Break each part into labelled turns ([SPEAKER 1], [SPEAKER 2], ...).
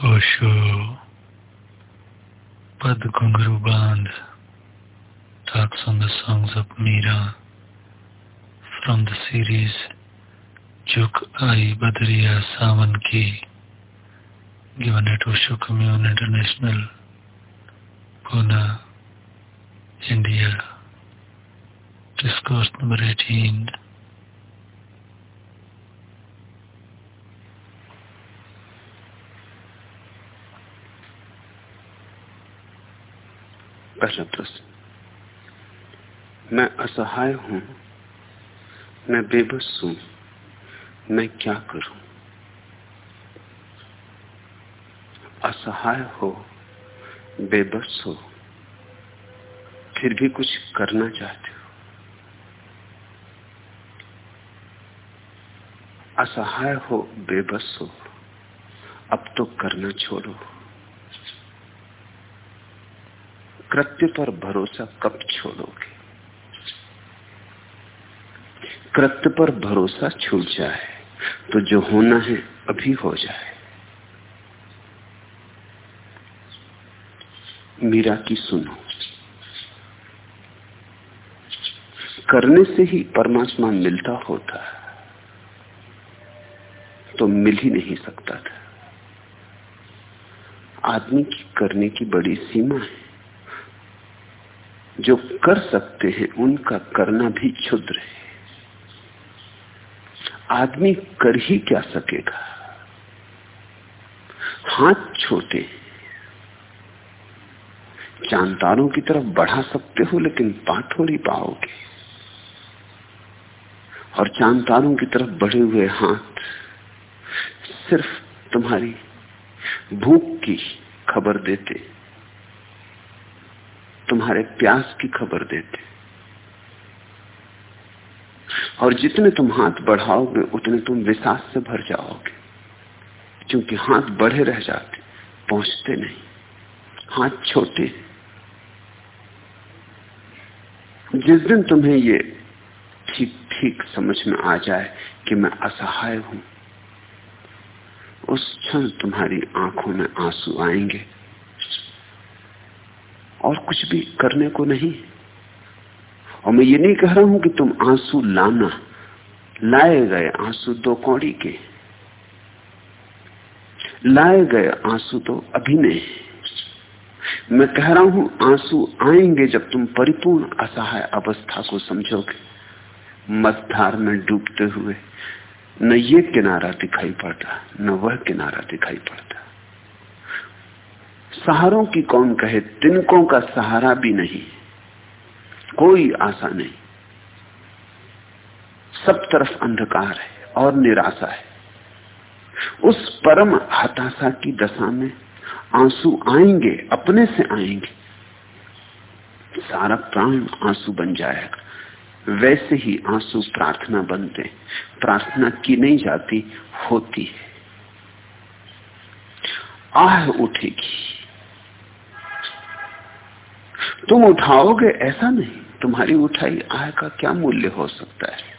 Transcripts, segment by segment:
[SPEAKER 1] Osho, Pad Gungru Band talks on the songs of Meera from the series Juk Badriya Savan Ki, given at Osho Commune International, Pune, India. Discourse number 18.
[SPEAKER 2] मैं असहाय हूँ। मैं बेबस हूँ। मैं क्या करूँ? असहाय हो, बेबस हो, फिर भी कुछ करना चाहते हो? असहाय हो, बेबस हो, अब तो करना छोड़ो। कृत्य पर भरोसा कब छोड़ोगे? कृत्य पर भरोसा छूट जाए तो जो होना है अभी हो जाए। मीरा की सुनो। करने से ही परमात्मा मिलता होता तो मिल ही नहीं सकता था। आदमी की करने की बड़ी सीमा है। जो कर सकते हैं, उनका करना भी क्षुद्र है। आदमी कर ही क्या सकेगा? हाथ छोटे। चांतारों की तरफ़ बढ़ा सकते हो, लेकिन पा थोड़ी पाओगे। और चांतारों की तरफ़ बढ़े हुए हाथ सिर्फ़ तुम्हारी भूख की खबर देते, तुम्हारे प्यास की खबर देते। और जितने तुम हाथ बढ़ाओगे, उतने तुम विशास से भर जाओगे। क्योंकि हाथ बढ़े रह जाते, पहुँचते नहीं। हाथ छोटे। जिस दिन तुम्हें ये ठीक ठीक समझ में आ जाए कि मैं असहाय हूँ, उस क्षण तुम्हारी आँखों में आँसू आएँगे। और कुछ भी करने को नहीं। और मैं ये नहीं कह रहा हूँ कि तुम आँसू लाना, लाए गए आँसू दो कौड़ी के। लाए गए आँसू तो अभिनय मैं कह रहा हूँ आँसू आएँगे जब तुम परिपूर्ण असहाय अवस्था को समझोगे। मझधार में डूबते हुए न ये किनारा दिखाई पड़ता, न वह किनारा दिखाई पड़ता। सहारों की कौन कहे, तिनकों का सहारा भी नहीं। कोई आशा नहीं। सब तरफ़ अंधकार है और निराशा है। उस परम हताशा की दशा में आँसू आएँगे, अपने से आएँगे। सारा प्राण आँसू बन जाएगा। वैसे ही आँसू प्रार्थना बनते, प्रार्थना की नहीं जाती, होती है। आह उठेगी। तुम उठाओगे ऐसा नहीं। तुम्हारी उठाई आय का क्या मूल्य हो सकता है?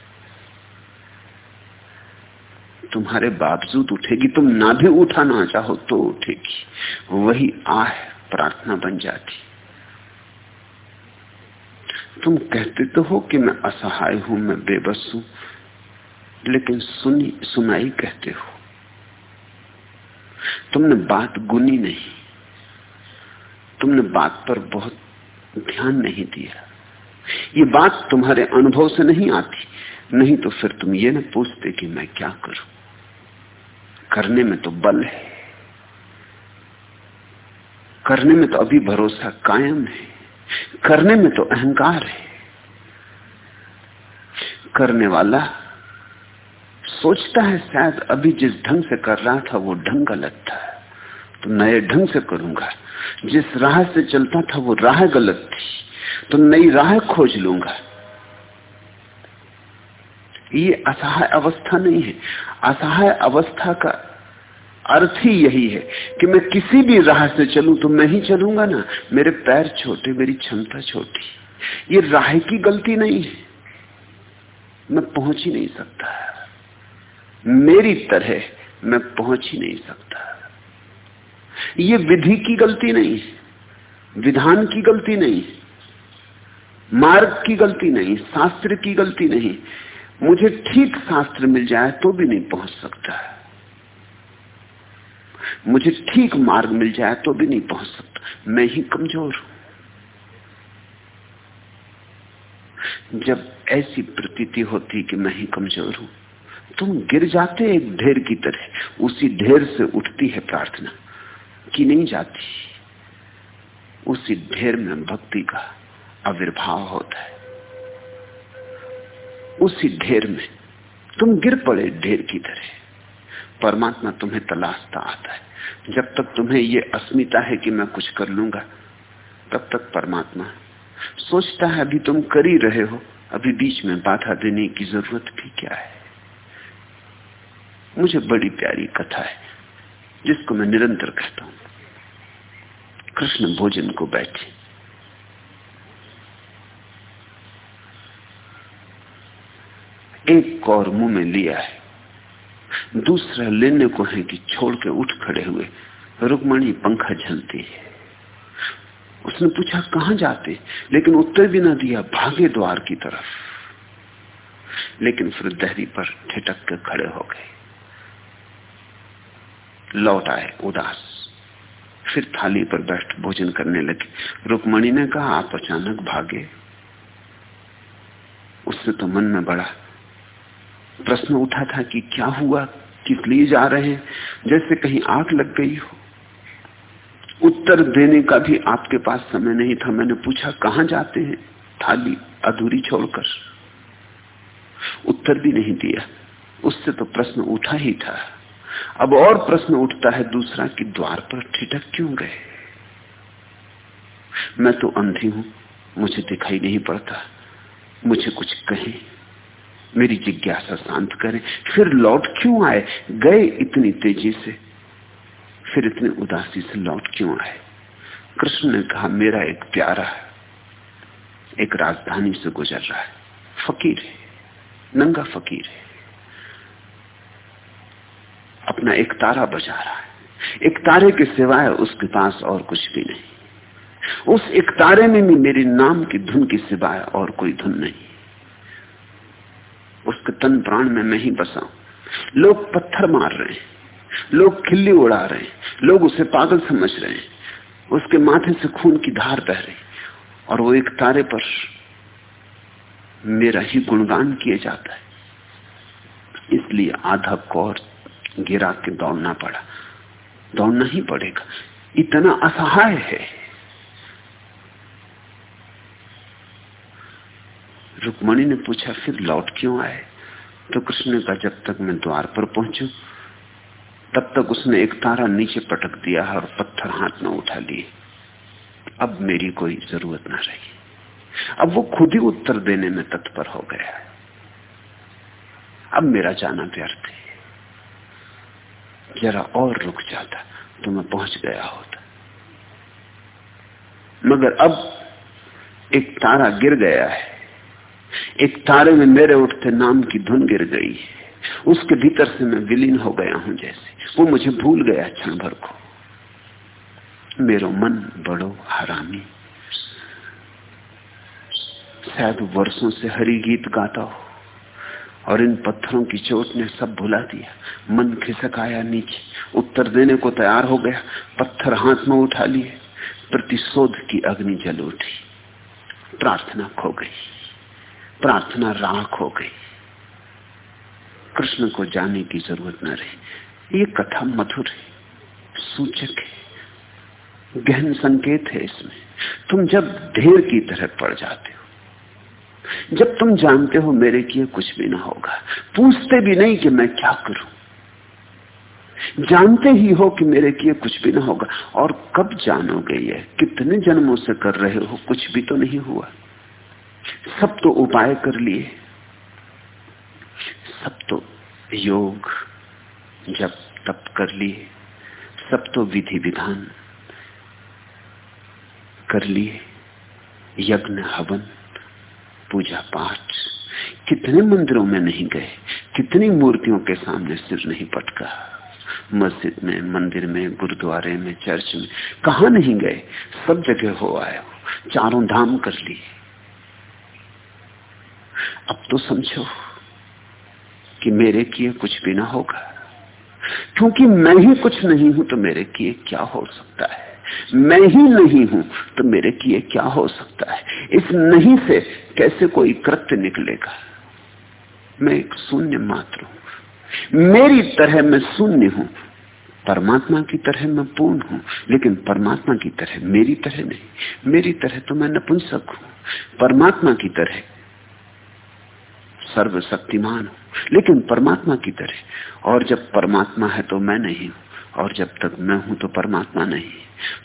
[SPEAKER 2] तुम्हारे बावजूद उठेगी, तुम ना भी उठाना चाहो तो उठेगी। वही आह प्रार्थना बन जाती। तुम कहते तो हो कि मैं असहाय हूँ, मैं बेबस हूँ, लेकिन सुनी, सुनाई कहते हो। तुमने बात गुनी नहीं। तुमने बात पर बहुत ध्यान नहीं दिया। ये बात तुम्हारे अनुभव से नहीं आती। नहीं तो फिर तुम ये ना पूछते कि मैं क्या करूँ। करने में तो बल है। करने में तो अभी भरोसा कायम है। करने में तो अहंकार है। करने वाला सोचता है शायद अभी जिस ढंग से कर रहा था वो ढंग गलत था। तो नए ढंग से करूँगा। जिस राह से चलता था वो राह गलत थी। तो नई राह खोज लूँगा। ये असहाय अवस्था नहीं है। असहाय अवस्था का अर्थ ही यही है कि मैं किसी भी राह से चलूँ तो मैं ही चलूँगा ना। मेरे पैर छोटे, मेरी क्षमता छोटी। ये राह की गलती नहीं है। मैं पहुँच ही नहीं सकता। मेरी तरह मैं पहुँच ही नहीं सकता। ये विधि की गलती नहीं है। विधान की गलती नहीं मार्ग की गलती नहीं, शास्त्र की गलती नहीं। मुझे ठीक शास्त्र मिल जाए तो भी नहीं पहुँच सकता मुझे ठीक मार्ग मिल जाए तो भी नहीं पहुँच सकता। मैं ही कमज़ोर हूँ। जब ऐसी प्रतीति होती कि मैं ही कमज़ोर हूँ, तुम गिर जाते एक ढेर की तरह। उसी ढेर से उठती है प्रार्थना की नहीं जाती। उसी ढेर में भक्ति का आविर्भाव होता है। उसी ढेर में तुम गिर पड़े ढेर की तरह। परमात्मा तुम्हें तलाशता आता है। जब तक तुम्हें यह अस्मिता है कि मैं कुछ कर लूँगा, तब तक परमात्मा सोचता है, अभी तुम कर ही रहे हो। अभी बीच में बाधा देने की ज़रूरत भी क्या है? मुझे बड़ी प्यारी कथा है, जिसको मैं निरंतर कहता हूँ। कृष्ण भोजन को बैठे। एक कौर मुँह में लिया है। दूसरा लेने को है कि छोड़ के उठ खड़े हुए। रुकमणी पंखा झलती है। उसने पूछा, कहा जाते? लेकिन उत्तर भी ना दिया, भागे द्वार की तरफ़। लेकिन फिर दहरी पर ठिटक के खड़े हो गए। लौट आए उदास। फिर थाली पर बैठ भोजन करने लगे। रुकमणि ने कहा, आप अचानक भागे। उससे तो मन में बड़ा प्रश्न उठा था कि क्या हुआ? किस लिए जा रहे हैं? जैसे कहीं आग लग गई हो। उत्तर देने का भी आपके पास समय नहीं था। मैंने पूछा, कहाँ जाते हैं? थाली अधूरी छोड़कर। उत्तर भी नहीं दिया। उससे तो प्रश्न उठा ही था। अब और प्रश्न उठता है दूसरा कि द्वार पर ठिठक क्यों गए? मैं तो अंधी हूँ। मुझे दिखाई नहीं पड़ता। मुझे कुछ कहें। मेरी जिज्ञासा शांत करें। फिर लौट क्यों आए? गए इतनी तेज़ी से। फिर इतने उदासी से लौट क्यों आए? कृष्ण ने कहा, मेरा एक प्यारा है। एक राजधानी से गुजर रहा है। फकीर है। नंगा फकीर है। अपना एक तारा बजा रहा है। एक तारे के सिवाय उसके पास और कुछ भी नहीं। उस एक तारे में भी मेरे नाम की धुन के सिवाय और कोई धुन नहीं। उसके तन प्राण में मैं ही बसा लोग पत्थर मार रहे हैं। लोग खिल्ली उड़ा रहे हैं। लोग उसे पागल समझ रहे हैं। उसके माथे से खून की धार बह रही और वो एक तारे पर मेरा ही गुणगान किया जाता है। इसलिए आधा कौर गिरा के दौड़ना पड़ा। दौड़ना ही पड़ेगा। इतना असहाय है। रुक्मणी ने पूछा, फिर लौट क्यों आए? तो कृष्ण ने कहा, जब तक मैं द्वार पर पहुंचू, तब तक उसने एक तारा नीचे पटक दिया और पत्थर हाथ में उठा लिए। अब मेरी कोई ज़रूरत ना रही। अब वो खुद ही उत्तर देने में तत्पर हो गया है। अब मेरा जाना व्यर्थ है। जरा और रुक जाता तो मैं पहुँच गया होता। मगर अब एक तारा गिर गया है। एक तारे में मेरे उठते नाम की धुन गिर गई। उसके भीतर से मैं विलीन हो गया हूँ जैसे। वो मुझे भूल गया क्षण भर को। मेरो मन बड़ो हरामी। शायद वर्षों से हरी गीत गाता हो, और इन पत्थरों की चोट ने सब भुला दिया। मन खिसक आया नीचे। उत्तर देने को तैयार हो गया। पत्थर हाथ में उठा लिए। प्रतिशोध की अग्नि जल उठी। प्रार्थना खो गई। प्रार्थना राख हो गई। कृष्ण को जाने की ज़रूरत न रही। ये कथा मधुर है, सूचक है, गहन संकेत है इसमें। तुम जब ढेर की तरह पड़ जाते हो, जब तुम जानते हो मेरे किए कुछ भी ना होगा, पूछते भी नहीं कि मैं क्या करूँ। जानते ही हो कि मेरे किए कुछ भी ना होगा, और कब जानोगे ये? कितने जन्मों से कर रहे हो? कुछ भी तो नहीं हुआ। सब तो उपाय कर लिए। सब तो योग जब तप कर लिए, सब तो विधि विधान कर लिए। यज्ञ, हवन, पूजा पाठ, कितने मंदिरों में नहीं गए, कितनी मूर्तियों के सामने सिर नहीं पटका। मस्जिद में, मंदिर में, गुरुद्वारे में, चर्च में, कहा नहीं गए, सब जगह हो आए हो, चारों धाम कर लिए। अब तो समझो कि मेरे किए कुछ भी ना होगा। क्योंकि मैं ही कुछ नहीं हूँ तो मेरे किए क्या हो सकता है? मैं ही नहीं हूँ तो मेरे किए क्या हो सकता है? इस नहीं से कैसे कोई कृत्य निकलेगा? मैं एक शून्य मात्र हूँ। मेरी तरह मैं शून्य हूँ। परमात्मा की तरह मैं पूर्ण हूँ, लेकिन परमात्मा की तरह मेरी तरह नहीं। मेरी तरह तो मैं नपुंसक हूँ। परमात्मा की तरह सर्वशक्तिमान हूँ। लेकिन परमात्मा की तरह, और जब परमात्मा है तो मैं नहीं हूँ, और जब तक मैं हूँ तो परमात्मा नहीं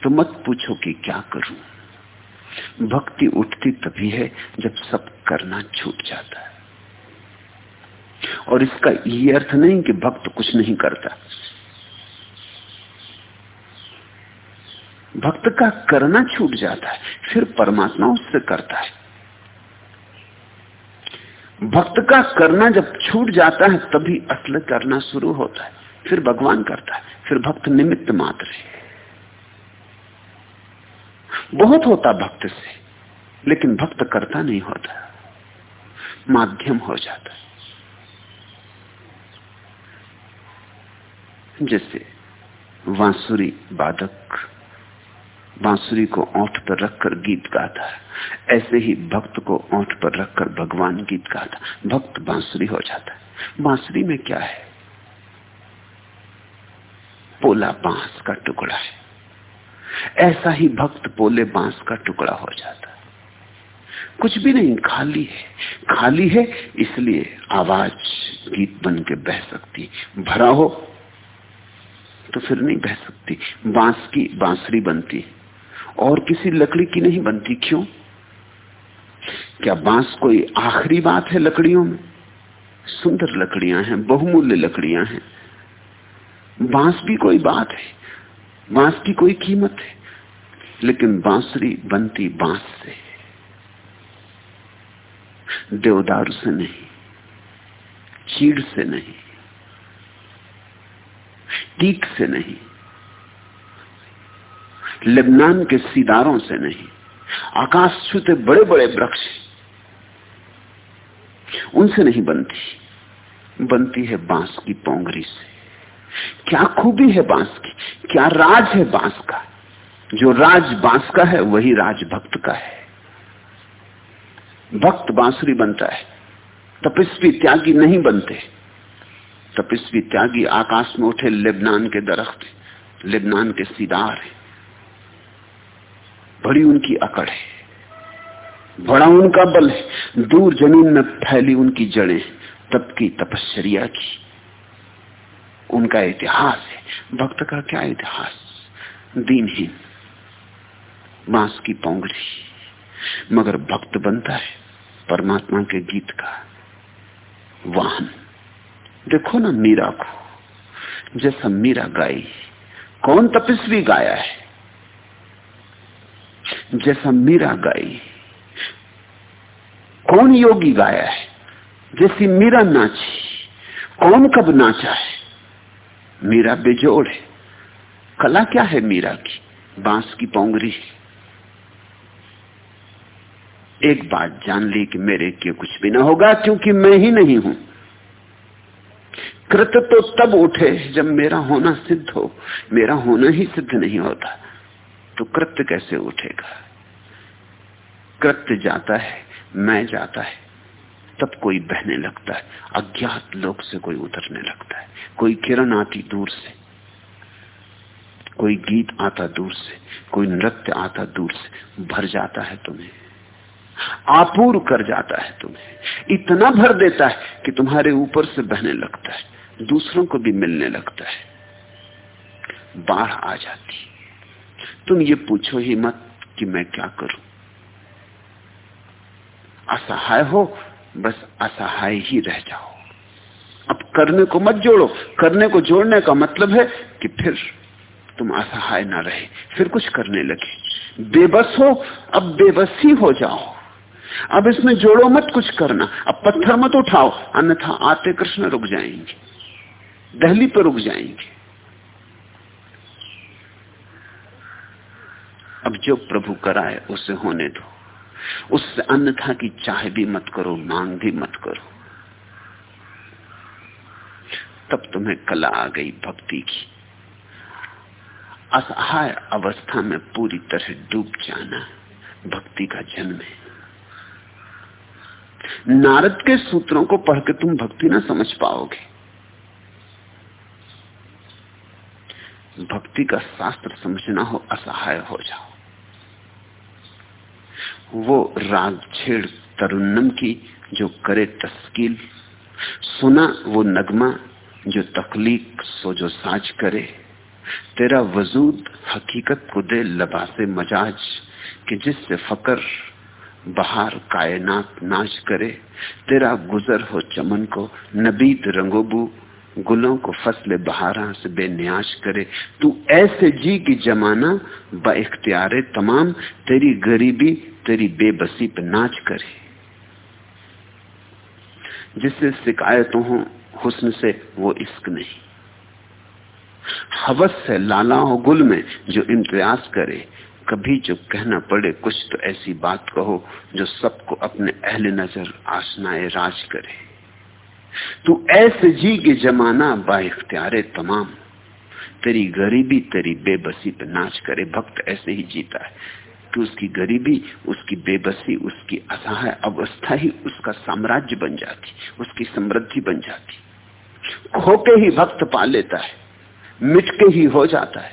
[SPEAKER 2] तो मत पूछो कि क्या करूँ। भक्ति उठती तभी है जब सब करना छूट जाता है। और इसका ये अर्थ नहीं कि भक्त कुछ नहीं करता। भक्त का करना छूट जाता है, फिर परमात्मा उससे करता है। भक्त का करना जब छूट जाता है, तभी असल करना शुरू होता है। फिर भगवान करता है, फिर भक्त निमित्त मात्र है। बहुत होता भक्त से, लेकिन भक्त करता नहीं होता। माध्यम हो जाता है। जैसे वांसुरी बाधक बांसुरी को ओठ पर रखकर गीत गाता है। ऐसे ही भक्त को ओठ पर रखकर भगवान गीत गाता भक्त बांसुरी हो जाता है। बांसुरी में क्या है? पोला बाँस का टुकड़ा है। ऐसा ही भक्त पोले बाँस का टुकड़ा हो जाता है। कुछ भी नहीं, खाली है। खाली है इसलिए आवाज़ गीत बन के बह सकती। भरा हो तो फिर नहीं बह सकती। बाँस की बांसुरी बनती। है और किसी लकड़ी की नहीं बनती क्यों? क्या बाँस कोई आखिरी बात है लकड़ियों में? सुंदर लकड़ियाँ हैं, बहुमूल्य लकड़ियाँ हैं। बाँस भी कोई बात है, बाँस की कोई कीमत है, लेकिन बांसुरी बनती बाँस से। देवदारू से नहीं, चीड़ से नहीं, टीक से नहीं। लेबनान के सीदारों से नहीं आकाश छूते बड़े बड़े वृक्ष उनसे नहीं बनती। बनती है बाँस की पोंगरी से। क्या खूबी है बाँस की? क्या राज है बाँस का? जो राज बाँस का है, वही राज भक्त का है। भक्त बांसुरी बनता है। तपस्वी त्यागी नहीं बनते। तपस्वी त्यागी आकाश में उठे लेबनान के दरख्त, लेबनान के सीदार है। बड़ी उनकी अकड़ है। बड़ा उनका बल है। दूर ज़मीन में फैली उनकी जड़ें तब की तपश्चर्या की। उनका इतिहास है। भक्त का क्या इतिहास? दीनहीन बाँस की पोंगरी मगर भक्त बनता है परमात्मा के गीत का वाहन। देखो ना मीरा को। जैसा मीरा गाई कौन तपस्वी गाया है? जैसा मीरा गाई। कौन योगी गाया है? जैसी मीरा नाची। कौन कब नाचा है? मीरा बेजोड़ है। कला क्या है मीरा की? बाँस की पोंगरी एक बात जान ली कि मेरे के कुछ भी ना होगा, क्योंकि मैं ही नहीं हूँ। कृत तो तब उठे जब मेरा होना सिद्ध हो। मेरा होना ही सिद्ध नहीं होता। तो कृत्य कैसे उठेगा? कृत्य जाता है, मैं जाता है, तब कोई बहने लगता है, अज्ञात लोक से कोई उतरने लगता है, कोई किरण आती दूर से, कोई गीत आता दूर से, कोई नृत्य आता दूर से, भर जाता है तुम्हें, आपूर कर जाता है तुम्हें, इतना भर देता है कि तुम्हारे ऊपर से बहने लगता है, दूसरों को भी मिलने लगता है, बाढ़ आ जाती तुम ये पूछो ही मत कि मैं क्या करूँ। असहाय हो, बस असहाय ही रह जाओ। अब करने को मत जोड़ो। करने को जोड़ने का मतलब है कि फिर तुम असहाय ना रहे, फिर कुछ करने लगे। बेबस हो, अब बेबस ही हो जाओ। अब इसमें जोड़ो मत कुछ करना। अब पत्थर मत उठाओ, अन्यथा आते कृष्ण रुक जाएँगे, दहली पर रुक जाएँगे। अब जो प्रभु कराए, उसे होने दो। उससे अन्यथा की चाह भी मत करो, मांग भी मत करो। तब तुम्हें कला आ गई भक्ति की। असहाय अवस्था में पूरी तरह डूब जाना भक्ति का जन्म है। नारद के सूत्रों को पढ़ के तुम भक्ति ना समझ पाओगे। भक्ति का शास्त्र समझना हो, असहाय हो जाओ। वो राग छेड़ तरुन्नम की जो करे तस्कील, सुना वो नगमा जो तकलीक सो जो साज करे, तेरा वजूद हकीकत को दे लबा से मजाज, कि जिससे फकर बहार कायनात नाच करे, तेरा गुजर हो चमन को नबीत रंगोबू गुलों को फसले बहारा से बेनियाज करे। तू ऐसे जी की जमाना ब इख्तियारे तमाम, तेरी गरीबी, तेरी बेबसी पे नाच करे। जिससे शिकायतों हो, हुस्न से वो इश्क नहीं। हवस से लाला हो गुल में जो इम्तियाज़ करे, कभी जो कहना पड़े, कुछ तो ऐसी बात कहो, जो सबको अपने अहल नज़र आसनाए राज करे। तू ऐसे जी के जमाना बाख्तियारे तमाम। तेरी गरीबी, तेरी बेबसी पे नाच करे, भक्त ऐसे ही जीता है। कि उसकी गरीबी, उसकी बेबसी, उसकी असहाय अवस्था ही उसका साम्राज्य बन जाती, उसकी समृद्धि बन जाती। खोके ही भक्त पा लेता है, मिटके ही हो जाता है।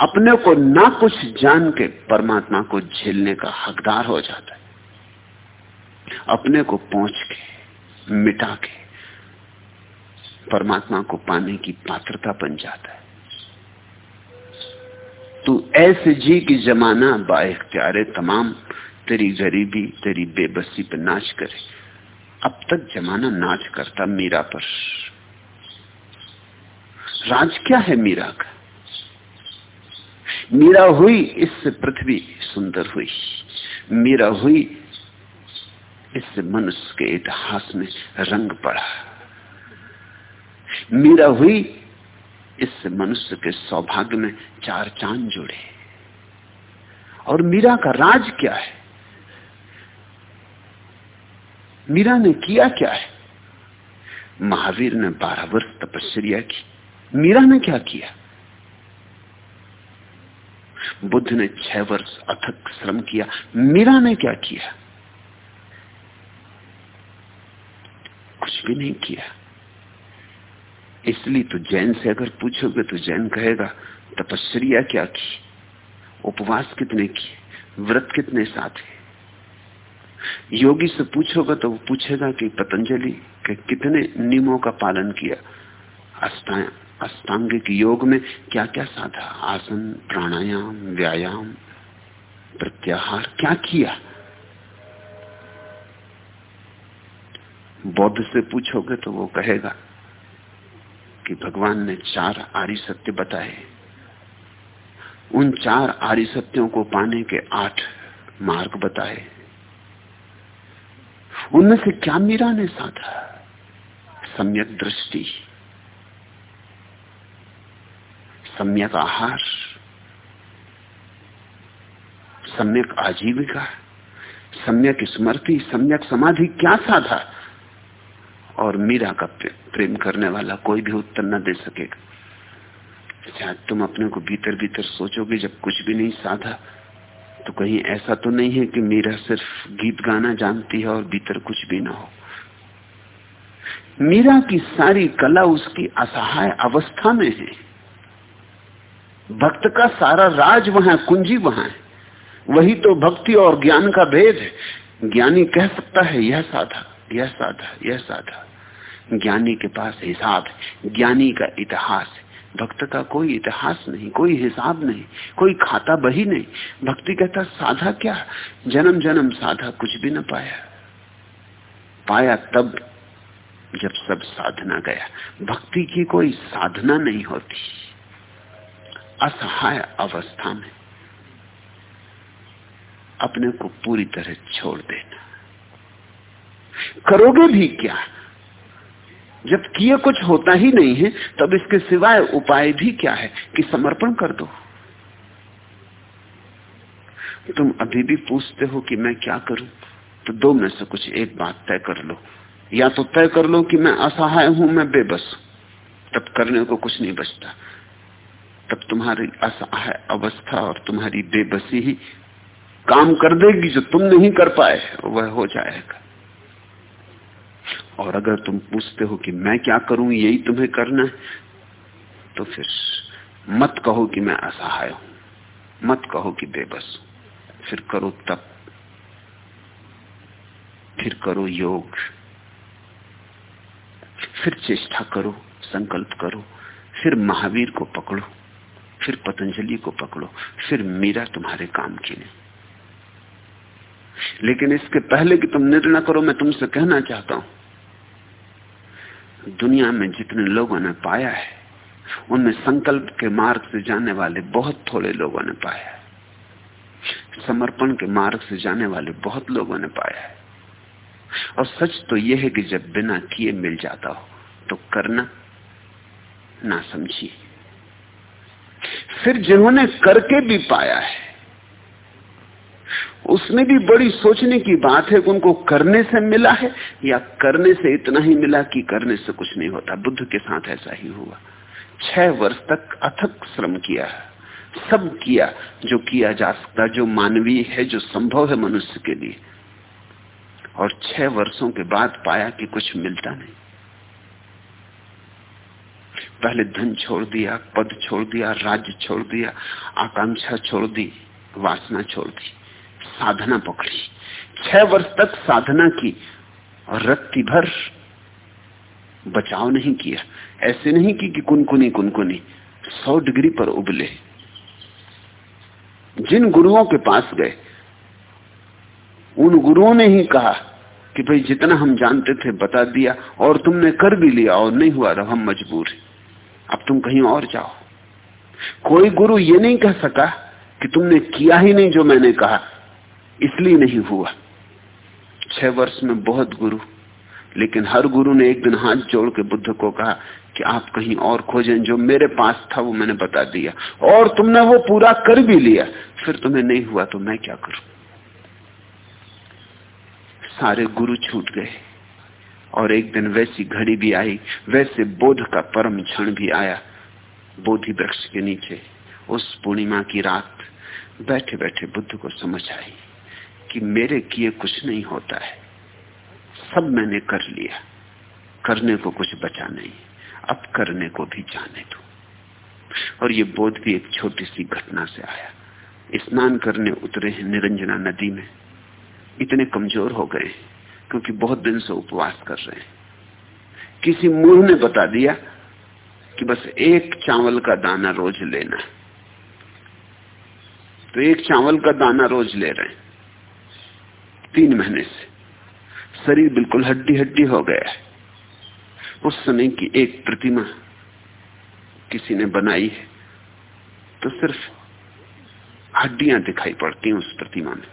[SPEAKER 2] अपने को ना कुछ जान के परमात्मा को झेलने का हकदार हो जाता है। अपने को पहुँच के, मिटा के परमात्मा को पाने की पात्रता बन जाता है। तू ऐसे जी की जमाना बाख्तियारे तमाम तेरी गरीबी, तेरी बेबसी पर नाच करे। अब तक जमाना नाच करता मीरा पर। राज क्या है मीरा का? मीरा हुई, इससे पृथ्वी सुंदर हुई। मीरा हुई, इससे मनुष्य के इतिहास में रंग पड़ा मीरा हुई इससे मनुष्य के सौभाग्य में चार चाँद जुड़े। और मीरा का राज क्या है? मीरा ने किया क्या है? महावीर ने बारह वर्ष तपस्या की। मीरा ने क्या किया? बुद्ध ने छह वर्ष अथक श्रम किया। मीरा ने क्या किया? कुछ भी नहीं किया। इसलिए तो जैन से अगर पूछोगे तो जैन कहेगा, तपस्या क्या की? उपवास कितने किए? व्रत कितने साथ साथे योगी से पूछोगे तो वो पूछेगा कि, पतंजलि, के कितने नियमों का पालन किया? अष्टांगिक योग में क्या क्या साधा? आसन, प्राणायाम, व्यायाम, प्रत्याहार, क्या किया? बौद्ध से पूछोगे तो वो कहेगा कि भगवान ने चार आर्य सत्य बताए। उन चार आर्य सत्यों को पाने के आठ मार्ग बताए। उनमें से क्या मीरा ने साधा? सम्यक दृष्टि। सम्यक आहार। सम्यक आजीविका। सम्यक स्मृति। सम्यक समाधि क्या साधा? और मीरा का प्रेम करने वाला कोई भी उत्तर न दे सकेगा। शायद तुम अपने को भीतर भीतर सोचोगे, जब कुछ भी नहीं साधा तो कहीं ऐसा तो नहीं है कि मीरा सिर्फ़ गीत गाना जानती है और भीतर कुछ भी ना हो। मीरा की सारी कला उसकी असहाय अवस्था में है। भक्त का सारा राज वहाँ कुंजी वहाँ है। वही तो भक्ति और ज्ञान का भेद है। ज्ञानी कह सकता है, यह साधा यह साधा यह साधा। ज्ञानी के पास हिसाब है। ज्ञानी का इतिहास है। भक्त का कोई इतिहास नहीं, कोई हिसाब नहीं, कोई खाता बही नहीं। भक्ति कहता, साधा क्या? जन्म जन्म साधा कुछ भी न पाया। पाया तब जब सब साधना गया। भक्ति की कोई साधना नहीं होती। असहाय अवस्था में अपने को पूरी तरह छोड़ देना। करोगे भी क्या? जब किए कुछ होता ही नहीं है, तब इसके सिवाय उपाय भी क्या है कि समर्पण कर दो? तुम अभी भी पूछते हो कि मैं क्या करूँ तो दो में से कुछ एक बात तय कर लो। या तो तय कर लो कि मैं असहाय हूँ, मैं बेबस हूँ। तब करने को कुछ नहीं बचता। तब तुम्हारी असहाय अवस्था और तुम्हारी बेबसी ही काम कर देगी, जो तुम नहीं कर पाए, वह हो जाएगा। और अगर तुम पूछते हो कि मैं क्या करूँ, यही तुम्हें करना है तो फिर मत कहो कि मैं असहाय हूँ। मत कहो कि बेबस फिर करो तप। फिर करो योग। फिर चेष्टा करो, संकल्प करो। फिर महावीर को पकड़ो। फिर पतंजलि को पकड़ो। फिर मीरा तुम्हारे काम की नहीं। लेकिन इसके पहले कि तुम निर्णय करो, मैं तुमसे कहना चाहता हूँ। दुनिया में जितने लोगों ने पाया है, उनमें संकल्प के मार्ग से जाने वाले बहुत थोड़े लोगों ने पाया है। समर्पण के मार्ग से जाने वाले बहुत लोगों ने पाया है। और सच तो यह है कि जब बिना किए मिल जाता हो तो करना ना समझिए। फिर जिन्होंने करके भी पाया है उसमें भी बड़ी सोचने की बात है कि उनको करने से मिला है, या करने से इतना ही मिला कि करने से कुछ नहीं होता। बुद्ध के साथ ऐसा ही हुआ। छह वर्ष तक अथक श्रम किया सब किया जो किया जा सकता, जो मानवीय है, जो संभव है मनुष्य के लिए। और छह वर्षों के बाद पाया कि कुछ मिलता नहीं। पहले धन छोड़ दिया, पद छोड़ दिया, राज्य छोड़ दिया, आकांक्षा छोड़ दी, वासना छोड़ दी। साधना पकड़ी। छह वर्ष तक साधना की और रत्ती भर बचाव नहीं किया। ऐसे नहीं की, कि कुनकुनी कुनकुनी। सौ डिग्री पर उबले। जिन गुरुओं के पास गए, उन गुरुओं ने ही कहा कि भाई जितना हम जानते थे, बता दिया और तुमने कर भी लिया और नहीं हुआ रहा हम मजबूर अब तुम कहीं और जाओ। कोई गुरु ये नहीं कह सका कि तुमने किया ही नहीं जो मैंने कहा। इसलिए नहीं हुआ। छह वर्ष में बहुत गुरु, लेकिन हर गुरु ने एक दिन हाथ जोड़ के बुद्ध को कहा कि आप कहीं और खोजें, जो मेरे पास था वो मैंने बता दिया। और तुमने वो पूरा कर भी लिया, फिर तुम्हें नहीं हुआ तो मैं क्या करूँ? सारे गुरु छूट गए, और एक दिन वैसी घड़ी भी आई, वैसे बोध का परम क्षण भी आया, बोधि वृक्ष के नीचे, उस पूर्णिमा की रात बैठे बैठे बुद्ध को समझ आई। कि मेरे किए कुछ नहीं होता है। सब मैंने कर लिया। करने को कुछ बचा नहीं। अब करने को भी जाने दो। और ये बोध भी एक छोटी सी घटना से आया। स्नान करने उतरे हैं निरंजना नदी में। इतने कमज़ोर हो गए क्योंकि बहुत दिन से उपवास कर रहे हैं। किसी मूर्ख ने बता दिया कि बस एक चावल का दाना रोज लेना तो एक चावल का दाना रोज ले रहे हैं। तीन महीने से। शरीर बिल्कुल हड्डी हड्डी हो गया है। उस समय की एक प्रतिमा किसी ने बनाई है। तो सिर्फ़ हड्डियाँ दिखाई पड़ती हैं उस प्रतिमा में।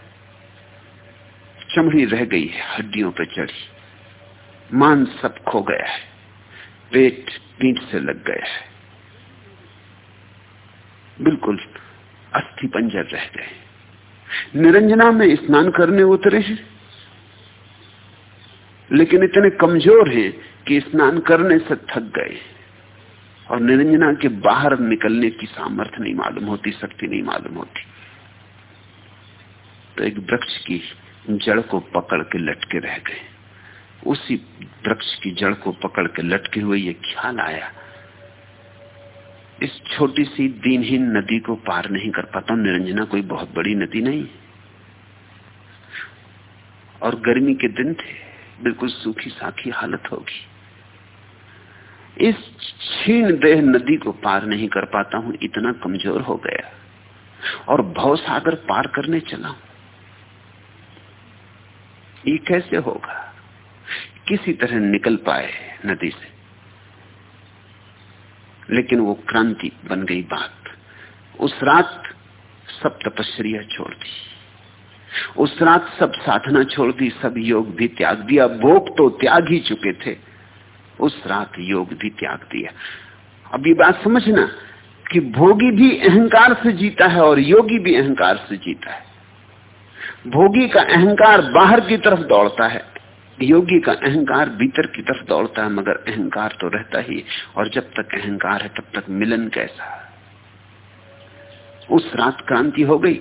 [SPEAKER 2] चमड़ी रह गई है, हड्डियों पर चढ़ी। मान सब खो गया है। पेट पीठ से लग गया है। बिल्कुल अस्थि पंजर रह गए निरंजना में स्नान करने उतरे हैं। लेकिन इतने कमज़ोर हैं कि स्नान करने से थक गए और निरंजना के बाहर निकलने की सामर्थ्य नहीं मालूम होती, शक्ति नहीं मालूम होती। तो एक वृक्ष की जड़ को पकड़ के लटके रह गए। उसी वृक्ष की जड़ को पकड़ के लटके हुए ये ख्याल आया इस छोटी सी दीनहीन नदी को पार नहीं कर पाता, निरंजना कोई बहुत बड़ी नदी नहीं। और गर्मी के दिन थे, बिल्कुल सूखी साखी हालत होगी। इस छीन देह नदी को पार नहीं कर पाता हूँ, इतना कमज़ोर हो गया। और भव सागर पार करने चला ये कैसे होगा? किसी तरह निकल पाए नदी से। लेकिन वो क्रांति बन गई बात। उस रात सब तपस्या छोड़ दी। उस रात सब साधना छोड़ दी, सब योग भी त्याग दिया। भोग तो त्याग ही चुके थे। उस रात योग भी त्याग दिया। अब ये बात समझना कि भोगी भी अहंकार से जीता है और योगी भी अहंकार से जीता है। भोगी का अहंकार बाहर की तरफ़ दौड़ता है। योगी का अहंकार भीतर की तरफ़ दौड़ता है, मगर अहंकार तो रहता ही और जब तक अहंकार है, तब तक मिलन कैसा उस रात क्रांति हो गई।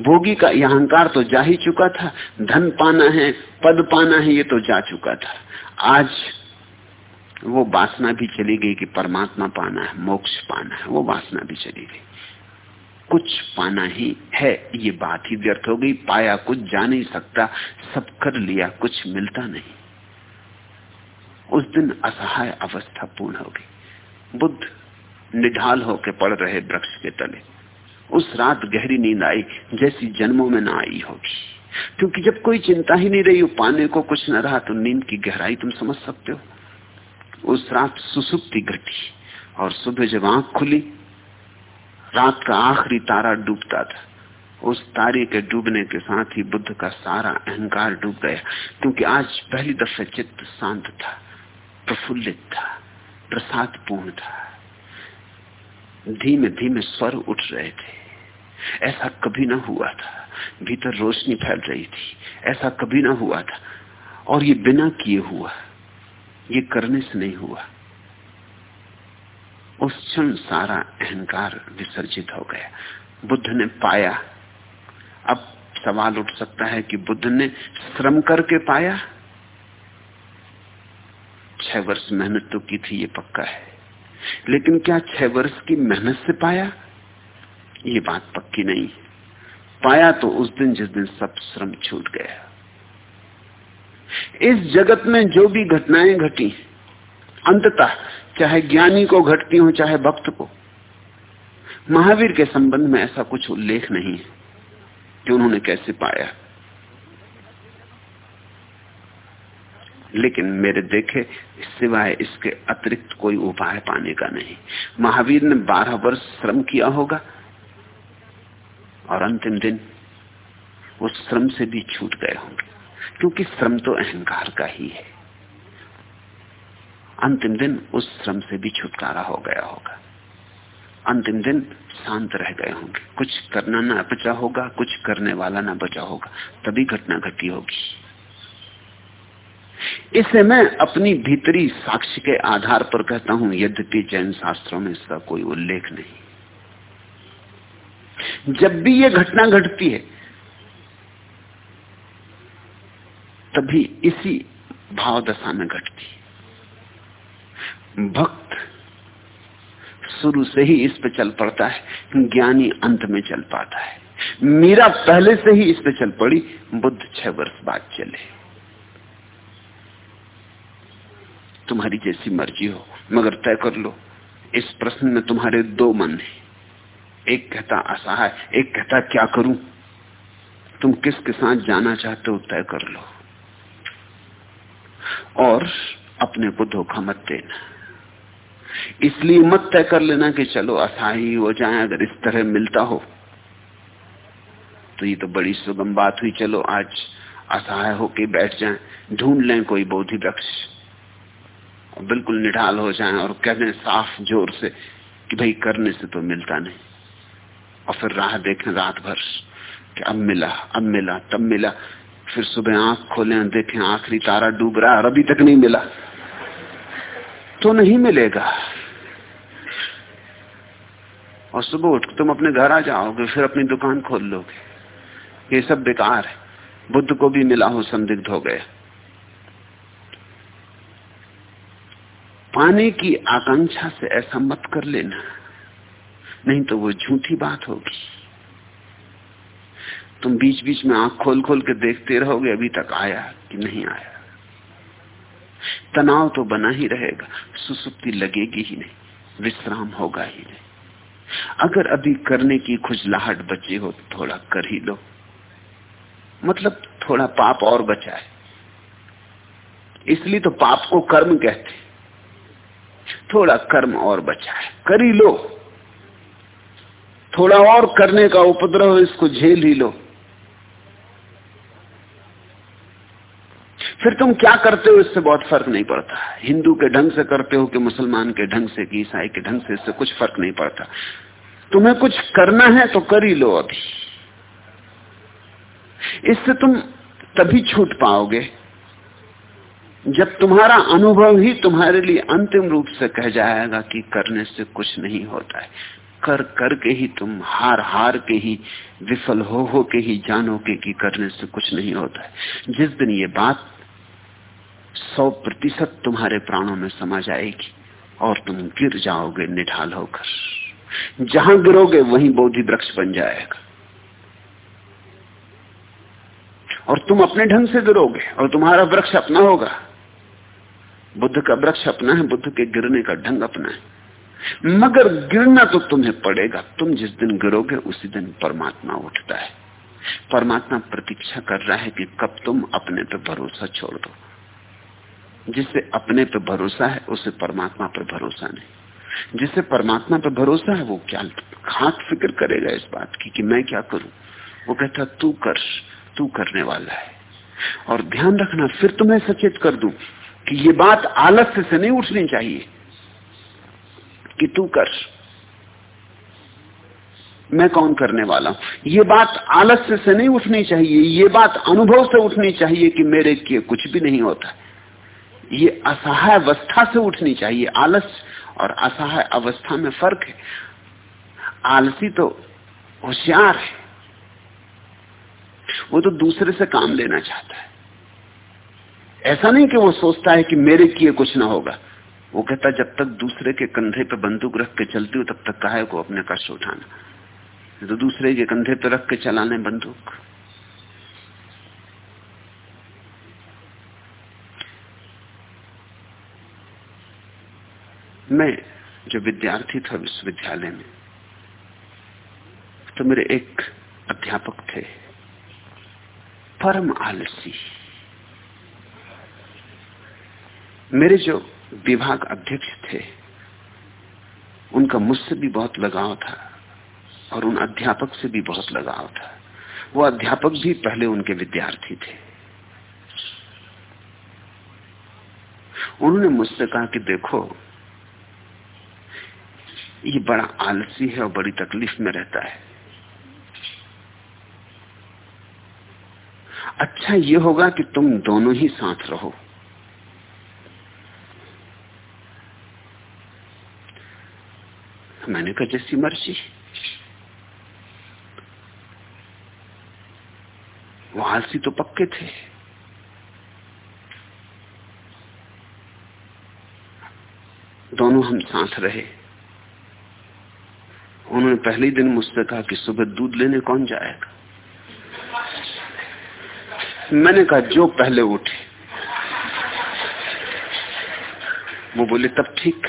[SPEAKER 2] भोगी का यह अहंकार तो जा ही चुका था। धन पाना है, पद पाना है, ये तो जा चुका था। आज वो वासना भी चली गई कि परमात्मा पाना है, मोक्ष पाना है, वो वासना भी चली गई। कुछ पाना ही है। ये बात ही व्यर्थ हो गई। पाया कुछ जा नहीं सकता। सब कर लिया, कुछ मिलता नहीं। उस दिन असहाय अवस्था पूर्ण हो गई। बुद्ध निढाल होकर पड़ रहे वृक्ष के तले। उस रात गहरी नींद आई, जैसी जन्मों में ना आई होगी। क्योंकि जब कोई चिंता ही नहीं रही पाने को कुछ न रहा तो नींद की गहराई तुम समझ सकते हो। उस रात सुसुप्ति घटी और सुबह जब आँख खुली रात का आखिरी तारा डूबता था। उस तारे के डूबने के साथ ही बुद्ध का सारा अहंकार डूब गया, क्योंकि आज पहली दफे चित्त शांत था, प्रफुल्लित था प्रसाद पूर्ण था। धीमे धीमे स्वर उठ रहे थे। ऐसा कभी ना हुआ था। भीतर रोशनी फैल रही थी। ऐसा कभी ना हुआ था। और ये बिना किए हुआ, ये करने से नहीं हुआ। उस क्षण सारा अहंकार विसर्जित हो गया। बुद्ध ने पाया। अब सवाल उठ सकता है कि बुद्ध ने श्रम करके पाया? छह वर्ष मेहनत तो की थी, ये पक्का है। लेकिन क्या छह वर्ष की मेहनत से पाया? ये बात पक्की नहीं। पाया तो उस दिन जिस दिन सब श्रम छूट गया। इस जगत में जो भी घटनाएँ घटी, अंततः चाहे ज्ञानी को घटती हो, चाहे भक्त को। महावीर के संबंध में ऐसा कुछ उल्लेख नहीं है कि उन्होंने कैसे पाया। लेकिन मेरे देखे सिवाय इसके अतिरिक्त कोई उपाय पाने का नहीं। महावीर ने बारह वर्ष श्रम किया होगा, और अंतिम दिन उस श्रम से भी छूट गए होंगे, क्योंकि श्रम तो अहंकार का ही है। अंतिम दिन उस श्रम से भी छुटकारा हो गया होगा। अंतिम दिन शांत रह गए होंगे। कुछ करना ना बचा होगा, कुछ करने वाला ना बचा होगा। तभी घटना घटी होगी। इसे मैं अपनी भीतरी साक्ष्य के आधार पर कहता हूँ, यद्यपि जैन शास्त्रों में इसका कोई उल्लेख नहीं। जब भी यह घटना घटती है, तभी इसी भाव दशा में घटती भक्त शुरू से ही इस पे चल पड़ता है, ज्ञानी अंत में चल पाता है। मीरा पहले से ही इस पे चल पड़ी, बुद्ध छह वर्ष बाद चले। तुम्हारी जैसी मर्ज़ी हो, मगर तय कर लो, इस प्रश्न में तुम्हारे दो मन है। एक कहता असहाय एक कहता क्या करूँ? तुम किसके साथ जाना चाहते हो, तय कर लो। और अपने को धोखा मत देना। इसलिए मत तय कर लेना कि चलो असाही हो जाए, अगर इस तरह मिलता हो। तो ये तो बड़ी सुगम बात हुई, चलो आज असहाय होके बैठ जाए, ढूंढ लें कोई बोधि वृक्ष। बिल्कुल निढाल हो जाए और कह दें साफ़ ज़ोर से कि भाई करने से तो मिलता नहीं। और फिर राह देखें रात भर, कि अब मिला अब मिला, तब मिला। फिर सुबह आँख खोले देखें आखिरी तारा डूब रहा और अभी तक नहीं मिला। तो नहीं मिलेगा। और सुबह उठ तुम अपने घर आ जाओगे, फिर अपनी दुकान खोल लोगे। ये सब बेकार है। बुद्ध को भी मिला हो, संदिग्ध हो गया। पाने की आकांक्षा से ऐसा मत कर लेना, नहीं तो वो झूठी बात होगी। तुम बीच बीच में आँख खोल खोल के देखते रहोगे, अभी तक आया कि नहीं आया। तनाव तो बना ही रहेगा, सुसुप्ति लगेगी ही नहीं, विश्राम होगा ही नहीं। अगर अभी करने की खुजलाहट बची हो तो थोड़ा कर ही लो। मतलब थोड़ा पाप और बचा है। इसलिए तो पाप को कर्म कहते थोड़ा कर्म और बचा है, कर ही लो। थोड़ा और करने का उपद्रव इसको झेल ही लो। फिर तुम क्या करते हो? इससे बहुत फ़र्क नहीं पड़ता। हिंदू के ढंग से करते हो कि मुसलमान के ढंग से कि ईसाई के ढंग से, इससे कुछ फ़र्क नहीं पड़ता। तुम्हें कुछ करना है तो कर ही लो अभी। इससे तुम तभी छूट पाओगे जब तुम्हारा अनुभव ही तुम्हारे लिए अंतिम रूप से कह जाएगा कि करने से कुछ नहीं होता है। कर करके ही तुम हार हार के ही, विफल हो हो के ही जानोगे कि करने से कुछ नहीं होता है। जिस दिन ये बात सौ प्रतिशत तुम्हारे प्राणों में समा जाएगी और तुम गिर जाओगे निढाल होकर। जहाँ गिरोगे वहीं बोधि वृक्ष बन जाएगा। और तुम अपने ढंग से गिरोगे और तुम्हारा वृक्ष अपना होगा। बुद्ध का वृक्ष अपना है, बुद्ध के गिरने का ढंग अपना है। मगर गिरना तो तुम्हें पड़ेगा। तुम जिस दिन गिरोगे, उसी दिन परमात्मा उठता है। परमात्मा प्रतीक्षा कर रहा है कि कब तुम अपने पे भरोसा छोड़ दो। जिसे अपने पे भरोसा है, उसे परमात्मा पर भरोसा नहीं। जिसे परमात्मा पर भरोसा है, वो क्या खास फ़िक्र करेगा इस बात की, कि मैं क्या करूँ? वो कहता, तू कर, तू करने वाला है। और ध्यान रखना, फिर तुम्हें सचेत कर दू कि ये बात आलस्य से नहीं उठनी चाहिए कि तू कर। मैं कौन करने वाला हूँ? ये बात आलस्य से नहीं उठनी चाहिए, ये बात अनुभव से उठनी चाहिए कि मेरे किए कुछ भी नहीं होता। ये असहाय अवस्था से उठनी चाहिए। आलस और असहाय अवस्था में फ़र्क है। आलसी तो होशियार है। वो तो दूसरे से काम लेना चाहता है। ऐसा नहीं कि वो सोचता है कि मेरे किए कुछ ना होगा। वो कहता, जब तक दूसरे के कंधे पर बंदूक रख के चलती हो, तब तक कहा को अपने कष्ट उठाना? तो दूसरे के कंधे पर रख के चलाने बंदूक। मैं जो विद्यार्थी था विश्वविद्यालय में तो मेरे एक अध्यापक थे, परम आलसी। मेरे जो विभाग अध्यक्ष थे, उनका मुझसे भी बहुत लगाव था और उन अध्यापक से भी बहुत लगाव था। वो अध्यापक भी पहले उनके विद्यार्थी थे। उन्होंने मुझसे कहा कि देखो ये बड़ा आलसी है और बड़ी तकलीफ़ में रहता है। अच्छा ये होगा कि तुम दोनों ही साथ रहो। मैंने कहा, जैसी मर्ज़ी। वो आलसी तो पक्के थे। दोनों हम साथ रहे। उन्होंने पहले दिन मुझसे कहा कि सुबह दूध लेने कौन जाएगा? मैंने कहा, जो पहले उठे। वो बोले, तब ठीक।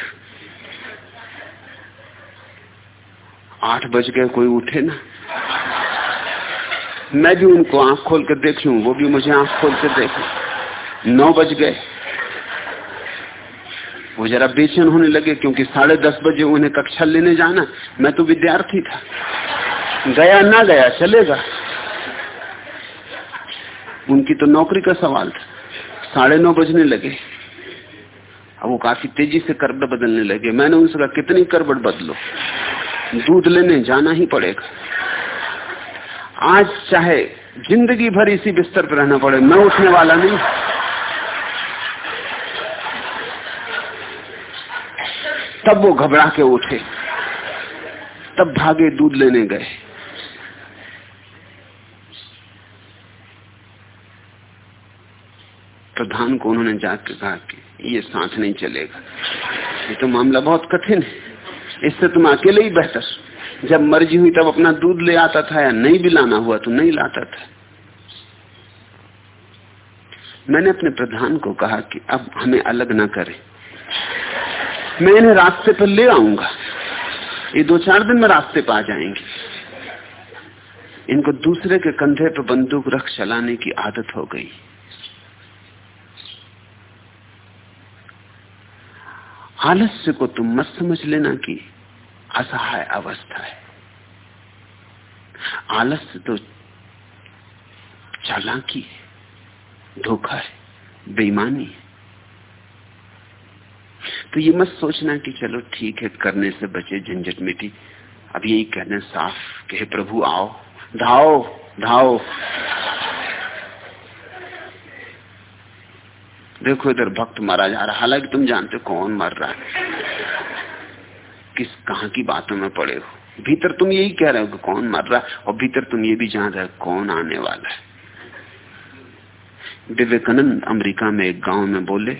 [SPEAKER 2] आठ बज गए, कोई उठे ना। मैं भी उनको आँख खोल कर देख लू, वो भी मुझे आँख खोल कर देख नौ बज गए। वो जरा बेचैन होने लगे क्योंकि साढ़े दस बजे उन्हें कक्षा लेने जाना, मैं तो विद्यार्थी था। गया ना गया, चलेगा। उनकी तो नौकरी का सवाल था। साढ़े नौ बजने लगे। अब वो काफ़ी तेज़ी से करबड़ बदलने लगे। मैंने उनसे कहा, कितनी करबड़ बदलो? दूध लेने जाना ही पड़ेगा। आज चाहे ज़िंदगी भर इसी बिस्तर पर रहना पड़े, मैं उठने वाला नहीं। तब वो घबरा के उठे। तब भागे दूध लेने गए। प्रधान को उन्होंने जाकर कहा कि ये साथ नहीं चलेगा। ये तो मामला बहुत कठिन है। इससे तुम अकेले ही बेहतर। जब मर्ज़ी हुई तब अपना दूध ले आता था या नहीं भी लाना हुआ तो नहीं लाता था। मैंने अपने प्रधान को कहा कि अब हमें अलग ना करें। मैं इन्हें रास्ते पर ले आऊँगा। ये दो चार दिन में रास्ते पर आ जाएँगे। इनको दूसरे के कंधे पर बंदूक रख चलाने की आदत हो गई। आलस्य को तुम मत समझ लेना कि असहाय अवस्था है। आलस्य तो चालाकी है, धोखा है, बेईमानी है। तो ये मत सोचना कि चलो ठीक है, करने से बचे झंझट मिटी। अब यही कहने साफ़ कहे, प्रभु, आओ, धाओ धाओ। देखो इधर भक्त मारा जा रहा हालाँकि तुम जानते कौन मर रहा है। किस, कहा की बातों में पड़े हो? भीतर तुम यही कह रहे हो कि कौन मर रहा है, और भीतर तुम ये भी जान रहे हो कौन आने वाला है। विवेकानंद अमेरिका में एक गाँव में बोले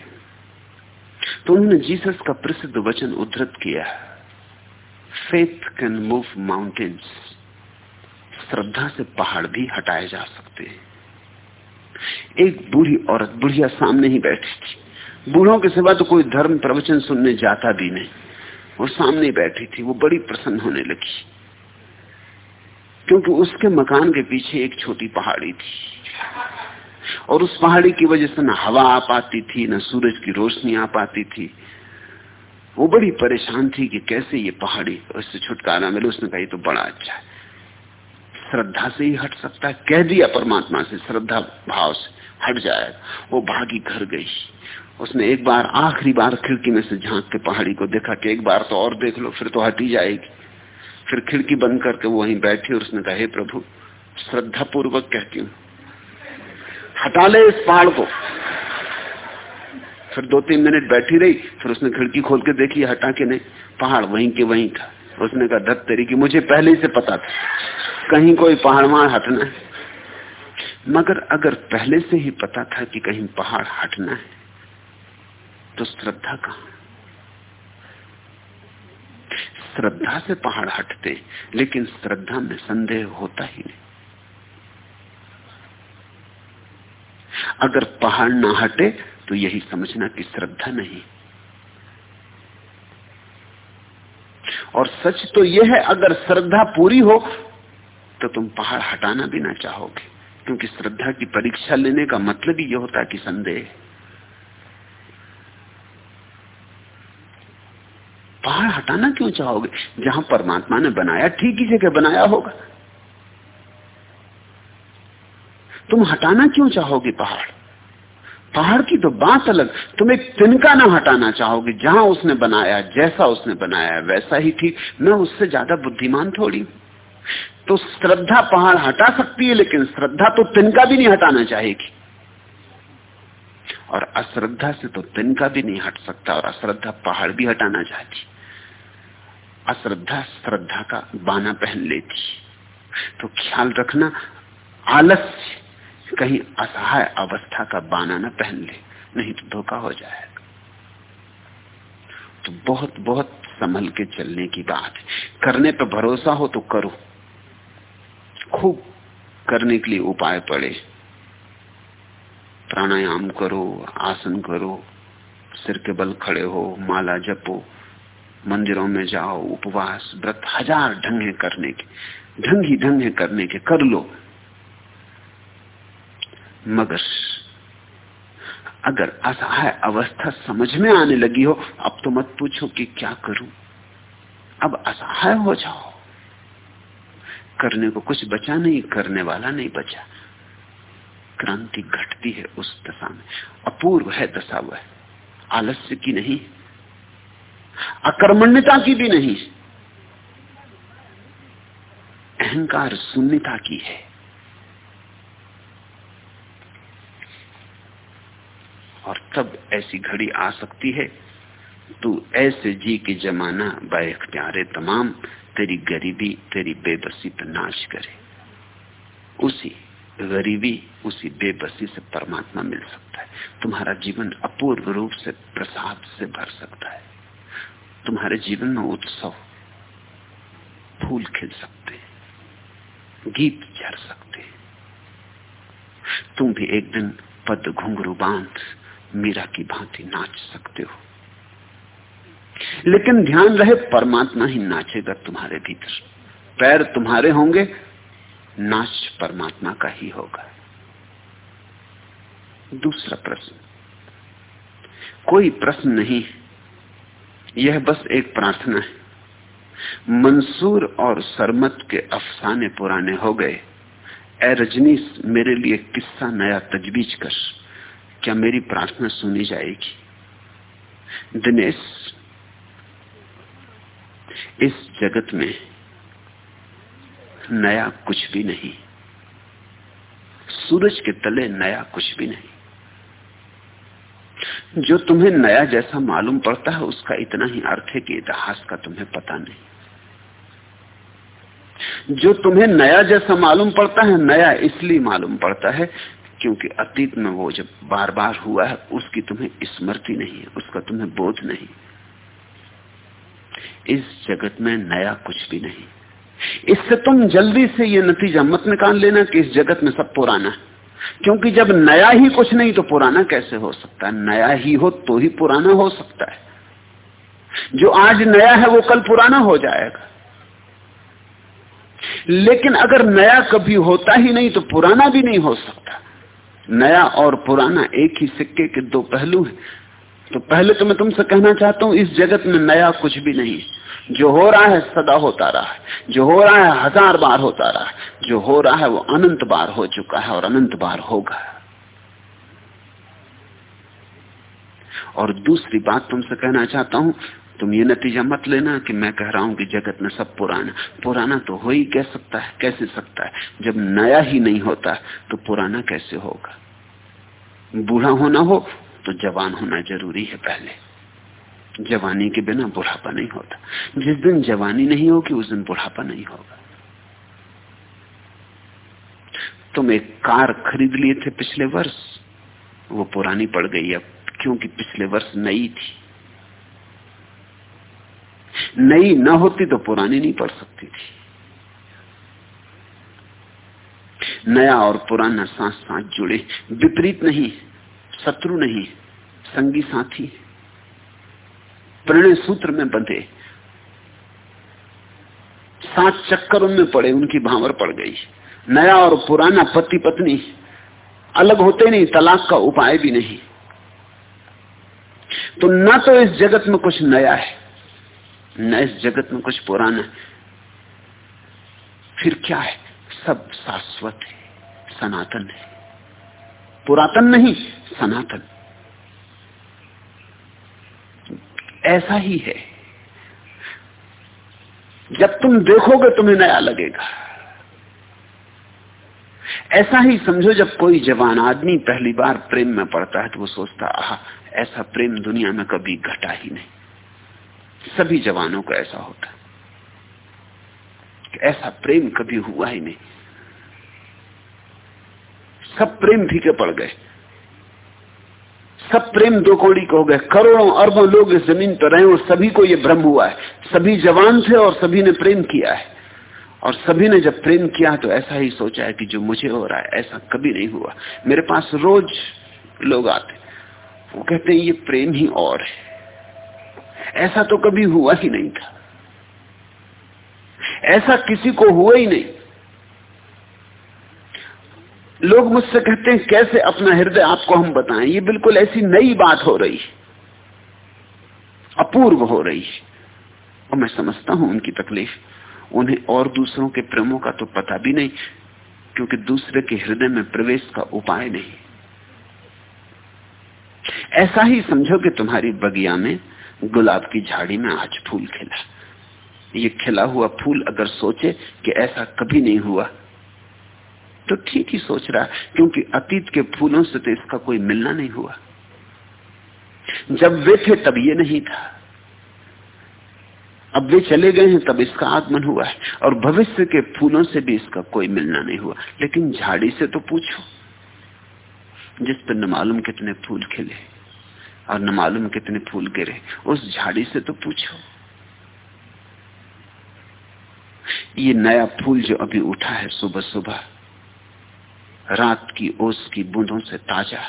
[SPEAKER 2] तो उन्होंने जीसस का प्रसिद्ध वचन उद्धृत किया। फेथ कैन मूव माउंटेन्स श्रद्धा से पहाड़ भी हटाए जा सकते हैं। एक बूढ़ी औरत बुढ़िया सामने ही बैठी थी। बूढ़ों के सिवा तो कोई धर्म प्रवचन सुनने जाता भी नहीं। वो सामने बैठी थी, वो बड़ी प्रसन्न होने लगी। क्योंकि उसके मकान के पीछे एक छोटी पहाड़ी थी। और उस पहाड़ी की वजह से न हवा आ पाती थी, न सूरज की रोशनी आ पाती थी। वो बड़ी परेशान थी कि कैसे ये पहाड़ी उससे छुटकारा मिले। उसने कहा तो बड़ा अच्छा है। श्रद्धा से ही हट सकता है। कह दिया परमात्मा से, श्रद्धा भाव से, हट जाएगा। वो भागी घर गई। उसने एक बार, आखिरी बार खिड़की में से झाँक के पहाड़ी को देखा कि एक बार तो और देख लो, फिर तो हटी जाएगी। फिर खिड़की बंद करके वो वहीं बैठी और उसने कहा, हे प्रभु श्रद्धा पूर्वक कहती हूँ हटा ले इस पहाड़ को। फिर दो तीन मिनट बैठी रही, फिर उसने खिड़की खोल के देखी, हटा के नहीं? पहाड़ वहीं के वहीं था। उसने कहा, धत तेरी की, मुझे पहले से पता था। कहीं कोई पहाड़ वहाँ हटना है। मगर अगर पहले से ही पता था कि कहीं पहाड़ हटना है तो श्रद्धा कहा? श्रद्धा से पहाड़ हटते, लेकिन श्रद्धा में संदेह होता ही नहीं। अगर पहाड़ ना हटे तो यही समझना कि श्रद्धा नहीं। और सच तो यह है, अगर श्रद्धा पूरी हो तो तुम पहाड़ हटाना भी ना चाहोगे। क्योंकि श्रद्धा की परीक्षा लेने का मतलब ही यह होता कि संदेह। पहाड़ हटाना क्यों चाहोगे? जहाँ परमात्मा ने बनाया, ठीक ही जगह बनाया होगा। तुम हटाना क्यों चाहोगे पहाड़? पहाड़ की तो बात अलग। तुम एक तिनका ना हटाना चाहोगे। जहाँ उसने बनाया, जैसा उसने बनाया, वैसा ही ठीक। मैं उससे ज़्यादा बुद्धिमान थोड़ी। तो श्रद्धा पहाड़ हटा सकती है, लेकिन श्रद्धा तो तिनका भी नहीं हटाना चाहेगी। और अश्रद्धा से तो तिनका भी नहीं हट सकता, और अश्रद्धा पहाड़ भी हटाना चाहती। अश्रद्धा श्रद्धा का बाना पहन लेती। तो ख्याल रखना, आलस्य। कहीं असहाय अवस्था का बाना न पहन ले, नहीं तो धोखा हो जाएगा। तो बहुत बहुत संभल के चलने की बात है। करने पर भरोसा हो तो करो। खूब करने के लिए उपाय पड़े। प्राणायाम करो, आसन करो, सिर के बल खड़े हो, माला जपो, मंदिरों में जाओ, उपवास, व्रत, हज़ार ढंगे करने के। ढंग ही ढंगे करने के। कर लो। मगर अगर असहाय अवस्था समझ में आने लगी हो, अब तो मत पूछो कि क्या करूँ। अब असहाय हो जाओ। करने को कुछ बचा नहीं, करने वाला नहीं बचा। क्रांति घटती है उस दशा में। अपूर्व है दशा वह। आलस्य की नहीं। अकर्मण्यता की भी नहीं। अहंकार शून्यता की है। और तब ऐसी घड़ी आ सकती है। तू ऐसे जी की जमाना बाइक प्यारे तमाम, तेरी गरीबी, तेरी बेबसी पर नाश करे। उसी गरीबी, उसी बेबसी से परमात्मा मिल सकता है। तुम्हारा जीवन अपूर्व रूप से प्रसाद से भर सकता है। तुम्हारे जीवन में उत्सव, फूल खिल सकते हैं, गीत झर सकते हैं। तुम भी एक दिन पद घुंघरू बाँध मीरा की भांति नाच सकते हो। लेकिन ध्यान रहे, परमात्मा ही नाचेगा तुम्हारे भीतर। पैर तुम्हारे होंगे, नाच परमात्मा का ही होगा। दूसरा प्रश्न। कोई प्रश्न नहीं यह बस एक प्रार्थना है। मंसूर और सरमत के अफसाने पुराने हो गए। ए रजनीश, मेरे लिए किस्सा नया तजवीज कर। क्या मेरी प्रार्थना सुनी जाएगी? दिनेश, इस जगत में नया कुछ भी नहीं। सूरज के तले नया कुछ भी नहीं। जो तुम्हें नया जैसा मालूम पड़ता है, उसका इतना ही अर्थ है कि इतिहास का तुम्हें पता नहीं। जो तुम्हें नया जैसा मालूम पड़ता है, नया इसलिए मालूम पड़ता है क्योंकि अतीत में वो जब बार बार हुआ है, उसकी तुम्हें स्मृति नहीं है, उसका तुम्हें बोध नहीं। इस जगत में नया कुछ भी नहीं। इससे तुम जल्दी से ये नतीजा मत निकाल लेना कि इस जगत में सब पुराना है। क्योंकि जब नया ही कुछ नहीं तो पुराना कैसे हो सकता है? नया ही हो तो ही पुराना हो सकता है। जो आज नया है, वो कल पुराना हो जाएगा। लेकिन अगर नया कभी होता ही नहीं तो पुराना भी नहीं हो सकता। नया और पुराना एक ही सिक्के के दो पहलू हैं। तो पहले तो मैं तुमसे कहना चाहता हूँ, इस जगत में नया कुछ भी नहीं जो हो रहा है, सदा होता रहा है। जो हो रहा है, हज़ार बार होता रहा है। जो हो रहा है, वो अनंत बार हो चुका है और अनंत बार होगा। और दूसरी बात तुमसे कहना चाहता हूँ तुम ये नतीजा मत लेना कि मैं कह रहा हूँ कि जगत में सब पुराना। पुराना तो हो ही कह सकता है, कैसे सकता है? जब नया ही नहीं होता तो पुराना कैसे होगा? बूढ़ा होना हो तो जवान होना ज़रूरी है पहले। जवानी के बिना बुढ़ापा नहीं होता। जिस दिन जवानी नहीं होगी, उस दिन बुढ़ापा नहीं होगा। तुम एक कार खरीद लिए थे पिछले वर्ष। वो पुरानी पड़ गई अब, क्योंकि पिछले वर्ष नई थी। नई न होती तो पुरानी नहीं पड़ सकती थी। नया और पुराना साथ साथ जुड़े, विपरीत नहीं, शत्रु नहीं, संगी साथी। प्रणय सूत्र में बंधे। सात चक्कर उनमें पड़े, उनकी भावर पड़ गई। नया और पुराना पति पत्नी, अलग होते नहीं, तलाक का उपाय भी नहीं। तो न तो इस जगत में कुछ नया है न इस जगत में कुछ पुराना फिर क्या है? सब शाश्वत है, सनातन है। पुरातन नहीं, सनातन। ऐसा ही है। जब तुम देखोगे, तुम्हें नया लगेगा। ऐसा ही समझो, जब कोई जवान आदमी पहली बार प्रेम में पड़ता है तो वो सोचता, आह, ऐसा प्रेम दुनिया में कभी घटा ही नहीं। सभी जवानों का ऐसा होता ऐसा प्रेम कभी हुआ ही नहीं। सब प्रेम फीके पड़ गए। सब प्रेम दो कोड़ी को हो गए। करोड़ों अरबों लोग इस ज़मीन पर रहे और सभी को यह भ्रम हुआ है। सभी जवान थे और सभी ने प्रेम किया है। और सभी ने जब प्रेम किया तो ऐसा ही सोचा है कि जो मुझे हो रहा है, ऐसा कभी नहीं हुआ। मेरे पास रोज लोग आते वो कहते हैं, ये प्रेम ही और है। ऐसा तो कभी हुआ ही नहीं था। ऐसा किसी को हुआ ही नहीं। लोग मुझसे कहते हैं, कैसे अपना हृदय आपको हम बताएँ? ये बिल्कुल ऐसी नई बात हो रही अपूर्व हो रही और मैं समझता हूँ उनकी तकलीफ़। उन्हें और दूसरों के प्रेमों का तो पता भी नहीं, क्योंकि दूसरे के हृदय में प्रवेश का उपाय नहीं। ऐसा ही समझो कि तुम्हारी बगिया में गुलाब की झाड़ी में आज फूल खिला। ये खिला हुआ फूल अगर सोचे कि ऐसा कभी नहीं हुआ तो ठीक ही सोच रहा, क्योंकि अतीत के फूलों से तो इसका कोई मिलना नहीं हुआ। जब वे थे तब ये नहीं था। अब वे चले गए हैं तब इसका आगमन हुआ है, और भविष्य के फूलों से भी इसका कोई मिलना नहीं हुआ। लेकिन झाड़ी से तो पूछो, जिस पर न मालूम कितने फूल खिले। और न मालूम कितने फूल गिरे। उस झाड़ी से तो पूछो। ये नया फूल जो अभी उठा है सुबह सुबह रात की ओस की बूंदों से ताज़ा,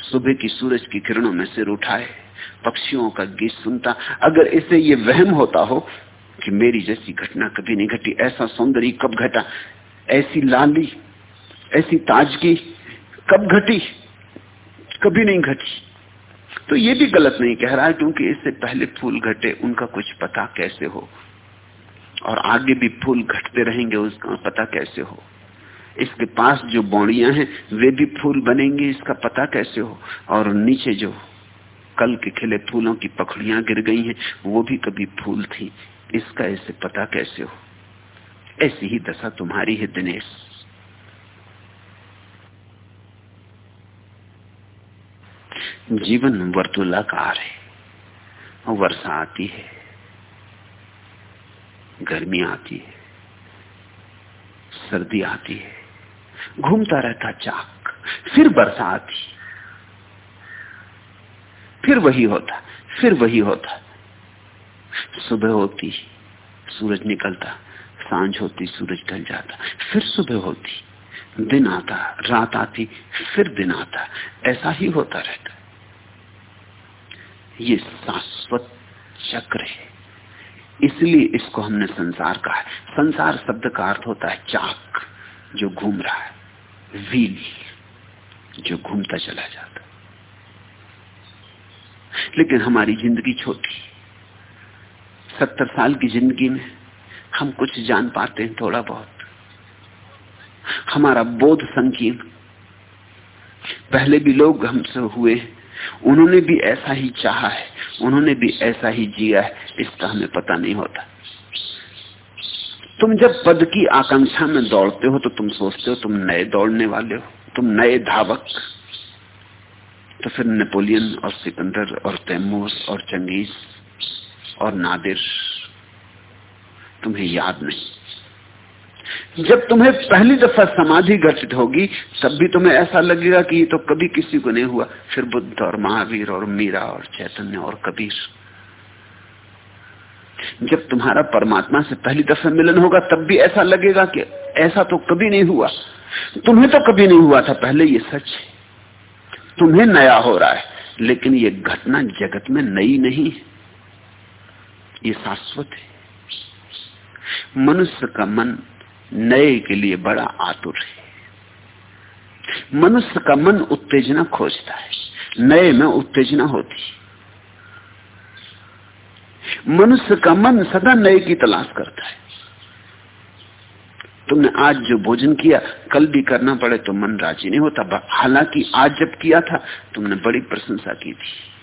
[SPEAKER 2] सुबह की सूरज की किरणों में सिर उठाए, पक्षियों का गीत सुनता, अगर इसे ये वहम होता हो कि मेरी जैसी घटना कभी नहीं घटी, ऐसा सौंदर्य कब घटा, ऐसी लाली, ऐसी ताजगी कब घटी, कभी नहीं घटी। तो ये भी गलत नहीं कह रहा है, क्योंकि इससे पहले फूल घटे, उनका कुछ पता कैसे हो? और आगे भी फूल घटते रहेंगे, उसका पता कैसे हो? इसके पास जो बौड़ियाँ हैं, वे भी फूल बनेंगे, इसका पता कैसे हो? और नीचे जो कल के खिले फूलों की पखड़ियाँ गिर गई हैं, वो भी कभी फूल थी। इसका इसे पता कैसे हो? ऐसी ही दशा तुम्हारी है, दिनेश। जीवन वर्तुलाकार है वर्षा आती है, गर्मी आती है, सर्दी आती है, घूमता रहता चाक, फिर वर्षा आती, फिर वही होता, फिर वही होता। सुबह होती, सूरज निकलता, साँझ होती, सूरज ढल जाता, फिर सुबह होती, दिन आता, रात आती, फिर दिन आता, ऐसा ही होता रहता। ये शाश्वत चक्र है। इसलिए इसको हमने संसार कहा। है संसार शब्द का अर्थ होता है चाक, जो घूम रहा है। व्हील जो घूमता चला जाता लेकिन हमारी ज़िंदगी छोटी सत्तर साल की ज़िंदगी में हम कुछ जान पाते हैं थोड़ा बहुत। हमारा बोध संकीर्ण। पहले भी लोग हमसे हुए उन्होंने भी ऐसा ही चाहा है, उन्होंने भी ऐसा ही जिया है, इसका हमें पता नहीं होता। तुम जब पद की आकांक्षा में दौड़ते हो तो तुम सोचते हो तुम नए दौड़ने वाले हो, तुम नए धावक। तो फिर नेपोलियन और सिकंदर और तैमूर और चंगेज और नादिर, तुम्हें याद नहीं। जब तुम्हें पहली दफ़ा समाधि घटित होगी, तब भी तुम्हें ऐसा लगेगा कि ये तो कभी किसी को नहीं हुआ। फिर बुद्ध और महावीर और मीरा और चैतन्य और कबीर। जब तुम्हारा परमात्मा से पहली दफ़ा मिलन होगा, तब भी ऐसा लगेगा कि ऐसा तो कभी नहीं हुआ। तुम्हें तो कभी नहीं हुआ था, पहले ये सच तुम्हें नया हो रहा है, लेकिन ये घटना जगत में नई नहीं है। ये शाश्वत है। मनुष्य का मन नए के लिए बड़ा आतुर है। मनुष्य का मन उत्तेजना खोजता है। नए में उत्तेजना होती मनुष्य का मन सदा नए की तलाश करता है। तुमने आज जो भोजन किया, कल भी करना पड़े तो मन राज़ी नहीं होता। हालाँकि आज जब किया था, तुमने बड़ी प्रशंसा की थी।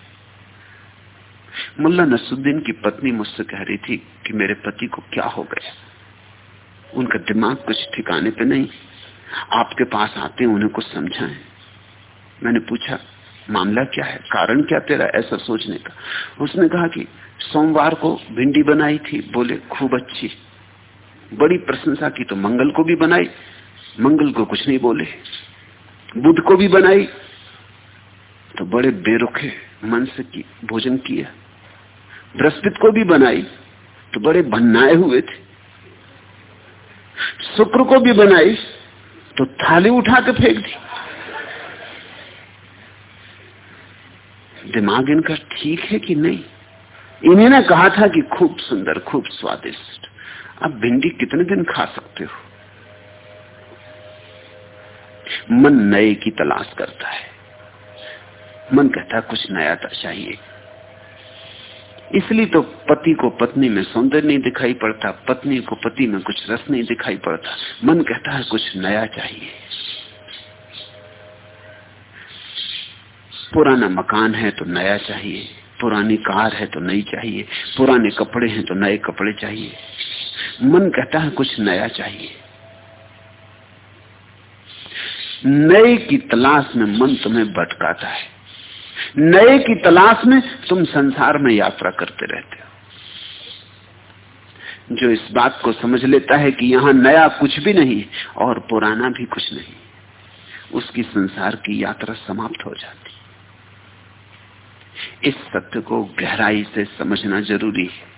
[SPEAKER 2] मुल्ला नसुद्दीन की पत्नी मुझसे कह रही थी कि मेरे पति को क्या हो गया? उनका दिमाग कुछ ठिकाने पे नहीं। आपके पास आते हैं, उन्हें कुछ समझाएँ। मैंने पूछा, मामला क्या है? कारण क्या तेरा? ऐसा सोचने का। उसने कहा कि सोमवार को भिंडी बनाई थी। बोले, खूब अच्छी। बड़ी प्रशंसा की तो मंगल को भी बनाई। मंगल को कुछ नहीं बोले। बुध को भी बनाई। तो बड़े बेरुखे मन से की भोजन किया। बृहस्पति को भी बनाई। तो बड़े भन्नाए हुए थे। शुक्र को भी बनाई तो थाली उठा के फेंक दी। दिमाग इनका ठीक है कि नहीं? इन्हें ने कहा था कि खूब सुंदर, खूब स्वादिष्ट। अब भिंडी कितने दिन खा सकते हो? मन नए की तलाश करता है। मन कहता कुछ नया चाहिए। इसलिए तो पति को पत्नी में सौंदर्य नहीं दिखाई पड़ता, पत्नी को पति में कुछ रस नहीं दिखाई पड़ता। मन कहता है, कुछ नया चाहिए। पुराना मकान है तो नया चाहिए, पुरानी कार है तो नई चाहिए, पुराने कपड़े हैं तो नए कपड़े चाहिए। मन कहता है, कुछ नया चाहिए। नए की तलाश में मन तुम्हें भटकाता है। नए की तलाश में तुम संसार में यात्रा करते रहते हो। जो इस बात को समझ लेता है कि यहाँ नया कुछ भी नहीं और पुराना भी कुछ नहीं, उसकी संसार की यात्रा समाप्त हो जाती। इस सत्य को गहराई से समझना ज़रूरी है।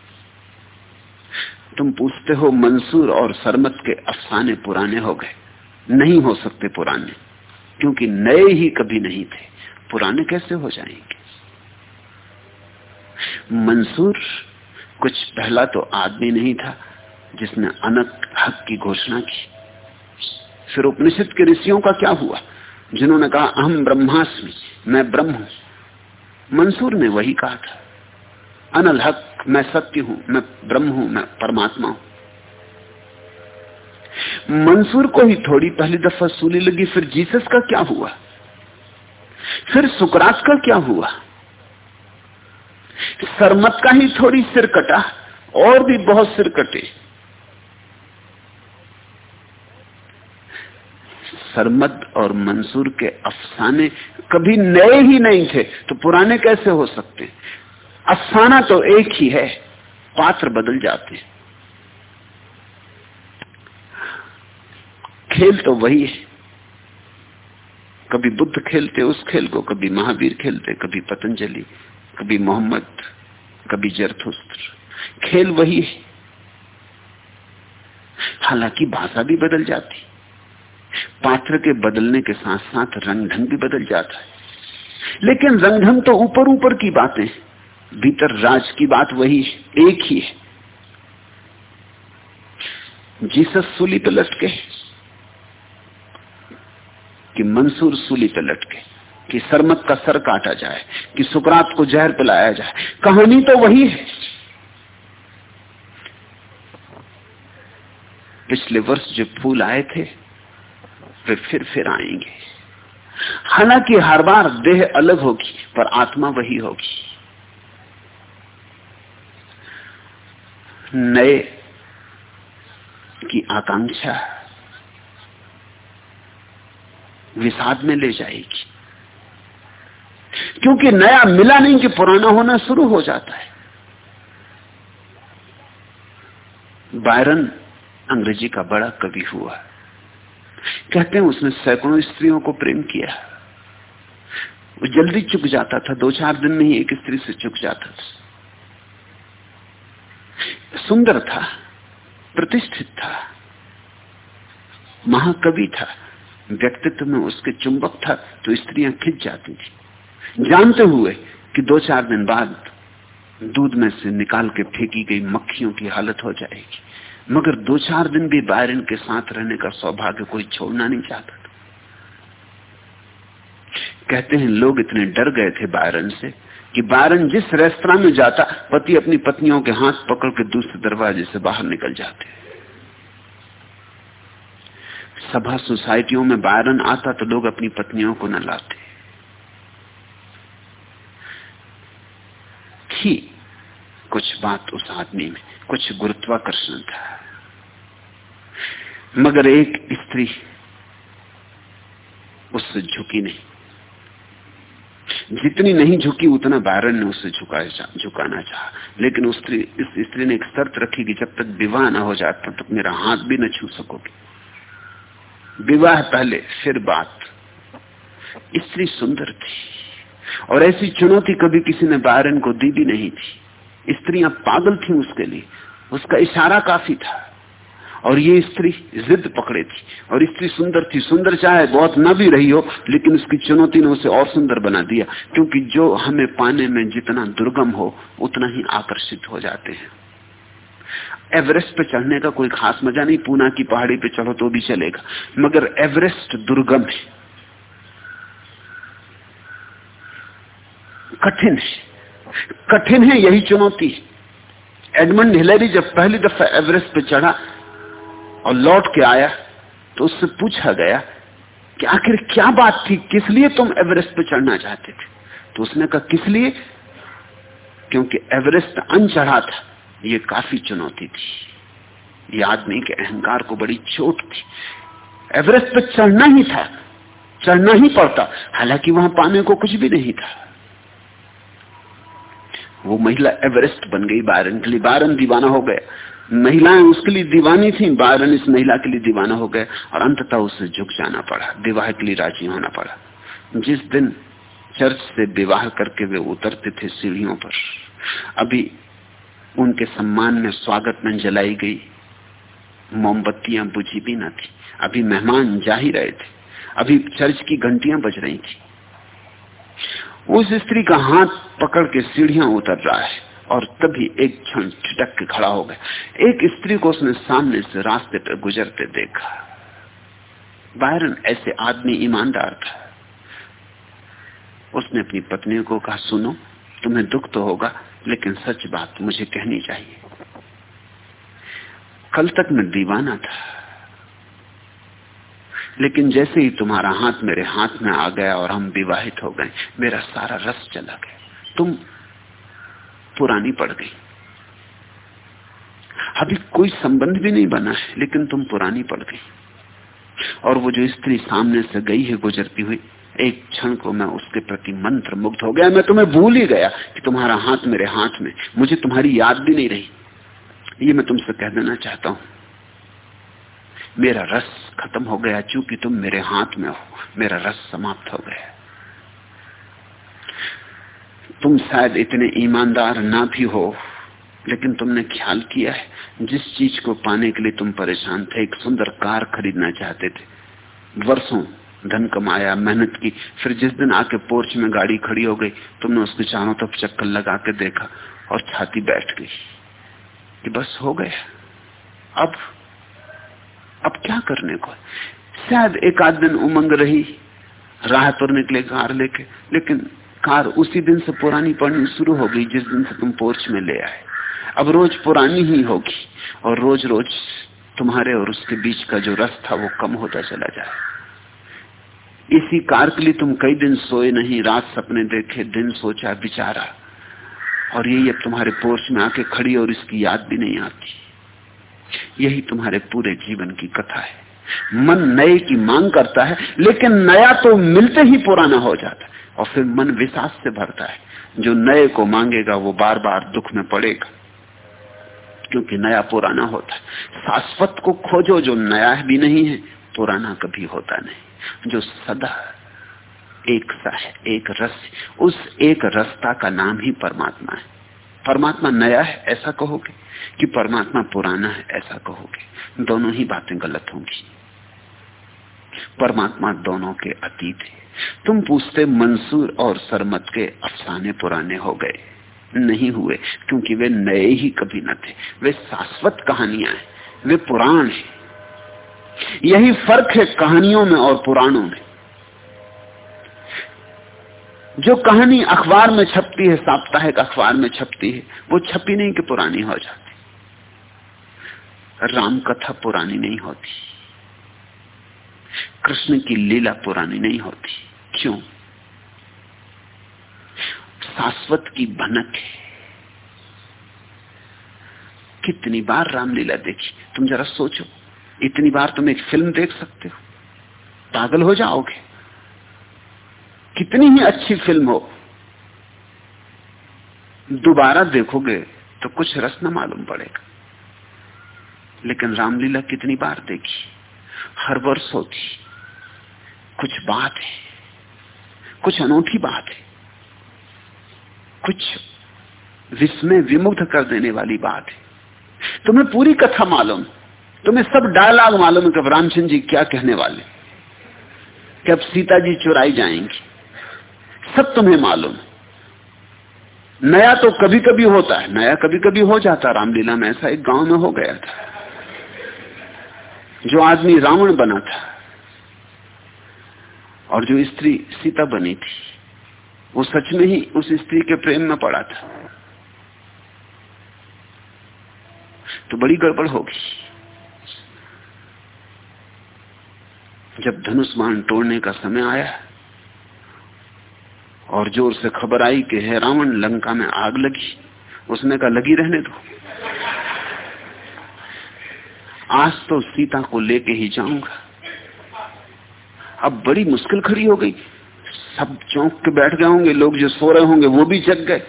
[SPEAKER 2] तुम पूछते हो, मंसूर और सरमत के अफसाने पुराने हो गए। नहीं हो सकते पुराने, क्योंकि नए ही कभी नहीं थे। पुराने कैसे हो जाएँगे? मंसूर कुछ पहला तो आदमी नहीं था जिसने अनक हक की घोषणा की। फिर उपनिषद के ऋषियों का क्या हुआ? जिन्होंने कहा, अहम ब्रह्मास्मि, मैं ब्रह्म हूँ। मंसूर ने वही कहा था, अनल हक, मैं सत्य हूँ, मैं ब्रह्म हूँ, मैं परमात्मा हूँ। मंसूर को ही थोड़ी पहली दफ़ा सूली लगी, फिर जीसस का क्या हुआ? फिर सुकरात का क्या हुआ? सरमत का ही थोड़ी सिर कटा, और भी बहुत सिर कटे। सरमद और मंसूर के अफसाने कभी नए ही नहीं थे तो पुराने कैसे हो सकते अफसाना तो एक ही है, पात्र बदल जाते खेल तो वही है। कभी बुद्ध खेलते, उस खेल को कभी महावीर खेलते, कभी पतंजलि, कभी मोहम्मद, कभी जरथुस्त्र। खेल वही है। हालाँकि भाषा भी बदल जाती। पात्र के बदलने के साथ साथ रंग ढंग भी बदल जाता है। लेकिन रंग ढंग तो ऊपर ऊपर की बातें भीतर राज की बात वही एक ही है। जीसस सूली पे लटके कि मंसूर सूली पे लटके, कि सरमत का सर काटा जाए, कि सुकरात को जहर पिलाया जाए। कहानी तो वही है। पिछले वर्ष जो फूल आए थे, वे फिर फिर आएँगे। हालाँकि हर बार देह अलग होगी, पर आत्मा वही होगी। नए की आकांक्षा विषाद में ले जाएगी। क्योंकि नया मिला नहीं कि पुराना होना शुरू हो जाता है। बायरन अंग्रेज़ी का बड़ा कवि हुआ। कहते हैं उसने सैकड़ों स्त्रियों को प्रेम किया। वो जल्दी चुक जाता था दो चार दिन में ही एक स्त्री से चुक जाता था। सुंदर था, प्रतिष्ठित था, महाकवि था। व्यक्तित्व में उसके चुंबक था तो स्त्रियाँ खिंच जाती थी। जानते हुए कि दो चार दिन बाद दूध में से निकाल के फेंकी गई मक्खियों की हालत हो जाएगी। मगर दो चार दिन भी बायरन के साथ रहने का सौभाग्य कोई छोड़ना नहीं चाहता था। कहते हैं, लोग इतने डर गए थे बायरन से कि बायरन जिस रेस्तरा में जाता, पति अपनी पत्नियों के हाथ पकड़ के दूसरे दरवाजे से बाहर निकल जाते। सभा सोसाइटियों में बायरन आता तो लोग अपनी पत्नियों को न लाते। थी कुछ बात उस आदमी में, कुछ गुरुत्वाकर्षण था। मगर एक स्त्री उससे झुकी नहीं। जितनी नहीं झुकी, उतना बायरन ने उससे झुकाया झुकाना चाहा। लेकिन उस स्त्री ने एक शर्त रखी कि जब तक विवाह ना हो जाता, तब तक मेरा हाथ भी न छू सकोगे। विवाह पहले, फिर बात। स्त्री सुंदर थी। और ऐसी चुनौती कभी किसी ने बायरन को दी भी नहीं थी। स्त्रियाँ पागल थी उसके लिए। उसका इशारा काफ़ी था। और ये स्त्री जिद पकड़े थी। और स्त्री सुंदर थी। सुंदर चाहे बहुत न भी रही हो, लेकिन उसकी चुनौती ने उसे और सुंदर बना दिया। क्योंकि जो हमें पाने में जितना दुर्गम हो, उतना ही आकर्षित हो जाते हैं। एवरेस्ट पे चढ़ने का कोई खास मज़ा नहीं, पूना की पहाड़ी पे चढ़ो तो भी चलेगा। मगर एवरेस्ट दुर्गम है। कठिन है। कठिन है यही चुनौती। एडमंड हिलेरी जब पहली दफ़ा एवरेस्ट पे चढ़ा और लौट के आया तो उससे पूछा गया कि आखिर क्या बात थी? किस लिए तुम एवरेस्ट पे चढ़ना चाहते थे? तो उसने कहा, किस लिए? क्योंकि एवरेस्ट अन चढ़ा था। ये काफ़ी चुनौती थी। ये आदमी के अहंकार को बड़ी चोट थी। एवरेस्ट पर चढ़ना ही था। चढ़ना ही पड़ता। हालाँकि वहाँ पाने को कुछ भी नहीं था। वो महिला एवरेस्ट बन गई बायरन के लिए। बायरन दीवाना हो गया महिलाएँ उसके लिए दीवानी थी। बारन इस महिला के लिए दीवाना हो गए। और अंततः उसे झुक जाना पड़ा। विवाह के लिए राज़ी होना पड़ा। जिस दिन चर्च से विवाह करके वे उतरते थे सीढ़ियों पर। अभी उनके सम्मान में स्वागत में जलाई गई। मोमबत्तियाँ बुझी भी न थी। अभी मेहमान जा ही रहे थे। अभी चर्च की घंटियाँ बज रही थी। उस स्त्री का हाथ पकड़ के सीढ़ियाँ उतर रहा है और तभी एक क्षण छिटक के खड़ा हो गया। एक स्त्री को उसने सामने से रास्ते पर गुजरते देखा। बायरन ऐसे आदमी ईमानदार था। उसने अपनी पत्नी को कहा, सुनो, तुम्हें दुख तो होगा लेकिन सच बात मुझे कहनी चाहिए। कल तक मैं दीवाना था। लेकिन जैसे ही तुम्हारा हाथ मेरे हाथ में आ गया और हम विवाहित हो गए, मेरा सारा रस चला गया। तुम पुरानी पड़ गई। अभी कोई संबंध भी नहीं बना है, लेकिन तुम पुरानी पड़ गई। और वो जो स्त्री सामने से गई है, गुजरती हुई एक क्षण को मैं उसके प्रति मंत्र मुग्ध हो गया। मैं तुम्हें भूल ही गया कि तुम्हारा हाथ मेरे हाथ में, मुझे तुम्हारी याद भी नहीं रही। ये मैं तुमसे कह देना चाहता हूँ। मेरा रस खत्म हो गया, चूँकि तुम मेरे हाथ में हो। मेरा रस समाप्त हो गया। तुम शायद इतने ईमानदार ना भी हो, लेकिन तुमने ख्याल किया है, जिस चीज़ को पाने के लिए तुम परेशान थे, एक सुंदर कार खरीदना चाहते थे। वर्षों धन कमाया, मेहनत की। फिर जिस दिन आके पोर्च में गाड़ी खड़ी हो गई, तुमने उसके चारों तरफ़ चक्कर लगा के देखा और छाती बैठ गई कि बस हो गया। अब अब क्या करने को? शायद एक आध दिन उमंग रही, राह पर निकले कार लेके, लेकिन कार उसी दिन से पुरानी पड़नी शुरू हो गई जिस दिन से तुम पोर्च में ले आए। अब रोज पुरानी ही होगी और रोज रोज तुम्हारे और उसके बीच का जो रस था वो कम होता चला जाए। इसी कार के लिए तुम कई दिन सोए नहीं, रात सपने देखे, दिन सोचा विचारा और यही अब तुम्हारे पोर्च में आके खड़ी और इसकी याद भी नहीं आती। यही तुम्हारे पूरे जीवन की कथा है। मन नए की मांग करता है, लेकिन नया तो मिलते ही पुराना हो जाता है। और फिर मन विशास से भरता है। जो नए को मांगेगा, वो बार बार दुख में पड़ेगा। क्योंकि नया पुराना होता है। शाश्वत को खोजो जो नया भी नहीं है, पुराना कभी होता नहीं। जो सदा एक सा है एक रस, उस एक रस्ता का नाम ही परमात्मा है। परमात्मा नया है, ऐसा कहोगे? कि परमात्मा पुराना है, ऐसा कहोगे? दोनों ही बातें गलत होंगी। परमात्मा दोनों के अतीत है। तुम पूछते मंसूर और सरमत के अफसाने पुराने हो गए। नहीं हुए, क्योंकि वे नए ही कभी न थे। वे शाश्वत कहानियाँ हैं। वे पुराण हैं। यही फ़र्क है कहानियों में और पुराणों में। जो कहानी अखबार में छपती है, साप्ताहिक अखबार में छपती है, वो छपी नहीं कि पुरानी हो जाती। राम कथा पुरानी नहीं होती। कृष्ण की लीला पुरानी नहीं होती। क्यों? शाश्वत की भनक है। कितनी बार रामलीला देखी? तुम जरा सोचो। इतनी बार तुम एक फ़िल्म देख सकते हो। पागल हो जाओगे। कितनी ही अच्छी फ़िल्म हो। दोबारा देखोगे तो कुछ रस न मालूम पड़ेगा। लेकिन रामलीला कितनी बार देखी? हर वर्ष होती। कुछ बात है। कुछ अनूठी बात है। कुछ विस्मय विमुग्ध कर देने वाली बात है। तुम्हें पूरी कथा मालूम। तुम्हें सब डायलॉग मालूम है कि रामचंद्र जी क्या कहने वाले कि अब सीता जी चुराई जाएँगी। सब तुम्हें मालूम नया तो कभी कभी होता है, नया कभी कभी हो जाता रामलीला में ऐसा एक गाँव में हो गया था, जो आदमी रावण बना था और जो स्त्री सीता बनी थी। वो सच में ही उस स्त्री के प्रेम में पड़ा था। तो बड़ी गड़बड़ होगी जब धनुष बाण तोड़ने का समय आया और ज़ोर से खबर आई कि है रावण, लंका में आग लगी। उसने कहा, लगी रहने दो। आज तो सीता को लेके ही जाऊँगा। अब बड़ी मुश्किल खड़ी हो गई। सब चौंक के बैठ गए होंगे, लोग जो सो रहे होंगे, वो भी जग गए।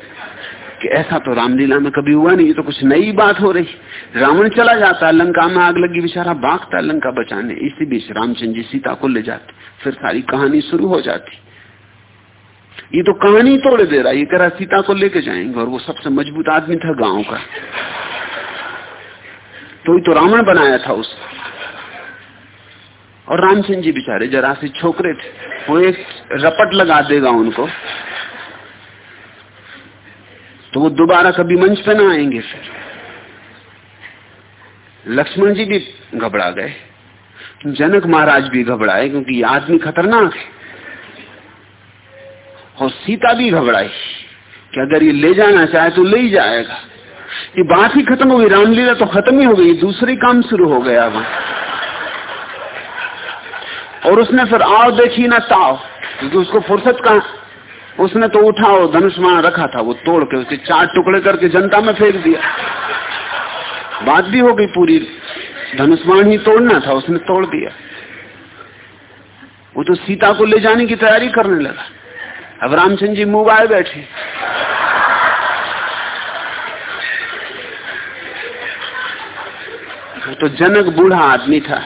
[SPEAKER 2] कि ऐसा तो रामलीला में कभी हुआ नहीं, ये तो कुछ नई बात हो रही। रावण चला जाता, लंका में आग लगी, बेचारा भागता, लंका बचाने। इसी बीच रामचंद्र जी सीता को ले जाते। फिर सारी कहानी शुरू हो जाती। ये तो कहानी तोड़ दे रहा ये कह रहा सीता को लेके जाएँगे, और वो सबसे मज़बूत आदमी था गाँव का। तो ही तो रावण बनाया था उस। और रामचंद्र जी बेचारे जरा से छोकरे थे। वो एक रपट लगा देगा उनको। तो वो दोबारा कभी मंच पे ना आएँगे फिर। लक्ष्मण जी भी घबरा गए। जनक महाराज भी घबराए क्योंकि आदमी खतरनाक है। और सीता भी घबराई कि अगर ये ले जाना चाहे तो ले ही जाएगा। ये बात ही खत्म हो गई, रामलीला तो खत्म ही हो गई, दूसरी काम शुरू हो गया वहाँ और उसने फिर आओ देखी ना ताओ, क्योंकि उसको फुर्सत कहा उसने तो उठा और धनुष्मान रखा था, वो तोड़ के उसे चार टुकड़े करके जनता में फेंक दिया। बात भी हो गई पूरी। धनुष्मान ही तोड़ना था, उसने तोड़ दिया। वो तो सीता को ले जाने की तैयारी करने लगा। अब रामचंद्र जी मुँह आए बैठे। तो जनक बूढ़ा आदमी था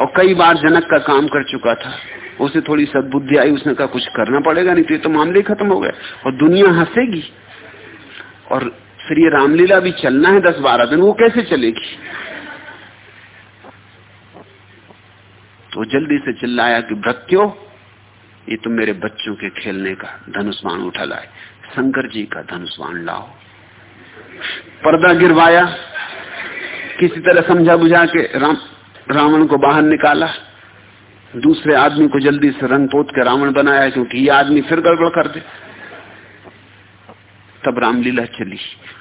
[SPEAKER 2] और कई बार जनक का काम कर चुका था। उसे थोड़ी सदबुद्धि आई, उसने कहा, कुछ करना पड़ेगा, नहीं तो ये तो मामले खत्म हो गए। और दुनिया हंसेगी। और फिर ये रामलीला भी चलना है दस बारह दिन, वो कैसे चलेगी? तो जल्दी से चिल्लाया कि भ्रत्यो ये तो मेरे बच्चों के खेलने का धनुष्वान उठा लाए। शंकर जी का धनुष्वान लाओ। पर्दा गिरवाया। किसी तरह समझा बुझा के राम, रावण को बाहर निकाला। दूसरे आदमी को जल्दी से रंग पोत के रावण बनाया, क्योंकि ये आदमी फिर गड़बड़ कर दे। तब रामलीला चली।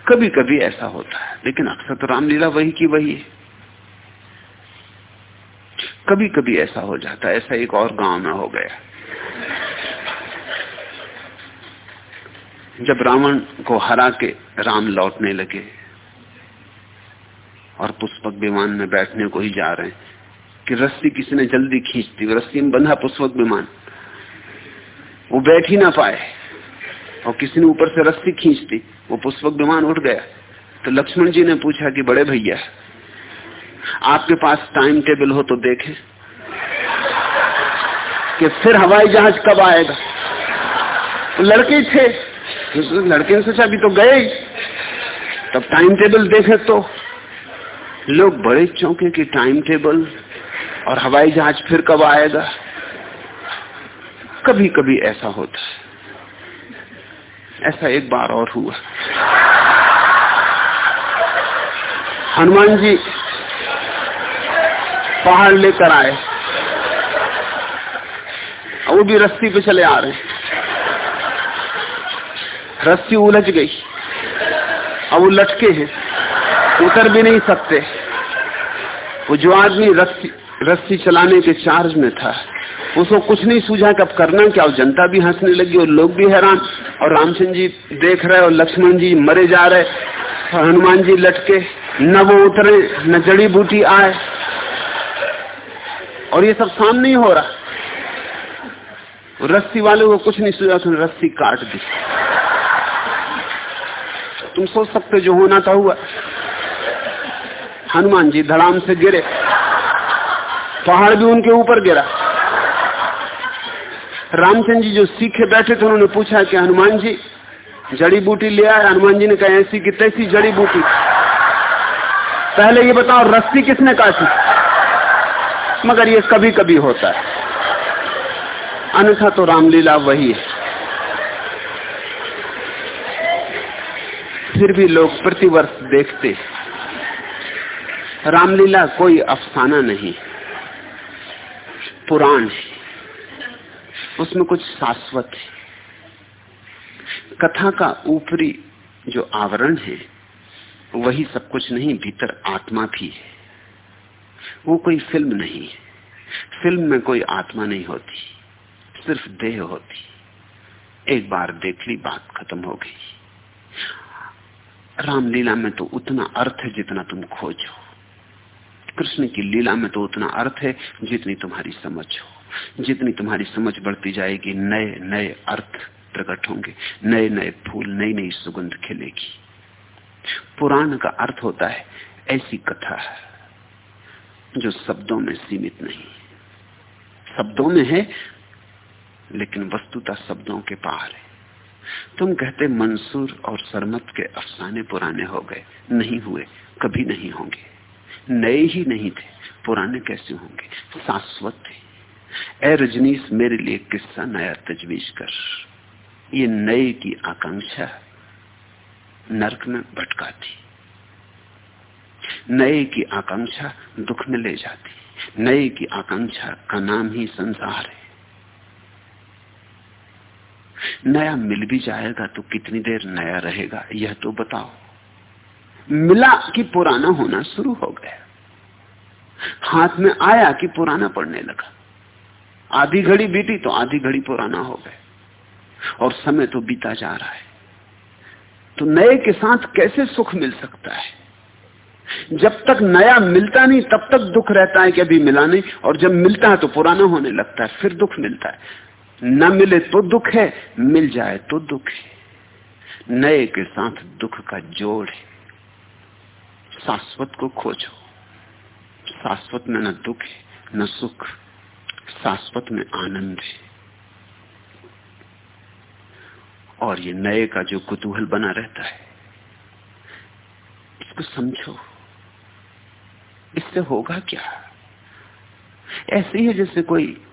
[SPEAKER 2] कभी कभी ऐसा होता है, लेकिन अक्सर तो रामलीला वही की वही है। कभी कभी ऐसा हो जाता है, ऐसा एक और गाँव में हो गया। जब रावण को हरा के राम लौटने लगे, और पुष्पक विमान में बैठने को ही जा रहे हैं कि रस्सी किसी ने जल्दी खींच दी रस्सी में बंधा पुष्पक विमान वो बैठ ही ना पाए, और किसी ने ऊपर से रस्सी खींच दी, वो पुष्पक विमान उठ गया। तो लक्ष्मण जी ने पूछा कि बड़े भैया, आपके पास टाइम टेबल हो तो देखें कि फिर हवाई जहाज़ कब आएगा। तो लड़के थे लड़के ने सोचा, अभी तो गए तब टाइम टेबल देखे तो लोग बड़े चौंके कि टाइम टेबल और हवाई जहाज़ फिर कब आएगा? कभी कभी ऐसा होता है। ऐसा एक बार और हुआ। हनुमान जी पहाड़ लेकर आए। वो भी रस्सी पे चले आ रहे हैं। रस्सी उलझ गई। अब वो लटके हैं। उतर भी नहीं सकते। वो जो आदमी रस्सी रस्सी चलाने के चार्ज में था। उसको कुछ नहीं सूझा कि अब करना क्या, और जनता भी हंसने लगी, और लोग भी हैरान। और रामचंद्र जी देख रहे, और लक्ष्मण जी मरे जा रहे, और हनुमान जी लटके, न वो उतरे, न जड़ी बूटी आए। और ये सब सामने ही हो रहा। रस्सी वाले को कुछ नहीं सूझा उसने रस्सी काट दी। तुम सोच सकते जो होना था हुआ। हनुमान जी धड़ाम से गिरे। पहाड़ भी उनके ऊपर गिरा। रामचंद्र जी जो सीखे बैठे थे, उन्होंने पूछा कि, हनुमान जी, जड़ी बूटी ले आए? हनुमान जी ने कहा, ऐसी कि तैसी जड़ी बूटी। पहले ये बताओ, रस्सी किसने काटी? मगर ये कभी कभी होता है। अन्यथा तो रामलीला वही है। फिर भी लोग प्रतिवर्ष देखते रामलीला कोई अफसाना नहीं पुराण है उसमें कुछ शाश्वत है। कथा का ऊपरी जो आवरण है, वही सब कुछ नहीं, भीतर आत्मा भी है। वो कोई फ़िल्म नहीं है। फ़िल्म में कोई आत्मा नहीं होती, सिर्फ़ देह होती। एक बार देख ली, बात खत्म हो गई। रामलीला में तो उतना अर्थ है जितना तुम खोजो। कृष्ण की लीला में तो उतना अर्थ है जितनी तुम्हारी समझ हो। जितनी तुम्हारी समझ बढ़ती जाएगी, नए नए अर्थ प्रकट होंगे। नए नए फूल, नई नई सुगंध खिलेगी। पुराण का अर्थ होता है, ऐसी कथा जो शब्दों में सीमित नहीं। शब्दों में है, लेकिन वस्तुता शब्दों के पार है। तुम कहते मंसूर और सरमत के अफसाने पुराने हो गए, नहीं हुए, कभी नहीं होंगे। नए ही नहीं थे, पुराने कैसे होंगे? शाश्वत थे। ए रजनीश, मेरे लिए किस्सा नया तजवीज कर। ये नए की आकांक्षा नरक में भटकाती। नए की आकांक्षा दुख में ले जाती। नए की आकांक्षा का नाम ही संसार है। नया मिल भी जाएगा तो कितनी देर नया रहेगा, यह तो बताओ। मिला कि पुराना होना शुरू हो गया। हाथ में आया कि पुराना पड़ने लगा। आधी घड़ी बीती तो आधी घड़ी पुराना हो गए और समय तो बीता जा रहा है। तो नए के साथ कैसे सुख मिल सकता है? जब तक नया मिलता नहीं, तब तक दुख रहता है कि अभी मिला नहीं। और जब मिलता है तो पुराना होने लगता है, फिर दुख मिलता है। न मिले तो दुख है, मिल जाए तो दुख है। नए के साथ दुख का जोड़ है। शाश्वत को खोजो। शाश्वत में न दुख है, न सुख। शाश्वत में आनंद है। और ये नए का जो कुतूहल बना रहता है, इसको समझो। इससे होगा क्या? ऐसे ही है जैसे कोई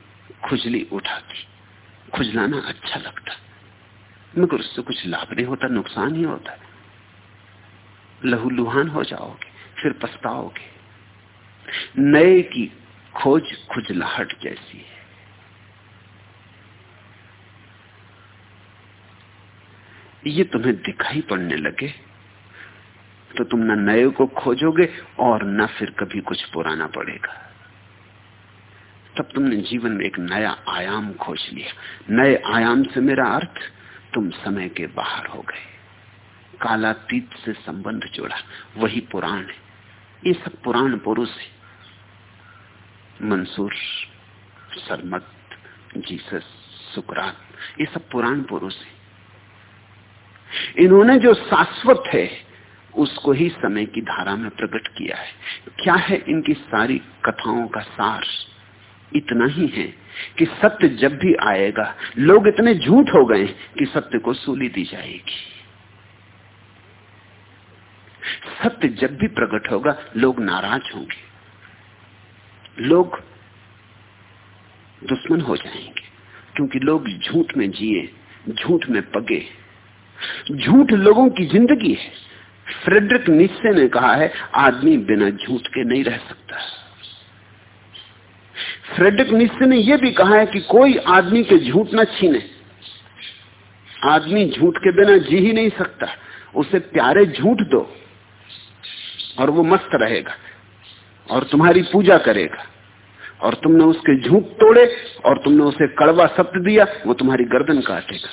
[SPEAKER 2] खुजली उठाती। खुजलाना अच्छा लगता। मगर उससे कुछ लाभ नहीं होता, नुकसान ही होता। लहूलुहान हो जाओगे, फिर पछताओगे। नए की खोज खुजलाहट जैसी है। ये तुम्हें दिखाई पड़ने लगे तो तुम न नए को खोजोगे और न फिर कभी कुछ पुराना पड़ेगा। तब तुमने जीवन में एक नया आयाम खोज लिया। नए आयाम से मेरा अर्थ, तुम समय के बाहर हो गए। कालातीत से संबंध जोड़ा। वही पुराण है। ये सब पुराण पुरुष है। मंसूर, सरमत, जीसस, सुकरात, ये सब पुराण पुरुष है। इन्होंने जो शाश्वत है, उसको ही समय की धारा में प्रकट किया है। क्या है इनकी सारी कथाओं का सार? इतना ही है कि सत्य जब भी आएगा, लोग इतने झूठ हो गए कि सत्य को सूली दी जाएगी। सत्य जब भी प्रकट होगा, लोग नाराज़ होंगे। लोग दुश्मन हो जाएँगे, क्योंकि लोग झूठ में जिए, झूठ में पगे। झूठ लोगों की ज़िंदगी है। फ्रेडरिक निश्चय ने कहा है, आदमी बिना झूठ के नहीं रह सकता। फ्रेडरिक निश्चय ने यह भी कहा है कि कोई आदमी के झूठ ना छीने। आदमी झूठ के बिना जी ही नहीं सकता। उसे प्यारे झूठ दो। और वो मस्त रहेगा। और तुम्हारी पूजा करेगा। और तुमने उसके झूठ तोड़े, और तुमने उसे कड़वा सत्य दिया, वो तुम्हारी गर्दन काटेगा।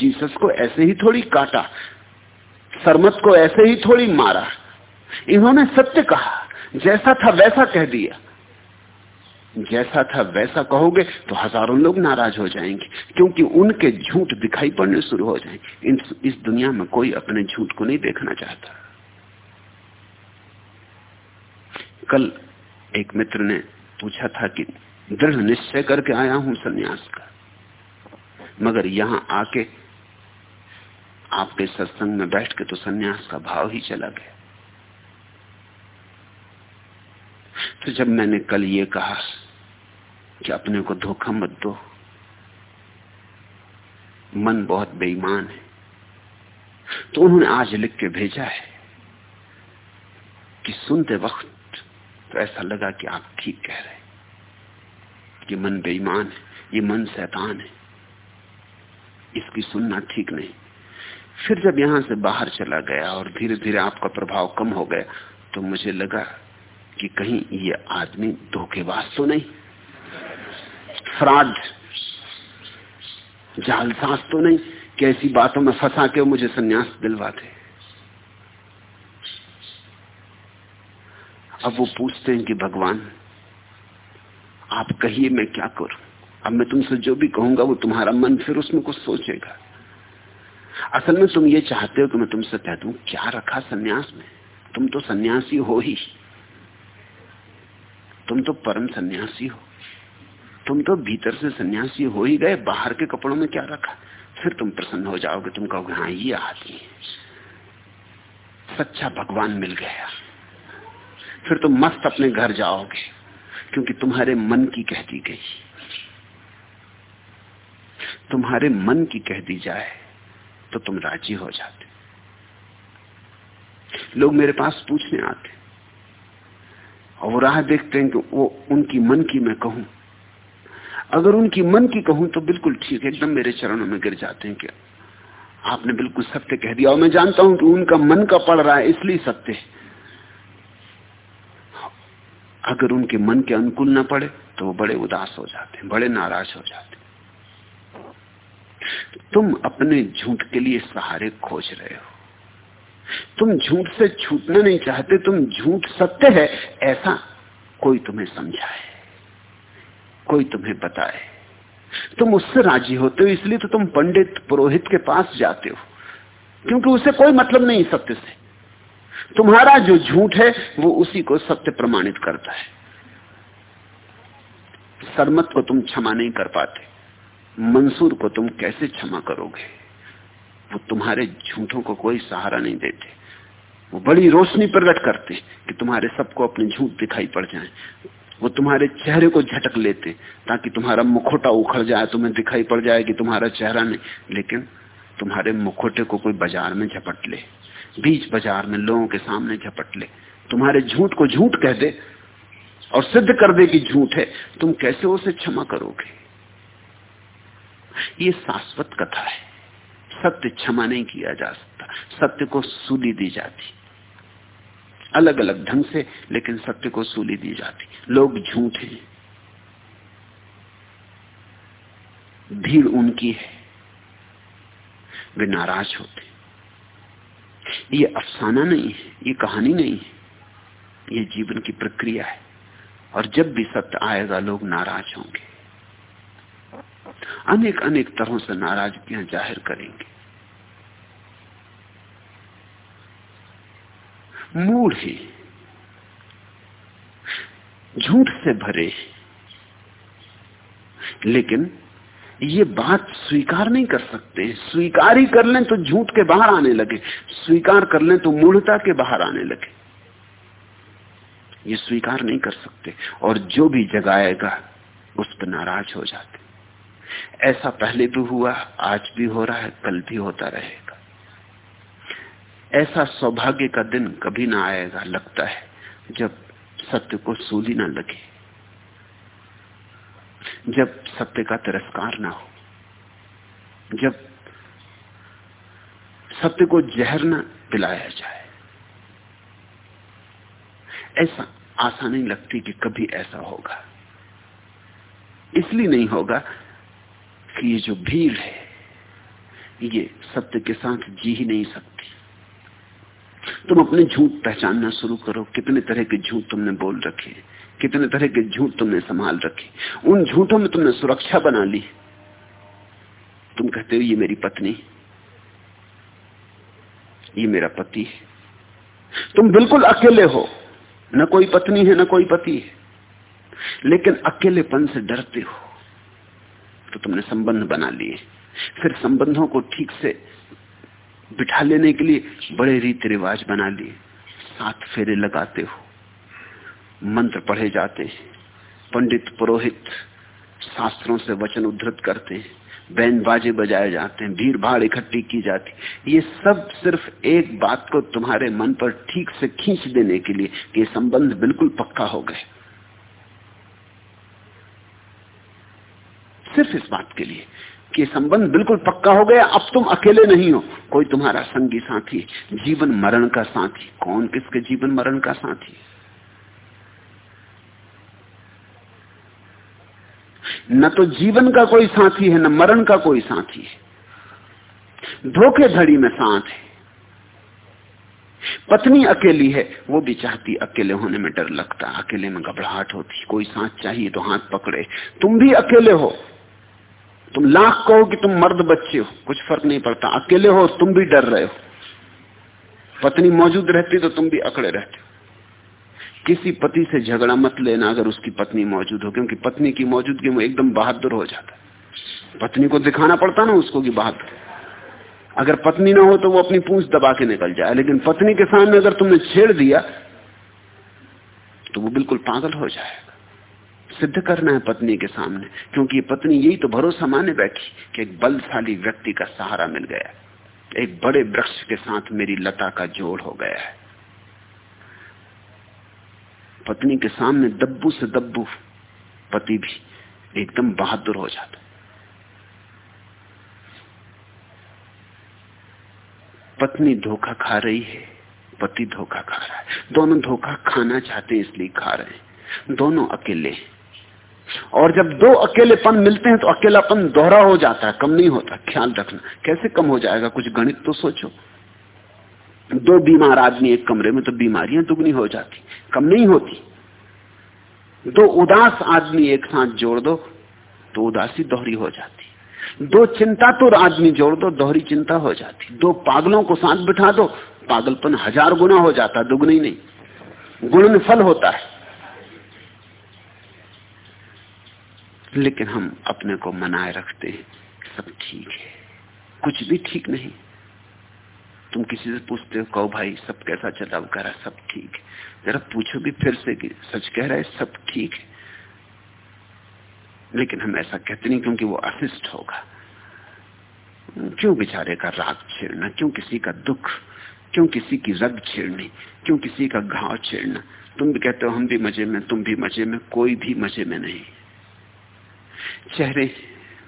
[SPEAKER 2] जीसस को ऐसे ही थोड़ी काटा, सरमत को ऐसे ही थोड़ी मारा। इन्होंने सत्य कहा, जैसा था वैसा कह दिया। जैसा था वैसा कहोगे तो हज़ारों लोग नाराज़ हो जाएँगे, क्योंकि उनके झूठ दिखाई पड़ने शुरू हो जाएँगे। इस दुनिया में कोई अपने झूठ को नहीं देखना चाहता। कल एक मित्र ने पूछा था कि दृढ़ निश्चय करके आया हूँ सन्यास का। मगर यहाँ आके आपके सत्संग में बैठ के तो सन्यास का भाव ही चला गया। तो जब मैंने कल ये कहा कि अपने को धोखा मत दो, मन बहुत बेईमान है तो उन्होंने आज लिख के भेजा है कि सुनते वक्त तो ऐसा लगा कि आप ठीक कह रहे कि मन बेईमान है, ये मन शैतान है। इसकी सुनना ठीक नहीं। फिर जब यहाँ से बाहर चला गया और धीरे धीरे आपका प्रभाव कम हो गया तो मुझे लगा कि कहीं ये आदमी धोखेबाज तो नहीं। फ्रॉड, जालसाज तो नहीं। कैसी बातों में फंसा के मुझे सन्यास दिलवाते। अब वो पूछते हैं कि भगवान, आप कहिए मैं क्या करूँ? अब मैं तुमसे जो भी कहूँगा वो तुम्हारा मन फिर उसमें कुछ सोचेगा। असल में तुम ये चाहते हो कि मैं तुमसे कह दू, क्या रखा सन्यास में? तुम तो सन्यासी हो ही। तुम तो परम सन्यासी हो। तुम तो भीतर से सन्यासी हो ही गए, बाहर के कपड़ों में क्या रखा? फिर तुम प्रसन्न हो जाओगे, तुम कहोगे हाँ ये आदमी सच्चा भगवान मिल गया फिर तुम मस्त अपने घर जाओगे, क्योंकि तुम्हारे मन की कह दी गई। तुम्हारे मन की कह दी जाए तो तुम राज़ी हो जाते। लोग मेरे पास पूछने आते और वो राह देखते हैं कि वो उनकी मन की मैं कहूँ। अगर उनकी मन की कहूँ तो बिल्कुल ठीक है, एकदम मेरे चरणों में गिर जाते हैं कि आपने बिल्कुल सत्य कह दिया। और मैं जानता हूँ कि उनका मन का पड़ रहा है, इसलिए सत्य है। अगर उनके मन के अनुकूल ना पड़े तो वो बड़े उदास हो जाते हैं, बड़े नाराज़ हो जाते हैं। तुम अपने झूठ के लिए सहारे खोज रहे हो। तुम झूठ से छूटना नहीं चाहते, तुम झूठ सत्य है, ऐसा कोई तुम्हें समझाए, कोई तुम्हें बताए। तुम उससे राज़ी होते हो, इसलिए तो तुम पंडित, पुरोहित के पास जाते हो, क्योंकि उसे कोई मतलब नहीं सत्य से। तुम्हारा जो झूठ है, वो उसी को सत्य प्रमाणित करता है। सरमत को तुम क्षमा नहीं कर पाते। मंसूर को तुम कैसे क्षमा करोगे? वो तुम्हारे झूठों को कोई सहारा नहीं देते। वो बड़ी रोशनी प्रकट करते कि तुम्हारे सबको अपने झूठ दिखाई पड़ जाए। वो तुम्हारे चेहरे को झटक लेते ताकि तुम्हारा मुखोटा उखड़ जाए, तुम्हें दिखाई पड़ जाए कि तुम्हारा चेहरा नहीं। लेकिन तुम्हारे मुखोटे को कोई बाज़ार में झपट ले। बीच बाज़ार में लोगों के सामने झपट ले। तुम्हारे झूठ को झूठ कह दे और सिद्ध कर दे कि झूठ है। तुम कैसे उसे क्षमा करोगे? ये शाश्वत कथा है। सत्य क्षमा नहीं किया जा सकता। सत्य को सूली दी जाती। अलग अलग ढंग से, लेकिन सत्य को सूली दी जाती। लोग झूठ हैं। भीड़ उनकी है। वे नाराज़ होते। ये अफसाना नहीं है ये कहानी नहीं है ये जीवन की प्रक्रिया है। और जब भी सत्य आएगा, लोग नाराज़ होंगे। अनेक अनेक तरहों से नाराजगियाँ ज़ाहिर करेंगे। मूड ही। झूठ से भरे। लेकिन ये बात स्वीकार नहीं कर सकते। स्वीकार ही कर लें तो झूठ के बाहर आने लगे। स्वीकार कर लें तो मूढ़ता के बाहर आने लगे। ये स्वीकार नहीं कर सकते। और जो भी जगाएगा, उस पर नाराज़ हो जाते। ऐसा पहले भी हुआ, आज भी हो रहा है, कल भी होता रहेगा। ऐसा सौभाग्य का दिन कभी ना आएगा, लगता है, जब सत्य को सूली ना लगे। जब सत्य का तिरस्कार ना हो, जब सत्य को जहर न पिलाया जाए, ऐसा आशा नहीं लगती कि कभी ऐसा होगा। इसलिए नहीं होगा कि ये जो भीड़ है, ये सत्य के साथ जी ही नहीं सकती। तुम अपने झूठ पहचानना शुरू करो, कितने तरह के झूठ तुमने बोल रखे कितने तरह के झूठ तुमने संभाल रखे। उन झूठों में तुमने सुरक्षा बना ली। तुम कहते हो, ये मेरी पत्नी। ये मेरा पति है। तुम बिल्कुल अकेले हो। न कोई पत्नी है, न कोई पति है। लेकिन अकेलेपन से डरते हो। तो तुमने संबंध बना लिए। फिर संबंधों को ठीक से बिठा लेने के लिए बड़े रीति रिवाज बना लिए। सात फेरे लगाते हो। मंत्र पढ़े जाते पंडित पुरोहित शास्त्रों से वचन उद्धृत करते हैं। बैन बाजे बजाए जाते हैं। भीड़ भाड़ इकट्ठी की जाती ये सब सिर्फ़ एक बात को तुम्हारे मन पर ठीक से खींच देने के लिए कि संबंध बिल्कुल पक्का हो गए। सिर्फ़ इस बात के लिए कि संबंध बिल्कुल पक्का हो गया। अब तुम अकेले नहीं हो। कोई तुम्हारा संगी साथी, जीवन मरण का साथी। कौन किसके जीवन मरण का साथी? न तो जीवन का कोई साथी है, न मरण का कोई साथी है। धोखेधड़ी में साथ है। पत्नी अकेली है, वो भी चाहती अकेले होने में डर लगता, अकेले में घबराहट होती, कोई साथ चाहिए तो हाथ पकड़े। तुम भी अकेले हो। तुम लाख कहो कि तुम मर्द बच्चे हो, कुछ फ़र्क नहीं पड़ता। अकेले हो, तुम भी डर रहे हो। पत्नी मौजूद रहती तो तुम भी अकड़े रहते हो। किसी पति से झगड़ा मत लेना अगर उसकी पत्नी मौजूद हो, क्योंकि पत्नी की मौजूदगी में एकदम बहादुर हो जाता है। पत्नी को दिखाना पड़ता ना उसको कि बहादुर। अगर पत्नी ना हो तो वो अपनी पूंछ दबा के निकल जाए, लेकिन पत्नी के सामने अगर तुमने छेड़ दिया तो वो बिल्कुल पागल हो जाएगा। सिद्ध करना है पत्नी के सामने, क्योंकि पत्नी यही तो भरोसा माने बैठी कि एक बलशाली व्यक्ति का सहारा मिल गया। एक बड़े वृक्ष के साथ मेरी लता का जोड़ हो गया है। पत्नी के सामने दब्बू से दब्बू पति भी एकदम बहादुर हो जाता। है पत्नी धोखा खा रही है, पति धोखा खा रहा है। दोनों धोखा खाना चाहते हैं, इसलिए खा रहे हैं। दोनों अकेले और जब दो अकेलेपन मिलते हैं तो अकेलापन दोहरा हो जाता है, कम नहीं होता, ख्याल रखना। कैसे कम हो जाएगा, कुछ गणित तो सोचो। दो बीमार आदमी एक कमरे में तो बीमारियाँ दुगनी हो जाती। कम नहीं होती। दो उदास आदमी एक साथ जोड़ दो तो उदासी दोहरी हो जाती। दो चिंतातुर आदमी जोड़ दो, दोहरी चिंता हो जाती। दो पागलों को साथ बिठा दो, पागलपन हज़ार गुना हो जाता, दुगनी नहीं। गुण फल होता है। लेकिन हम अपने को मनाए रखते हैं, सब ठीक है। कुछ भी ठीक नहीं। तुम किसी से पूछते हो, कहो, भाई, सब कैसा चला वो कह रहा सब ठीक है। जरा पूछो भी फिर से कि सच कह रहा है, सब ठीक है। लेकिन हम ऐसा कहते नहीं क्योंकि वो अशिष्ट होगा। क्यों बेचारे का राग छेड़ना? क्यों किसी का दुख? क्यों किसी की रग छेड़नी? क्यों किसी का घाव छेड़ना? तुम भी कहते हो, हम भी मज़े में, तुम भी मज़े में, कोई भी मज़े में नहीं। चेहरे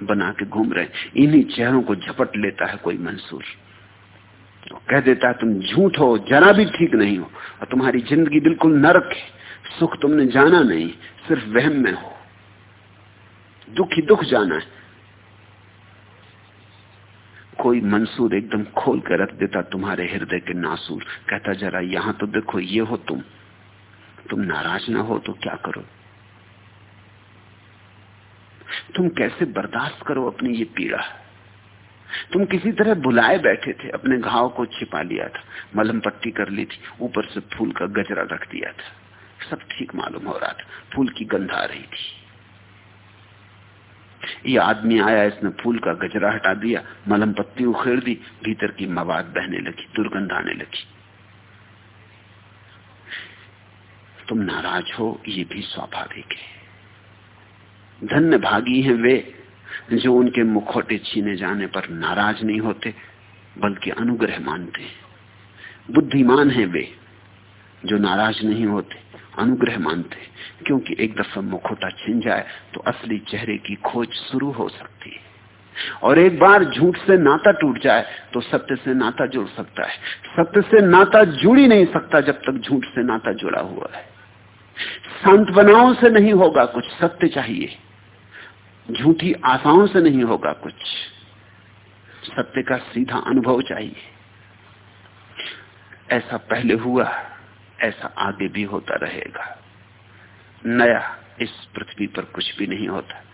[SPEAKER 2] बना के घूम रहे इन्हीं चेहरों को झपट लेता है कोई मंसूर। तो कह देता है, तुम झूठ हो, जरा भी ठीक नहीं हो, और तुम्हारी ज़िंदगी बिल्कुल नरक है। सुख तुमने जाना नहीं, सिर्फ़ वहम में हो। दुख ही दुख जाना है। कोई मंसूर एकदम खोल कर रख देता तुम्हारे हृदय के नासूर। कहता, जरा यहाँ तो देखो, ये हो तुम। तुम नाराज़ ना हो तो क्या करो? तुम कैसे बर्दाश्त करो अपनी ये पीड़ा? तुम किसी तरह बुलाए बैठे थे, अपने घाव को छिपा लिया था, मलम पट्टी कर ली थी, ऊपर से फूल का गजरा रख दिया था। सब ठीक मालूम हो रहा था, फूल की गंध आ रही थी। ये आदमी आया, इसने फूल का गजरा हटा दिया, मलम पत्ती उखेड़ दी, भीतर की मवाद बहने लगी, दुर्गंध आने लगी। तुम नाराज़ हो, ये भी स्वाभाविक है। धन्य भागी हैं वे जो उनके मुखौटे छीने जाने पर नाराज़ नहीं होते, बल्कि अनुग्रह मानते हैं। बुद्धिमान हैं वे, जो नाराज़ नहीं होते, अनुग्रह मानते क्योंकि एक दफ़ा मुखौटा छिन जाए तो असली चेहरे की खोज शुरू हो सकती है। और एक बार झूठ से नाता टूट जाए तो सत्य से नाता जुड़ सकता है। सत्य से नाता जुड़ ही नहीं सकता जब तक झूठ से नाता जुड़ा हुआ है। सांत्वनाओं से नहीं होगा कुछ सत्य चाहिए। झूठी आशाओं से नहीं होगा कुछ। सत्य का सीधा अनुभव चाहिए। ऐसा पहले हुआ, ऐसा आगे भी होता रहेगा। नया इस पृथ्वी पर कुछ भी नहीं होता।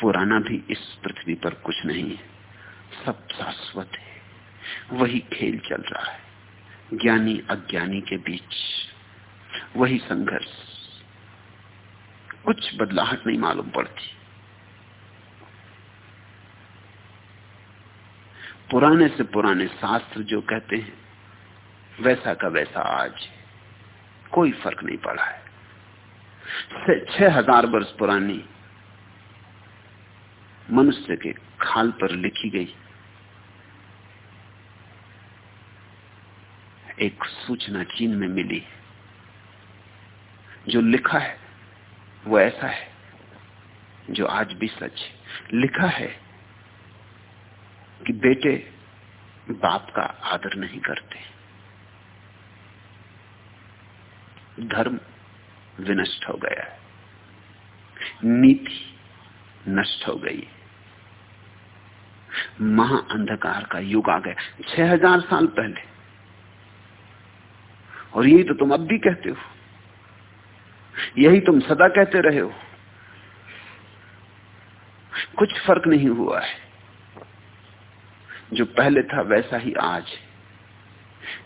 [SPEAKER 2] पुराना भी इस पृथ्वी पर कुछ नहीं है। सब शाश्वत है। वही खेल चल रहा है। ज्ञानी अज्ञानी के बीच। वही संघर्ष। कुछ बदलाहट नहीं मालूम पड़ती। पुराने से पुराने शास्त्र जो कहते हैं, वैसा का वैसा आज कोई फ़र्क नहीं पड़ा है। छह हज़ार वर्ष पुरानी मनुष्य के खाल पर लिखी गई एक सूचना चीन में मिली, जो लिखा है, वो ऐसा है, जो आज भी सच लिखा है कि बेटे बाप का आदर नहीं करते। धर्म विनष्ट हो गया है। नीति नष्ट हो गई महा अंधकार का युग आ गया। छह हज़ार साल पहले। और यही तो तुम अब भी कहते हो। यही तुम सदा कहते रहे हो। कुछ फ़र्क नहीं हुआ है। जो पहले था वैसा ही आज है।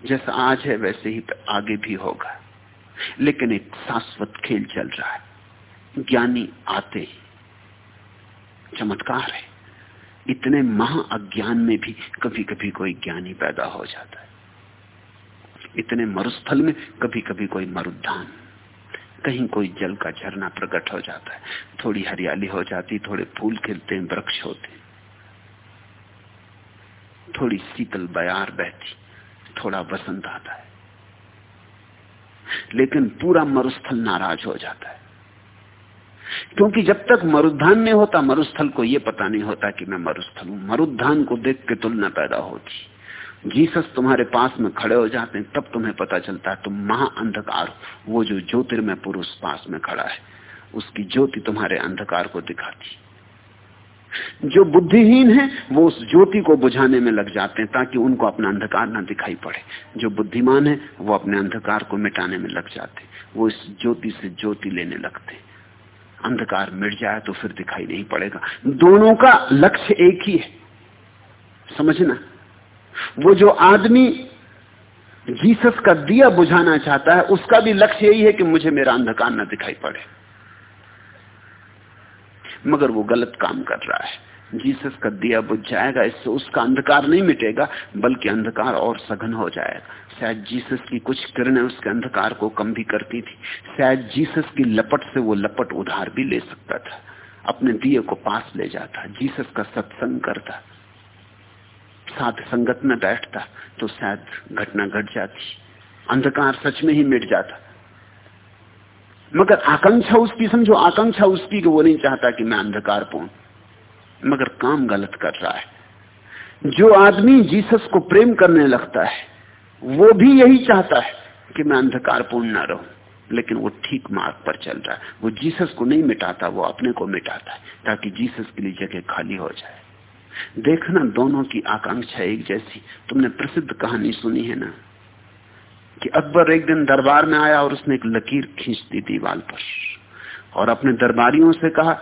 [SPEAKER 2] जैसा आज है, वैसे ही आगे भी होगा। लेकिन एक शाश्वत खेल चल रहा है। ज्ञानी आते चमत्कार है। इतने महा अज्ञान में भी कभी कभी कोई ज्ञानी पैदा हो जाता है। इतने मरुस्थल में कभी कभी कोई मरुद्धान। कहीं कोई जल का झरना प्रकट हो जाता है। थोड़ी हरियाली हो जाती, थोड़े फूल खिलते हैं, वृक्ष होते थोड़ी शीतल बयार बहती, थोड़ा वसंत आता है। लेकिन पूरा मरुस्थल नाराज़ हो जाता है। क्योंकि जब तक मरुद्धान नहीं होता, मरुस्थल को यह पता नहीं होता कि मैं मरुस्थल हूँ। मरुद्धान को देख के तुलना पैदा होती। जीसस तुम्हारे पास में खड़े हो जाते हैं, तब तुम्हें पता चलता है तुम महा अंधकार वो जो ज्योतिर्मय पुरुष पास में खड़ा है, उसकी ज्योति तुम्हारे अंधकार को दिखाती। जो बुद्धिहीन है, वो उस ज्योति को बुझाने में लग जाते हैं, ताकि उनको अपना अंधकार ना दिखाई पड़े। जो बुद्धिमान है, वो अपने अंधकार को मिटाने में लग जाते वो इस ज्योति से ज्योति लेने लगते अंधकार मिट जाए तो फिर दिखाई नहीं पड़ेगा। दोनों का लक्ष्य एक ही है। समझना? वो जो आदमी जीसस का दिया बुझाना चाहता है, उसका भी लक्ष्य यही है कि मुझे मेरा अंधकार ना दिखाई पड़े। मगर वो गलत काम कर रहा है। जीसस का दिया बुझ जाएगा, इससे उसका अंधकार नहीं मिटेगा, बल्कि अंधकार और सघन हो जाएगा। शायद जीसस की कुछ किरणें उसके अंधकार को कम भी करती थी। शायद जीसस की लपट से वो लपट उधार भी ले सकता था। अपने दिए को पास ले जाता। जीसस का सत्संग करता। साथ संगत में बैठता तो शायद घटना घट जाती। अंधकार सच में ही मिट जाता। मगर आकांक्षा उसकी समझो, आकांक्षा उसकी कि वो नहीं चाहता कि मैं अंधकार पाऊँ मगर काम गलत कर रहा है। जो आदमी जीसस को प्रेम करने लगता है, वो भी यही चाहता है कि मैं अंधकार पूर्ण ना रहूँ। लेकिन वो ठीक मार्ग पर चल रहा है। वो जीसस को नहीं मिटाता, वो अपने को मिटाता है, ताकि जीसस के लिए जगह खाली हो जाए। देखना दोनों की आकांक्षा एक जैसी। तुमने प्रसिद्ध कहानी सुनी है ना? कि अकबर एक दिन दरबार में आया और उसने एक लकीर खींच दी दीवार पर। और अपने दरबारियों से कहा,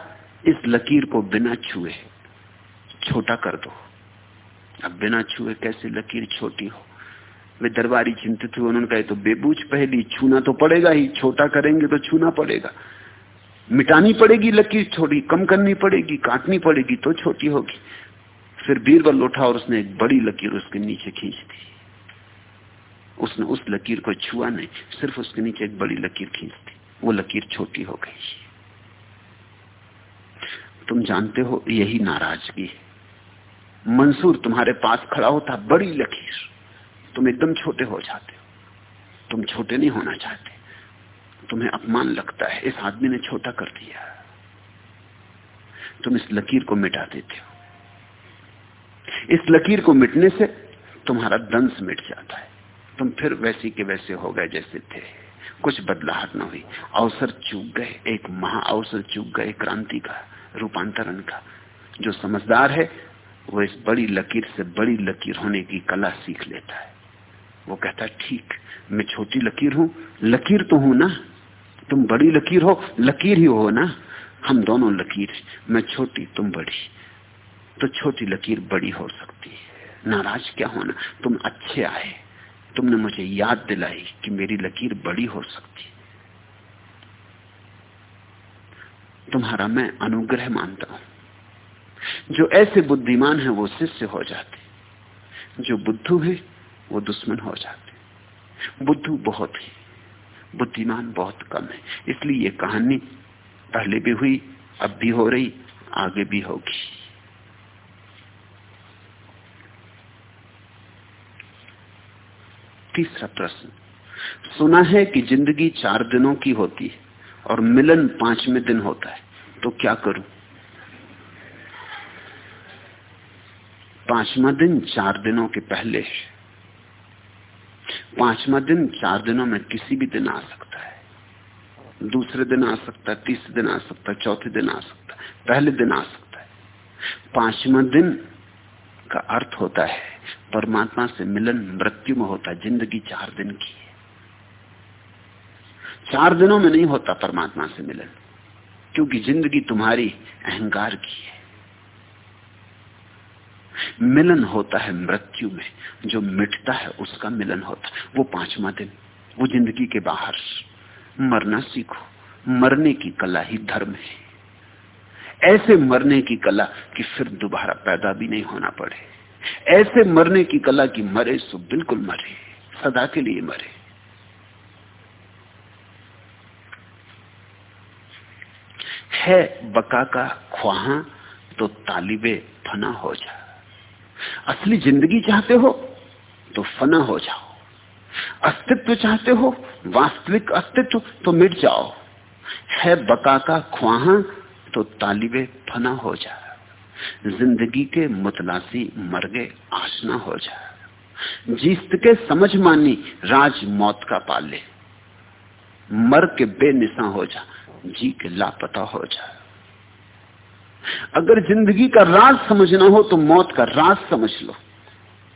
[SPEAKER 2] इस लकीर को बिना छुए, छोटा कर दो। अब बिना छुए कैसे लकीर छोटी हो? वे दरबारी चिंतित हुए, उन्होंने कहा तो बेबूझ पहली, छूना तो पड़ेगा ही, छोटा करेंगे तो छूना पड़ेगा। मिटानी पड़ेगी लकीर छोटी, कम करनी पड़ेगी, काटनी पड़ेगी तो छोटी होगी। फिर बीरबल उठा और उसने एक बड़ी लकीर उसके नीचे खींच दी। उसने उस लकीर को छुआ नहीं, सिर्फ़ उसके नीचे एक बड़ी लकीर खींच दी। वो लकीर छोटी हो गई। तुम जानते हो, यही नाराज़गी है। मंसूर तुम्हारे पास खड़ा होता, बड़ी लकीर। तुम एकदम छोटे हो जाते हो। तुम छोटे नहीं होना चाहते। तुम्हें अपमान लगता है। इस आदमी ने छोटा कर दिया। तुम इस लकीर को मिटा देते हो। इस लकीर को मिटने से तुम्हारा दंश मिट जाता है। तुम फिर वैसी के वैसे हो गए जैसे थे। कुछ बदलाहट न हुई। अवसर चूक गए। एक महा अवसर चूक गए। क्रांति का रूपांतरण का। जो समझदार है, वो इस बड़ी लकीर से बड़ी लकीर होने की कला सीख लेता है। वो कहता है ठीक, मैं छोटी लकीर हूँ। लकीर तो हूँ ना। तुम बड़ी लकीर हो। लकीर ही हो ना। हम दोनों लकीर मैं छोटी, तुम बड़ी। तो छोटी लकीर बड़ी हो सकती है। नाराज़ क्या होना? तुम अच्छे आए। तुमने मुझे याद दिलाई कि मेरी लकीर बड़ी हो सकती तुम्हारा मैं अनुग्रह मानता हूँ। जो ऐसे बुद्धिमान है, वो शिष्य हो जाते जो बुद्धू है, वो दुश्मन हो जाते बुद्धू बहुत ही, बुद्धिमान बहुत कम है। इसलिए ये कहानी पहले भी हुई, अब भी हो रही, आगे भी होगी। तीसरा प्रश्न। सुना है कि ज़िंदगी चार दिनों की होती है और मिलन पाँचवें दिन होता है तो क्या करूँ? पांचवा दिन चार दिनों के पहले पांचवा दिन चार दिनों में किसी भी दिन आ सकता है। दूसरे दिन आ सकता है, तीसरे दिन आ सकता है, चौथे दिन आ सकता है, पहले दिन आ सकता है। पांचवा दिन का अर्थ होता है परमात्मा से मिलन मृत्यु में होता, ज़िंदगी चार दिन की है। चार दिनों में नहीं होता परमात्मा से मिलन, क्योंकि ज़िंदगी तुम्हारी अहंकार की है। मिलन होता है मृत्यु में, जो मिटता है उसका मिलन होता है। वो पांचवा दिन, वो ज़िंदगी के बाहर। मरना सीखो, मरने की कला ही धर्म है। ऐसे मरने की कला कि फिर दोबारा पैदा भी नहीं होना पड़े। ऐसे मरने की कला की मरे सो बिल्कुल मरे, सदा के लिए मरे। है बका का ख्वाहा तो तालिबे फना हो जा। असली ज़िंदगी चाहते हो तो फना हो जाओ। अस्तित्व चाहते हो, वास्तविक अस्तित्व तो मिट जाओ। है बका का ख्वाहा तो तालिबे फना हो जा। ज़िंदगी के मुतलासी मर गए आसना हो जाए। जीत के समझ मानी राज मौत का पाले। मर के बेनिशा हो जा, जी के लापता हो जा। अगर ज़िंदगी का राज समझना हो तो मौत का राज समझ लो।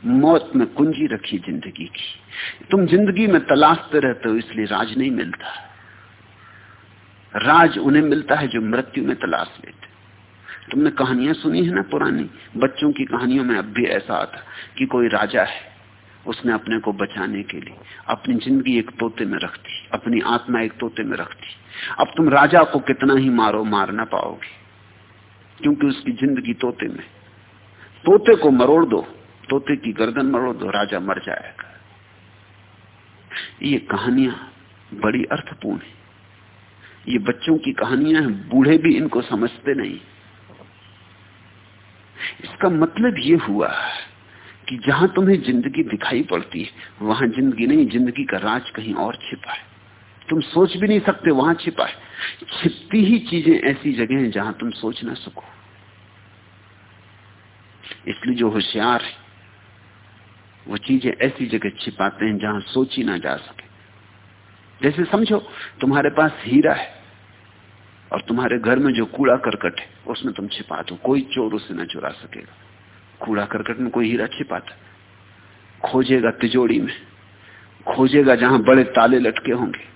[SPEAKER 2] मौत में कुंजी रखी ज़िंदगी की। तुम ज़िंदगी में तलाशते रहते हो, इसलिए राज नहीं मिलता। राज उन्हें मिलता है जो मृत्यु में तलाश लेते तुमने कहानियाँ सुनी है ना पुरानी? बच्चों की कहानियों में अब भी ऐसा आता कि कोई राजा है, उसने अपने को बचाने के लिए अपनी ज़िंदगी एक तोते में रख दी, अपनी आत्मा एक तोते में रख दी। अब तुम राजा को कितना ही मारो, मार ना पाओगे, क्योंकि उसकी ज़िंदगी तोते में तोते को मरोड़ दो, तोते की गर्दन मरोड़ दो, राजा मर जाएगा। ये कहानियाँ बड़ी अर्थपूर्ण है। ये बच्चों की कहानियाँ हैं, बूढ़े भी इनको समझते नहीं। इसका मतलब ये हुआ कि जहाँ तुम्हें ज़िंदगी दिखाई पड़ती है वहाँ ज़िंदगी नहीं, ज़िंदगी का राज कहीं और छिपा है। तुम सोच भी नहीं सकते वहाँ छिपा है। छिपती ही चीज़ें ऐसी जगह हैं जहाँ तुम सोच ना सको। इसलिए जो होशियार है, वो चीज़ें ऐसी जगह छिपाते हैं जहाँ सोची ना जा सके। जैसे समझो, तुम्हारे पास हीरा है। और तुम्हारे घर में जो कूड़ा करकट है, उसमें तुम छिपा दो। कोई चोर उसे न चुरा सकेगा। कूड़ा करकट में कोई हीरा छिपाता खोजेगा तिजोड़ी में। खोजेगा जहाँ बड़े ताले लटके होंगे।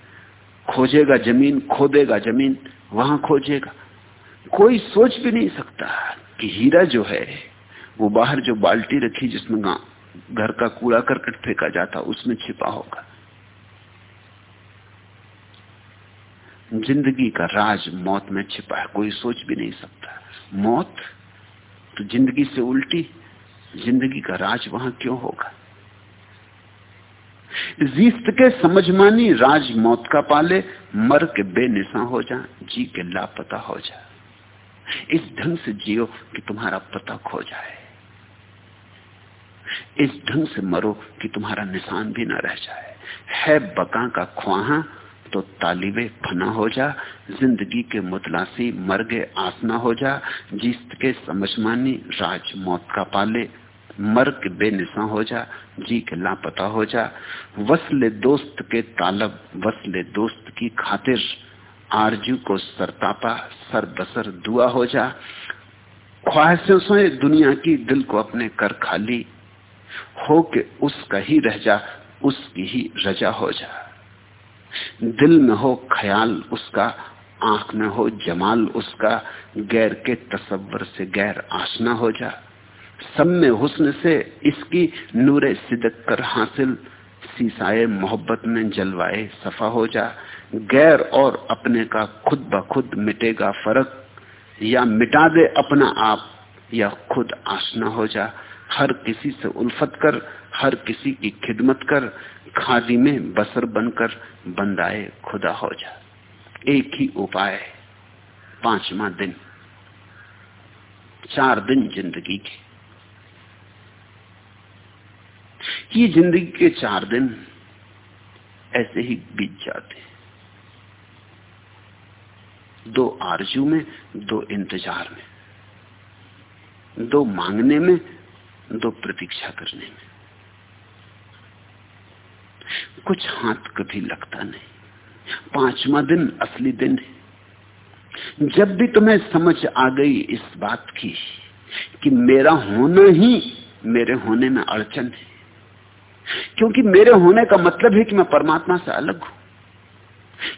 [SPEAKER 2] खोजेगा ज़मीन, खोदेगा ज़मीन, वहाँ खोजेगा। कोई सोच भी नहीं सकता कि हीरा जो है, वो बाहर जो बाल्टी रखी जिसमें घर का कूड़ा करकट फेंका जाता, उसमें छिपा होगा। ज़िंदगी का राज मौत में छिपा है, कोई सोच भी नहीं सकता। मौत तो ज़िंदगी से उल्टी, ज़िंदगी का राज वहाँ क्यों होगा? जीस्त के समझमानी राज मौत का पाले, मर के बेनिशा हो जा, जी के लापता हो जा। इस ढंग से जियो कि तुम्हारा पता खो जाए। इस ढंग से मरो कि तुम्हारा निशान भी ना रह जाए। है बका का ख्वाहा तो तालिबे फना हो जा, ज़िंदगी के मुतलासी मरगे आसना हो जा, जीस्त के समझमानी राज मौत का पाले मर के बेनिशा हो जा, जी के लापता हो जा। वसले दोस्त के तालब, वसले दोस्त की खातिर आरज़ू को सरतापा सर बसर दुआ हो जा। ख्वाहिशों से दुनिया की दिल को अपने कर खाली, हो के उसका ही रह जा, उसकी ही रजा हो जा। दिल में हो ख्याल, उसका आँख में हो जमाल, उसका गैर के तस्वर से गैर आसना हो जा। सब में हुस्न से इसकी नूरे सिदक कर हासिल, सीसाए मोहब्बत में जलवाए सफ़ा हो जा। गैर और अपने का खुद ब खुद मिटेगा फ़र्क, या मिटा दे अपना आप, या खुद आसना हो जा। हर किसी से उल्फत कर हर किसी की खिदमत कर खादी में बसर बनकर बंदाए खुदा हो जा एक ही उपाय पांचवा दिन, चार दिन ज़िंदगी के। ये ज़िंदगी के चार दिन ऐसे ही बीत जाते हैं। दो आरज़ू में, दो इंतज़ार में, दो मांगने में, दो प्रतीक्षा करने में। कुछ हाथ कभी लगता नहीं। पांचवा दिन असली दिन है। जब भी तुम्हें समझ आ गई इस बात की कि मेरा होना ही मेरे होने में अड़चन है। क्योंकि मेरे होने का मतलब है कि मैं परमात्मा से अलग हूँ।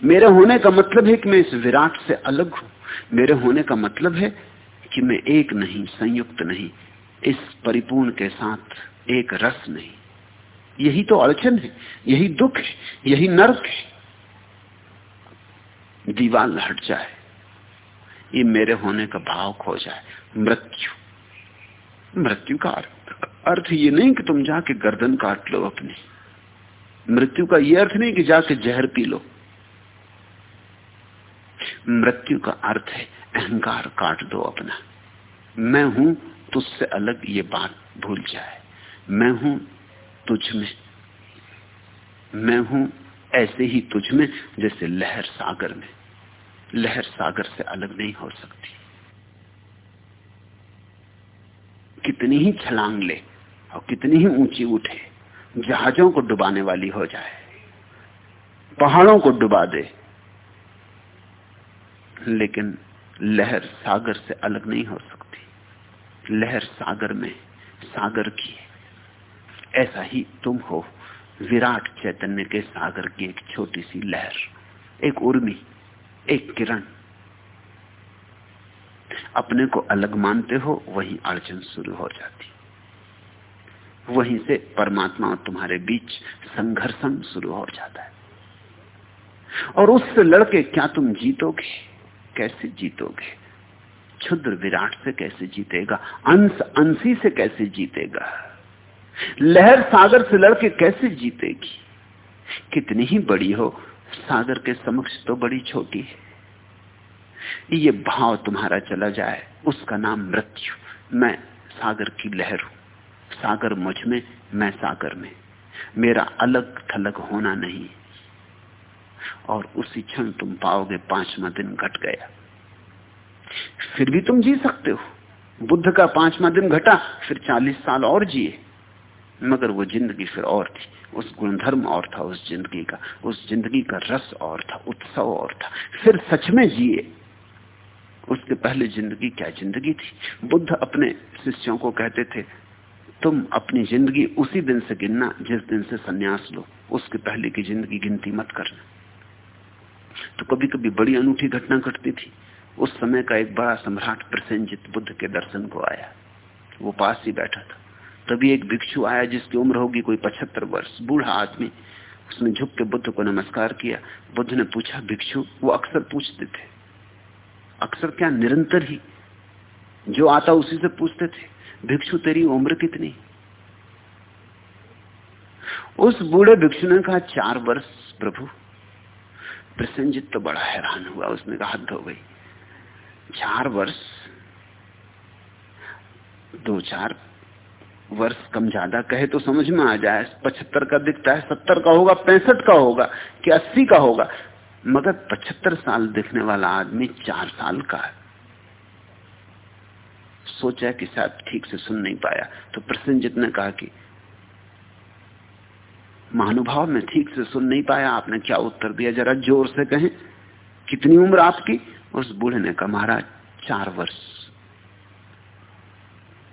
[SPEAKER 2] मेरे होने का मतलब है कि मैं इस विराट से अलग हूँ। मेरे होने का मतलब है कि मैं एक नहीं, संयुक्त नहीं, इस परिपूर्ण के साथ एक रस नहीं। यही तो अड़चन है, यही दुख है, यही नर्क है। दीवाल हट जाए, ये मेरे होने का भाव खो जाए, मृत्यु। मृत्यु का अर्थ अर्थ ये नहीं कि तुम जाके गर्दन काट लो अपनी। मृत्यु का ये अर्थ नहीं कि जाके जहर पी लो। मृत्यु का अर्थ है, अहंकार काट दो अपना। मैं हूँ, तुझसे अलग ये बात भूल जाए। मैं हूँ तुझ में। मैं हूँ ऐसे ही तुझ में, जैसे लहर सागर में। लहर सागर से अलग नहीं हो सकती। कितनी ही छलांग ले और कितनी ही ऊँची उठे, जहाजों को डुबाने वाली हो जाए, पहाड़ों को डुबा दे। लेकिन लहर सागर से अलग नहीं हो सकती। लहर सागर में सागर की ऐसा ही तुम हो, विराट चैतन्य के सागर की एक छोटी सी लहर, एक उर्मी, एक किरण। अपने को अलग मानते हो, वही अड़चन शुरू हो जाती। वहीं से परमात्मा और तुम्हारे बीच संघर्षण शुरू हो जाता है। और उससे लड़के क्या तुम जीतोगे? कैसे जीतोगे? क्षुद्र विराट से कैसे जीतेगा? अंश अंशी से कैसे जीतेगा? लहर सागर से लड़के कैसे जीतेगी? कितनी ही बड़ी हो, सागर के समक्ष तो बड़ी छोटी है। ये भाव तुम्हारा चला जाए, उसका नाम मृत्यु। मैं सागर की लहर हूँ। सागर मुझमें, मैं सागर में। मेरा अलग थलग होना नहीं। और उसी क्षण तुम पाओगे पांचवा दिन घट गया। फिर भी तुम जी सकते हो। बुद्ध का पांचवा दिन घटा, फिर चालीस साल और जिए। मगर वो ज़िंदगी फिर और थी। उस गुणधर्म और था, उस ज़िंदगी का, उस ज़िंदगी का रस और था, उत्सव और था। फिर सच में जिए। उसके पहले ज़िंदगी क्या ज़िंदगी थी? बुद्ध अपने शिष्यों को कहते थे, तुम अपनी ज़िंदगी उसी दिन से गिनना जिस दिन से सन्यास लो। उसके पहले की ज़िंदगी गिनती मत करना। तो कभी कभी बड़ी अनूठी घटना घटती थी। उस समय का एक बड़ा सम्राट प्रसेंजित बुद्ध के दर्शन को आया। वो पास ही बैठा था। तभी एक भिक्षु आया जिसकी उम्र होगी कोई पचहत्तर वर्ष। बूढ़ा आदमी, उसने झुक के बुद्ध को नमस्कार किया। बुद्ध ने पूछा, भिक्षु, वो अक्सर पूछते थे। अक्सर क्या निरंतर ही? जो आता उसी से पूछते थे, भिक्षु, तेरी उम्र कितनी? उस बूढ़े भिक्षु ने कहा, चार वर्ष, प्रभु। प्रसन्नजित तो बड़ा हैरान हुआ। उसने कहा, हद हो गई। चार वर्ष, दो चार वर्ष कम ज़्यादा कहे तो समझ में आ जाए, पचहत्तर का दिखता है, सत्तर का होगा, पैंसठ का होगा, कि अस्सी का होगा। मगर पचहत्तर साल दिखने वाला आदमी चार साल का है। सोचा कि शायद ठीक से सुन नहीं पाया। तो प्रसन्नजित ने कहा कि, महानुभाव, में ठीक से सुन नहीं पाया, आपने क्या उत्तर दिया? जरा ज़ोर से कहें, कितनी उम्र आपकी? उस बूढ़े ने कहा, महाराज, चार वर्ष।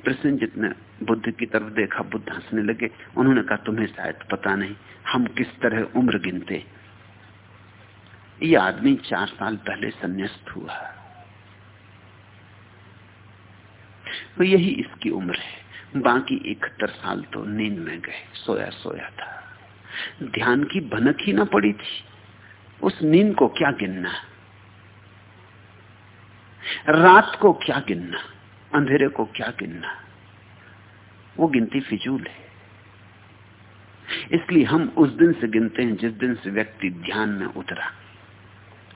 [SPEAKER 2] प्रसन्नजित ने बुद्ध की तरफ़ देखा, बुद्ध हंसने लगे। उन्होंने कहा, तुम्हें शायद पता नहीं, हम किस तरह उम्र गिनते? ये आदमी चार साल पहले संन्यास्त हुआ। तो यही इसकी उम्र है। बाकी इकहत्तर साल तो नींद में गए, सोया सोया था। ध्यान की भनक ही ना पड़ी थी। उस नींद को क्या गिनना? रात को क्या गिनना? अंधेरे को क्या गिनना? वो गिनती फिजूल है। इसलिए हम उस दिन से गिनते हैं जिस दिन से व्यक्ति ध्यान में उतरा।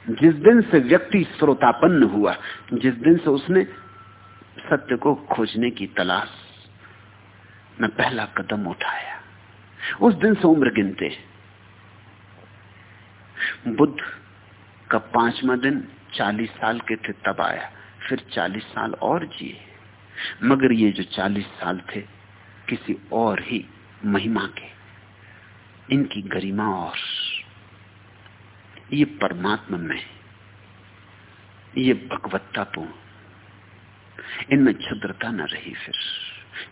[SPEAKER 2] जिस दिन से व्यक्ति श्रोतापन्न हुआ, जिस दिन से उसने सत्य को खोजने की तलाश में पहला कदम उठाया, उस दिन से उम्र गिनते बुद्ध का पांचवा दिन चालीस साल के थे, तब आया। फिर चालीस साल और जिए। मगर ये जो चालीस साल थे, किसी और ही महिमा के। इनकी गरिमा और। ये परमात्मा में। ये भगवत्तापूर्ण। इनमें क्षुद्रता न रही फिर।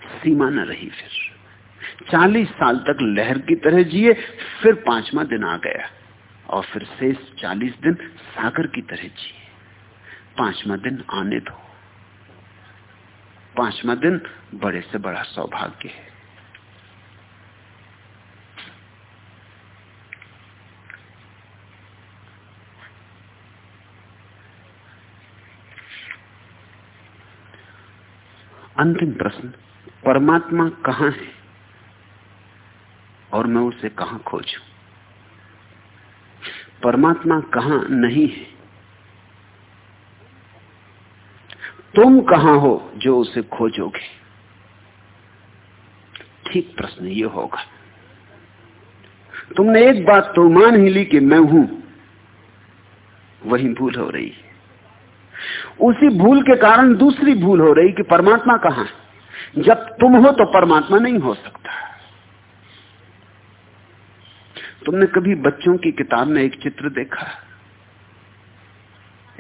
[SPEAKER 2] सीमा न रही फिर। चालीस साल तक लहर की तरह जिए, फिर पांचवा दिन आ गया। और फिर शेष चालीस दिन सागर की तरह जिए। पांचवा दिन आने दो। पांचवा दिन बड़े से बड़ा सौभाग्य है। अंतिम प्रश्न, परमात्मा कहाँ है? और मैं उसे कहाँ खोजू? परमात्मा कहाँ नहीं है? तुम कहाँ हो जो उसे खोजोगे? ठीक प्रश्न ये होगा। तुमने एक बात तो मान ही ली कि मैं हूँ। वही भूल हो रही। है उसी भूल के कारण दूसरी भूल हो रही कि परमात्मा कहाँ है। जब तुम हो तो परमात्मा नहीं हो सकता। तुमने कभी बच्चों की किताब में एक चित्र देखा?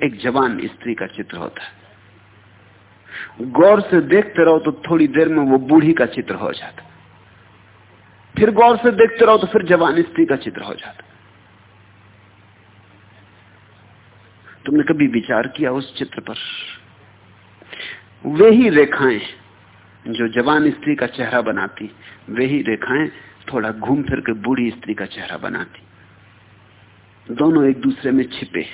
[SPEAKER 2] एक जवान स्त्री का चित्र होता है। गौर से देखते रहो तो थोड़ी देर में वो बूढ़ी का चित्र हो जाता। फिर गौर से देखते रहो तो फिर जवान स्त्री का चित्र हो जाता। तुमने कभी विचार किया उस चित्र पर? वे ही रेखाएँ जो जवान स्त्री का चेहरा बनाती, वे ही रेखाएँ थोड़ा घूम फिर के बूढ़ी स्त्री का चेहरा बनाती। दोनों एक दूसरे में छिपे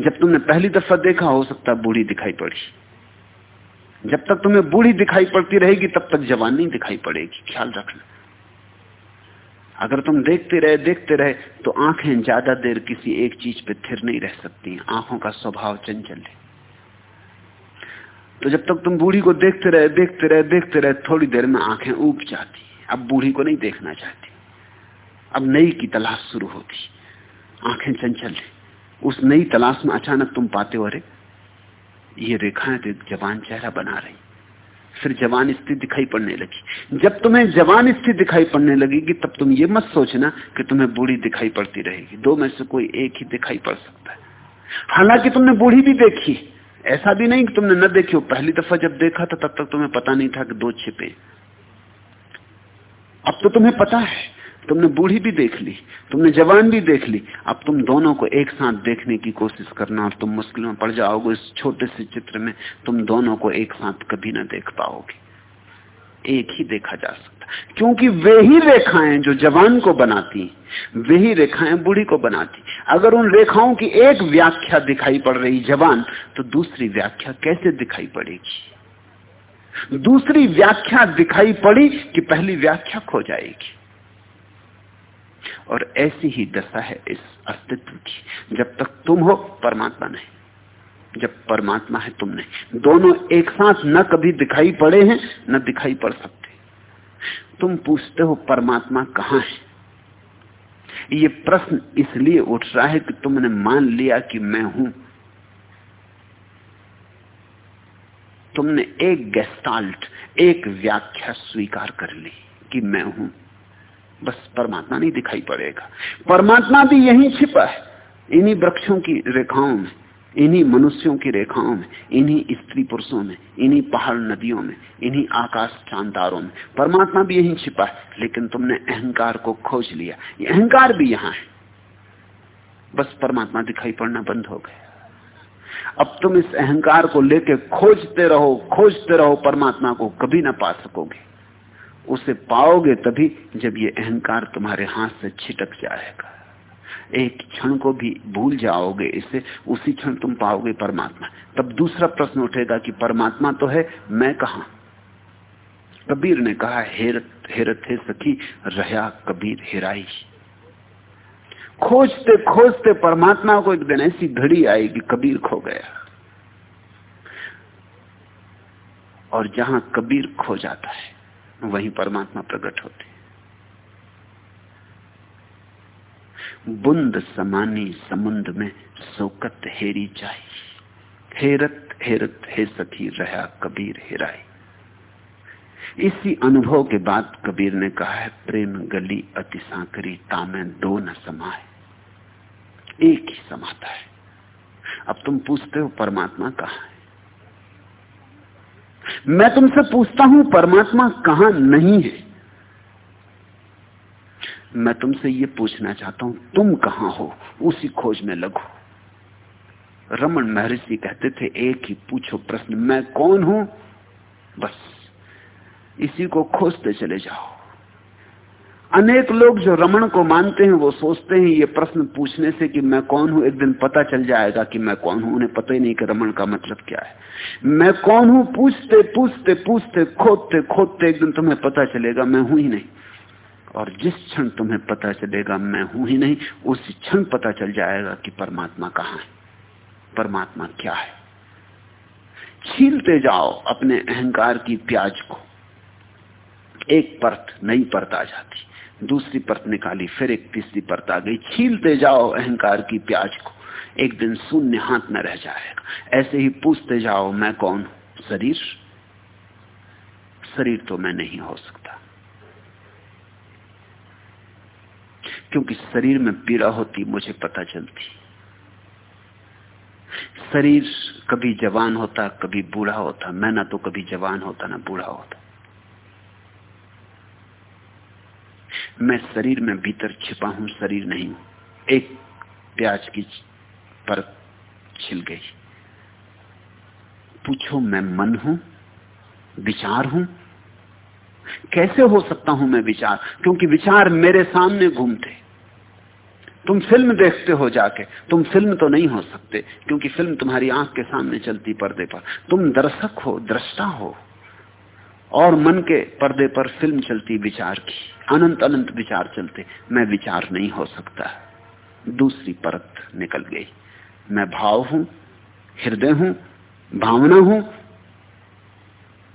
[SPEAKER 2] जब तुमने पहली दफ़ा देखा, हो सकता बूढ़ी दिखाई पड़ी। जब तक तुम्हें बूढ़ी दिखाई पड़ती रहेगी, तब तक जवान दिखाई पड़ेगी। ख्याल रखना। अगर तुम देखते रहे देखते रहे तो आँखें ज़्यादा देर किसी एक चीज़ पे थिर नहीं रह सकती आँखों का स्वभाव चंचल है। तो जब तक तुम बूढ़ी को देखते रहे देखते रहे देखते रहे, थोड़ी देर में आँखें ऊब जाती अब बूढ़ी को नहीं देखना चाहती। अब नई की तलाश शुरू होती। आँखें चंचल है। उस नई तलाश में अचानक तुम पाते हो, अरे, ये रेखाएँ तो जवान चेहरा बना रही। फिर जवान स्थिति दिखाई पड़ने लगी। जब तुम्हें जवान स्थिति दिखाई पड़ने लगेगी, तब तुम ये मत सोचना कि तुम्हें बूढ़ी दिखाई पड़ती रहेगी। दो में से कोई एक ही दिखाई पड़ सकता है। हालाँकि तुमने बूढ़ी भी देखी। ऐसा भी नहीं कि तुमने न देखी हो। पहली दफ़ा जब देखा था, तब तक तुम्हें पता नहीं था कि दो छिपे। अब तो तुम्हें पता है। तुमने बूढ़ी भी देख ली, तुमने जवान भी देख ली, अब तुम दोनों को एक साथ देखने की कोशिश करना और तुम मुश्किल में पड़ जाओगे, इस छोटे से चित्र में तुम दोनों को एक साथ कभी ना देख पाओगे। एक ही देखा जा सकता। क्योंकि वे ही रेखाएँ जो जवान को बनाती, वे ही रेखाएँ बूढ़ी को बनाती। अगर उन रेखाओं की एक व्याख्या दिखाई पड़ रही जवान तो दूसरी व्याख्या कैसे दिखाई पड़ेगी? दूसरी व्याख्या दिखाई पड़ी कि पहली व्याख्या खो जाएगी। और ऐसी ही दशा है इस अस्तित्व की। जब तक तुम हो, परमात्मा नहीं। जब परमात्मा है, तुम नहीं। दोनों एक साथ न कभी दिखाई पड़े हैं, न दिखाई पड़ सकते। तुम पूछते हो, परमात्मा कहाँ है? ये प्रश्न इसलिए उठ रहा है कि तुमने मान लिया कि मैं हूँ। तुमने एक गेस्टाल्ट एक व्याख्या स्वीकार कर ली कि मैं हूँ। बस परमात्मा नहीं दिखाई पड़ेगा। परमात्मा भी यहीं छिपा है। इन्हीं वृक्षों की रेखाओं में, इन्हीं मनुष्यों की रेखाओं में, इन्हीं स्त्री पुरुषों में, इन्हीं पहाड़ नदियों में, इन्हीं आकाश चांदारों में। परमात्मा भी यहीं छिपा है, लेकिन तुमने अहंकार को खोज लिया। अहंकार भी यहाँ है। बस परमात्मा दिखाई पड़ना बंद हो गया। अब तुम इस अहंकार को लेके खोजते रहो खोजते रहो, परमात्मा को कभी ना पा सकोगे। उसे पाओगे तभी जब ये अहंकार तुम्हारे हाथ से छिटक जाएगा। एक क्षण को भी भूल जाओगे इसे, उसी क्षण तुम पाओगे परमात्मा। तब दूसरा प्रश्न उठेगा कि परमात्मा तो है, मैं कहा? कबीर ने कहा, हेरत हेरत है सखी, रहा कबीर हेराई। खोजते खोजते परमात्मा को एक दिन ऐसी घड़ी आएगी, कबीर खो गया। और जहाँ कबीर खो जाता है वहीं परमात्मा प्रकट होते बुंद समानी समुद्र में सोकत हेरी जाई हेरत हेरत, हे सखी, रहा कबीर हेराई इसी अनुभव के बाद कबीर ने कहा है, प्रेम गली अति सांकरी, तामे दो न समाए। एक ही समाता है। अब तुम पूछते हो, परमात्मा कहा है? मैं तुमसे पूछता हूँ, परमात्मा कहाँ नहीं है? मैं तुमसे यह पूछना चाहता हूँ, तुम कहाँ हो? उसी खोज में लगो रमन महर्षि कहते थे, एक ही पूछो प्रश्न, मैं कौन हूँ? बस, इसी को खोजते चले जाओ। अनेक लोग जो रमन को मानते हैं, वो सोचते हैं, ये प्रश्न पूछने से कि मैं कौन हूँ? एक दिन पता चल जाएगा कि मैं कौन हूँ। उन्हें पता ही नहीं कि रमन का मतलब क्या है। मैं कौन हूँ? पूछते पूछते पूछते, खोदते खोदते एक दिन तुम्हें पता चलेगा, मैं हूँ ही नहीं। और जिस क्षण तुम्हें पता चलेगा, मैं हूँ ही नहीं, उस क्षण पता चल जाएगा कि परमात्मा कहाँ है। परमात्मा क्या है? छीलते जाओ अपने अहंकार की प्याज को। एक परत, नई परत आ जाती। दूसरी परत निकाली, फिर एक तीसरी परत आ गई। छीलते जाओ अहंकार की प्याज को। एक दिन शून्य हाथ न रह जाएगा। ऐसे ही पूछते जाओ, मैं कौन शरीर? शरीर तो मैं नहीं हो सकता। क्योंकि शरीर में पीड़ा होती, मुझे पता चलती। शरीर कभी जवान होता, कभी बूढ़ा होता। मैं ना तो कभी जवान होता, ना बूढ़ा होता। मैं शरीर में भीतर छिपा हूँ, शरीर नहीं। एक प्याज की पर छिल गई। पूछो, मैं मन हूँ, विचार हूँ? कैसे हो सकता हूँ मैं विचार? क्योंकि विचार मेरे सामने घूमते। तुम फ़िल्म देखते हो जाके। तुम फ़िल्म तो नहीं हो सकते, क्योंकि फ़िल्म तुम्हारी आँख के सामने चलती पर्दे पर। तुम दर्शक हो, दृष्टा हो। और मन के पर्दे पर फ़िल्म चलती, विचार की। अनंत अनंत विचार चलते। मैं विचार नहीं हो सकता। दूसरी परत निकल गई। मैं भाव हूँ, हृदय हूँ, भावना हूँ।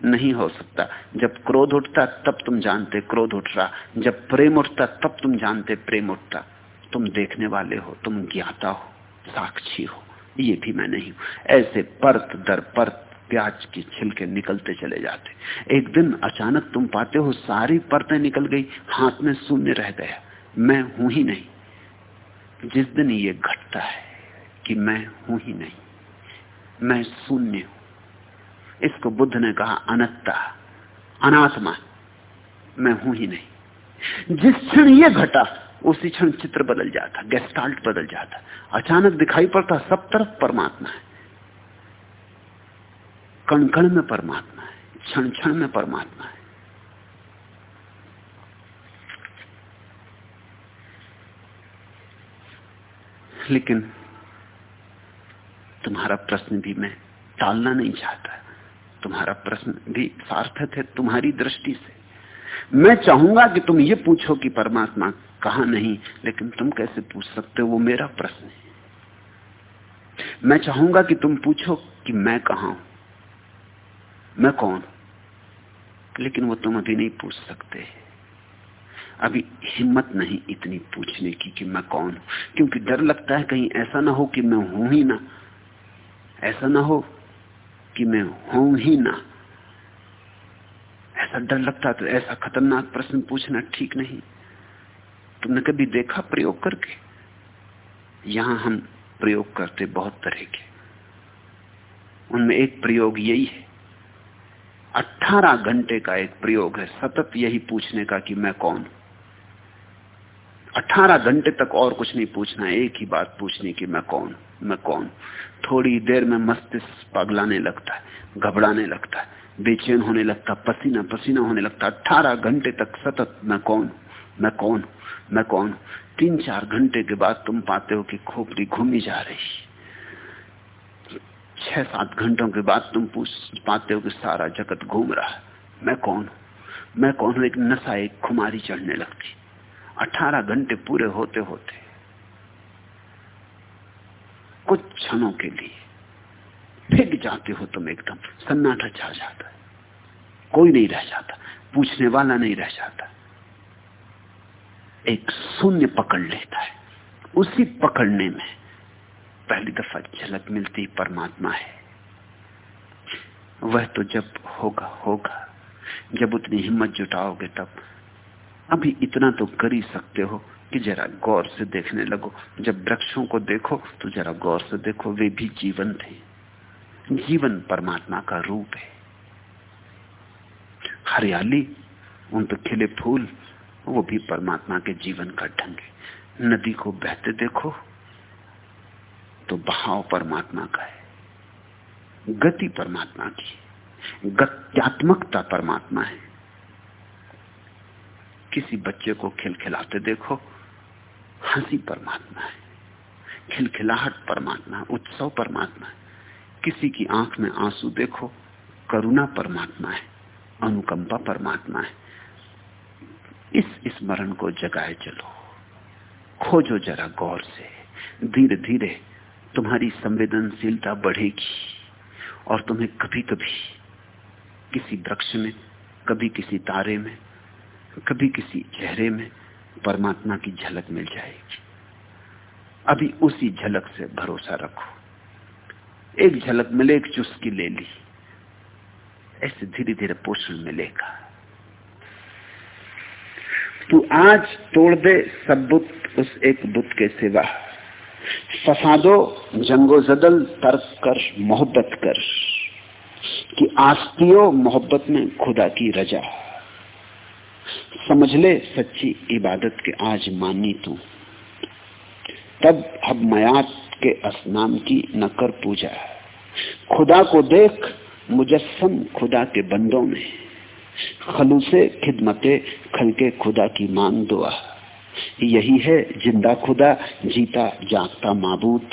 [SPEAKER 2] नहीं हो सकता। जब क्रोध उठता, तब तुम जानते क्रोध उठ रहा। जब प्रेम उठता, तब तुम जानते प्रेम उठता। तुम देखने वाले हो, तुम ज्ञाता हो, साक्षी हो। ये भी मैं नहीं हूँ। ऐसे परत दर परत प्याज की छिलके निकलते चले जाते। एक दिन अचानक तुम पाते हो सारी परतें निकल गई, हाथ में शून्य रह गया। मैं हूँ ही नहीं। जिस दिन ये घटता है कि मैं हूँ ही नहीं, मैं शून्य हूँ। इसको बुद्ध ने कहा, अनत्ता, अनात्मा, मैं हूँ ही नहीं। जिस क्षण ये घटा, उसी क्षण चित्र बदल जाता गेस्टाल्ट बदल जाता। अचानक दिखाई पड़ता, सब तरफ़ परमात्मा है। कण कण में परमात्मा है क्षण क्षण में परमात्मा है। लेकिन तुम्हारा प्रश्न भी मैं टालना नहीं चाहता। तुम्हारा प्रश्न भी सार्थक है तुम्हारी दृष्टि से। मैं चाहूँगा कि तुम ये पूछो कि परमात्मा कहा नहीं, लेकिन तुम कैसे पूछ सकते हो, वो मेरा प्रश्न है। मैं चाहूँगा कि तुम पूछो कि मैं कहा हूँ। मैं कौन? लेकिन वो तुम अभी नहीं पूछ सकते। अभी हिम्मत नहीं इतनी पूछने की कि मैं कौन हूँ। क्योंकि डर लगता है कहीं ऐसा ना हो कि मैं हूँ ही ना। ऐसा ना हो कि मैं हूँ ही ना। ऐसा डर लगता तो ऐसा खतरनाक प्रश्न पूछना ठीक नहीं। तुमने कभी देखा प्रयोग करके? यहाँ हम प्रयोग करते बहुत तरह के। उनमें एक प्रयोग यही है। अठारह घंटे का एक प्रयोग है, सतत यही पूछने का कि मैं कौन? अठारह घंटे तक और कुछ नहीं पूछना, एक ही बात पूछनी कि मैं कौन? मैं कौन? थोड़ी देर में मस्तिष्क पगलाने लगता है, घबराने लगता है, बेचैन होने लगता पसीना पसीना होने लगता अठारह घंटे तक सतत मैं कौन? मैं कौन? मैं कौन? तीन चार घंटे के बाद तुम पाते हो कि खोपड़ी घूमी जा रही। छह सात घंटों के बाद तुम पूछ पाते हो कि सारा जगत घूम रहा है। मैं कौन हूँ? मैं कौन हूँ? एक नशा, एक खुमारी चढ़ने लगती। अठारह घंटे पूरे होते होते कुछ क्षणों के लिए। फिर जाते हो तुम एकदम। सन्नाटा छा जाता है। कोई नहीं रह जाता। पूछने वाला नहीं रह जाता। एक शून्य पकड़ लेता है। उसी पकड़ने में पहली दफ़ा झलक मिलती परमात्मा है। वह तो जब होगा होगा। जब उतनी हिम्मत जुटाओगे तब। अभी इतना तो कर ही सकते हो कि जरा गौर से देखने लगो। जब वृक्षों को देखो तो जरा गौर से देखो, वे भी जीवन थे जीवन परमात्मा का रूप है। हरियाली, उन पर खिले फूल, वो भी परमात्मा के जीवन का ढंग है। नदी को बहते देखो। तो बहाव परमात्मा का है। गति परमात्मा की गत्यात्मकता परमात्मा है। किसी बच्चे को खिलखिलाते देखो, हँसी परमात्मा है। खिलखिलाहट परमात्मा है, उत्सव परमात्मा है। किसी की आँख में आँसू देखो, करुणा परमात्मा है, अनुकंपा परमात्मा है। इस स्मरण को जगाए चलो। खोजो जरा गौर से। धीरे धीरे तुम्हारी संवेदनशीलता बढ़ेगी और तुम्हें कभी कभी किसी वृक्ष में, कभी किसी तारे में, कभी किसी चेहरे में परमात्मा की झलक मिल जाएगी। अभी उसी झलक से भरोसा रखो। एक झलक मिले, एक चुस्की ले ली। ऐसे धीरे धीरे पोषण मिलेगा। तू आज तोड़ दे सब बुत, उस एक बुत के सिवा। फसादो जंगो जदल तर्क कर, मोहब्बत कर, कि आस्तियो मोहब्बत में खुदा की रजा। समझ ले सच्ची इबादत के आज मानी तू। तब अब मयात के असनाम की न कर पूजा। खुदा को देख मुजस्म खुदा के बंदों में। खलूसे खिदमते खल के खुदा की मांग दुआ। यही है, ज़िंदा खुदा, जीता जागता माबूत।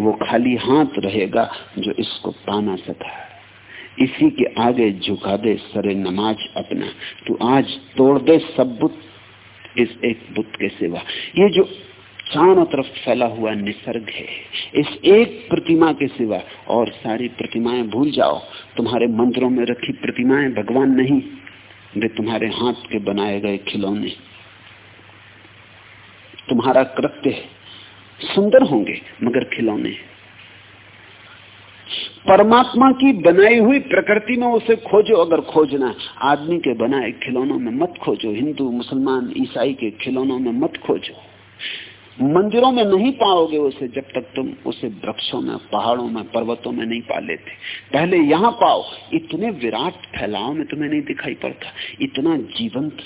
[SPEAKER 2] वो खाली हाथ रहेगा जो इसको पाना सका इसी के आगे झुका दे सरे नमाज़ अपना। तू आज तोड़ दे सब बुत, इस एक बुत के सिवा। ये जो चारों तरफ़ फैला हुआ निसर्ग है, इस एक प्रतिमा के सिवा और सारी प्रतिमाएँ भूल जाओ। तुम्हारे मंदिरों में रखी प्रतिमाएँ भगवान नहीं, वे तुम्हारे हाथ के बनाए गए खिलौने। तुम्हारा कृत्य सुंदर होंगे, मगर खिलौने। परमात्मा की बनाई हुई प्रकृति में उसे खोजो, अगर खोजना। आदमी के बनाए खिलौनों में मत खोजो, हिंदू, मुसलमान, ईसाई के खिलौनों में मत खोजो। मंदिरों में नहीं पाओगे उसे, जब तक तुम उसे वृक्षों में, पहाड़ों में, पर्वतों में नहीं पा लेते। पहले यहाँ पाओ, इतने विराट फैलाव में तुम्हें नहीं दिखाई पड़ता। इतना जीवंत,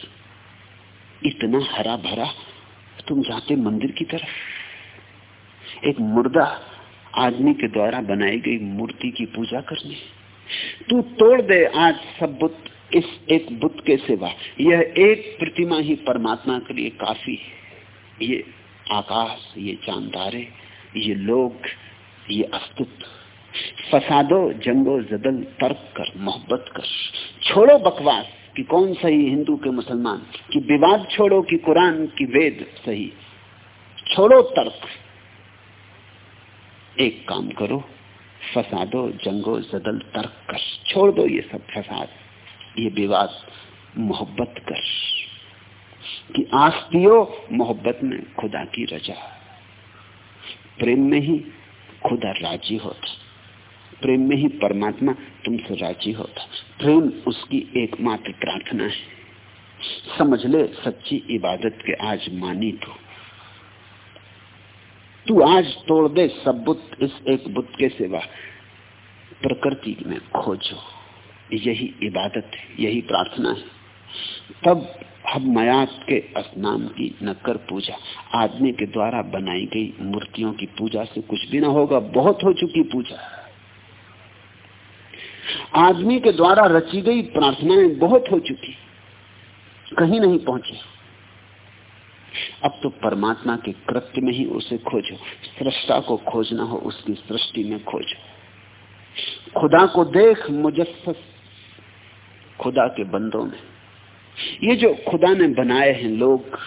[SPEAKER 2] इतना हरा भरा तुम जाते मंदिर की तरफ़। एक मुर्दा आदमी के द्वारा बनाई गई मूर्ति की पूजा करने। तू तोड़ दे आज सब बुत, इस एक बुद्ध के सिवा। यह एक प्रतिमा ही परमात्मा के लिए काफ़ी है। ये आकाश, ये चांदारे, ये लोग, ये अस्तित्व फसादो, जंगो, जदल, तर्क कर, मोहब्बत कर। छोड़ो बकवास। कि कौन सही हिंदू के मुसलमान? कि विवाद छोड़ो कि कुरान की वेद सही? छोड़ो तर्क। एक काम करो, फसादो, जंगो, जदल, तर्क कर। छोड़ दो ये सब फसाद, ये विवाद, मोहब्बत कर। कि आस्तियो मोहब्बत में खुदा की रजा। प्रेम में ही खुदा राज़ी होता। प्रेम में ही परमात्मा तुमसे राज़ी होता प्रेम उसकी एकमात्र प्रार्थना है। समझ ले सच्ची इबादत के आज मानी तो। तू आज तोड़ दे सब बुत, इस एक बुत के सिवा। प्रकृति में खोजो। यही इबादत है, यही प्रार्थना है। तब हम मयात के स्नान की न कर पूजा। आदमी के द्वारा बनाई गई मूर्तियों की पूजा से कुछ भी ना होगा, बहुत हो चुकी पूजा। आदमी के द्वारा रची गई प्रार्थनाएँ बहुत हो चुकी कहीं नहीं पहुँची। अब तो परमात्मा के कृत्य में ही उसे खोजो। सृष्टा को खोजना हो, उसकी सृष्टि में खोजो। खुदा को देख मुजस्स खुदा के बंदों में। ये जो खुदा ने बनाए हैं लोग,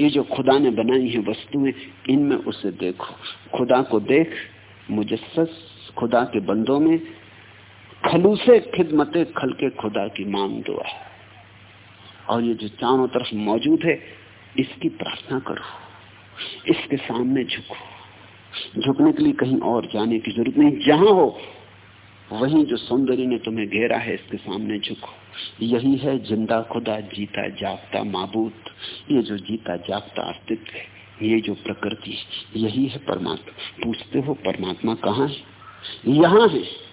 [SPEAKER 2] ये जो खुदा ने बनाई है वस्तुएँ, इनमें उसे देखो। खुदा को देख मुजस्स खुदा के बंदों में खलूसे खिदमते खल के खुदा की मांग दुआ और ये जो चारों तरफ़ मौजूद है, इसकी प्रार्थना करो। इसके सामने झुको। झुकने के लिए कहीं और जाने की ज़रूरत नहीं। जहाँ हो, वहीं जो सौंदर्य ने तुम्हें घेरा है, इसके सामने झुको। यही है ज़िंदा खुदा, जीता जागता माबूत। ये जो जीता जागता अस्तित्व है, ये जो प्रकृति यही है परमात्मा। पूछते हो, परमात्मा कहाँ है? यहाँ है।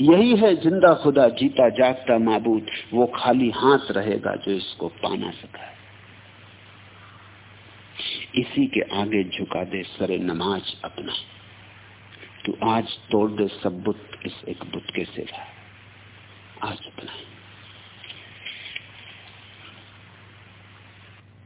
[SPEAKER 2] यही है, ज़िंदा खुदा, जीता जागता माबूद, वो खाली हाथ रहेगा जो इसको पाना सका। इसी के आगे झुका दे सरे नमाज़ अपना। तू आज तोड़ दे सब बुत, इस एक बुत के सिवा। आज अपना।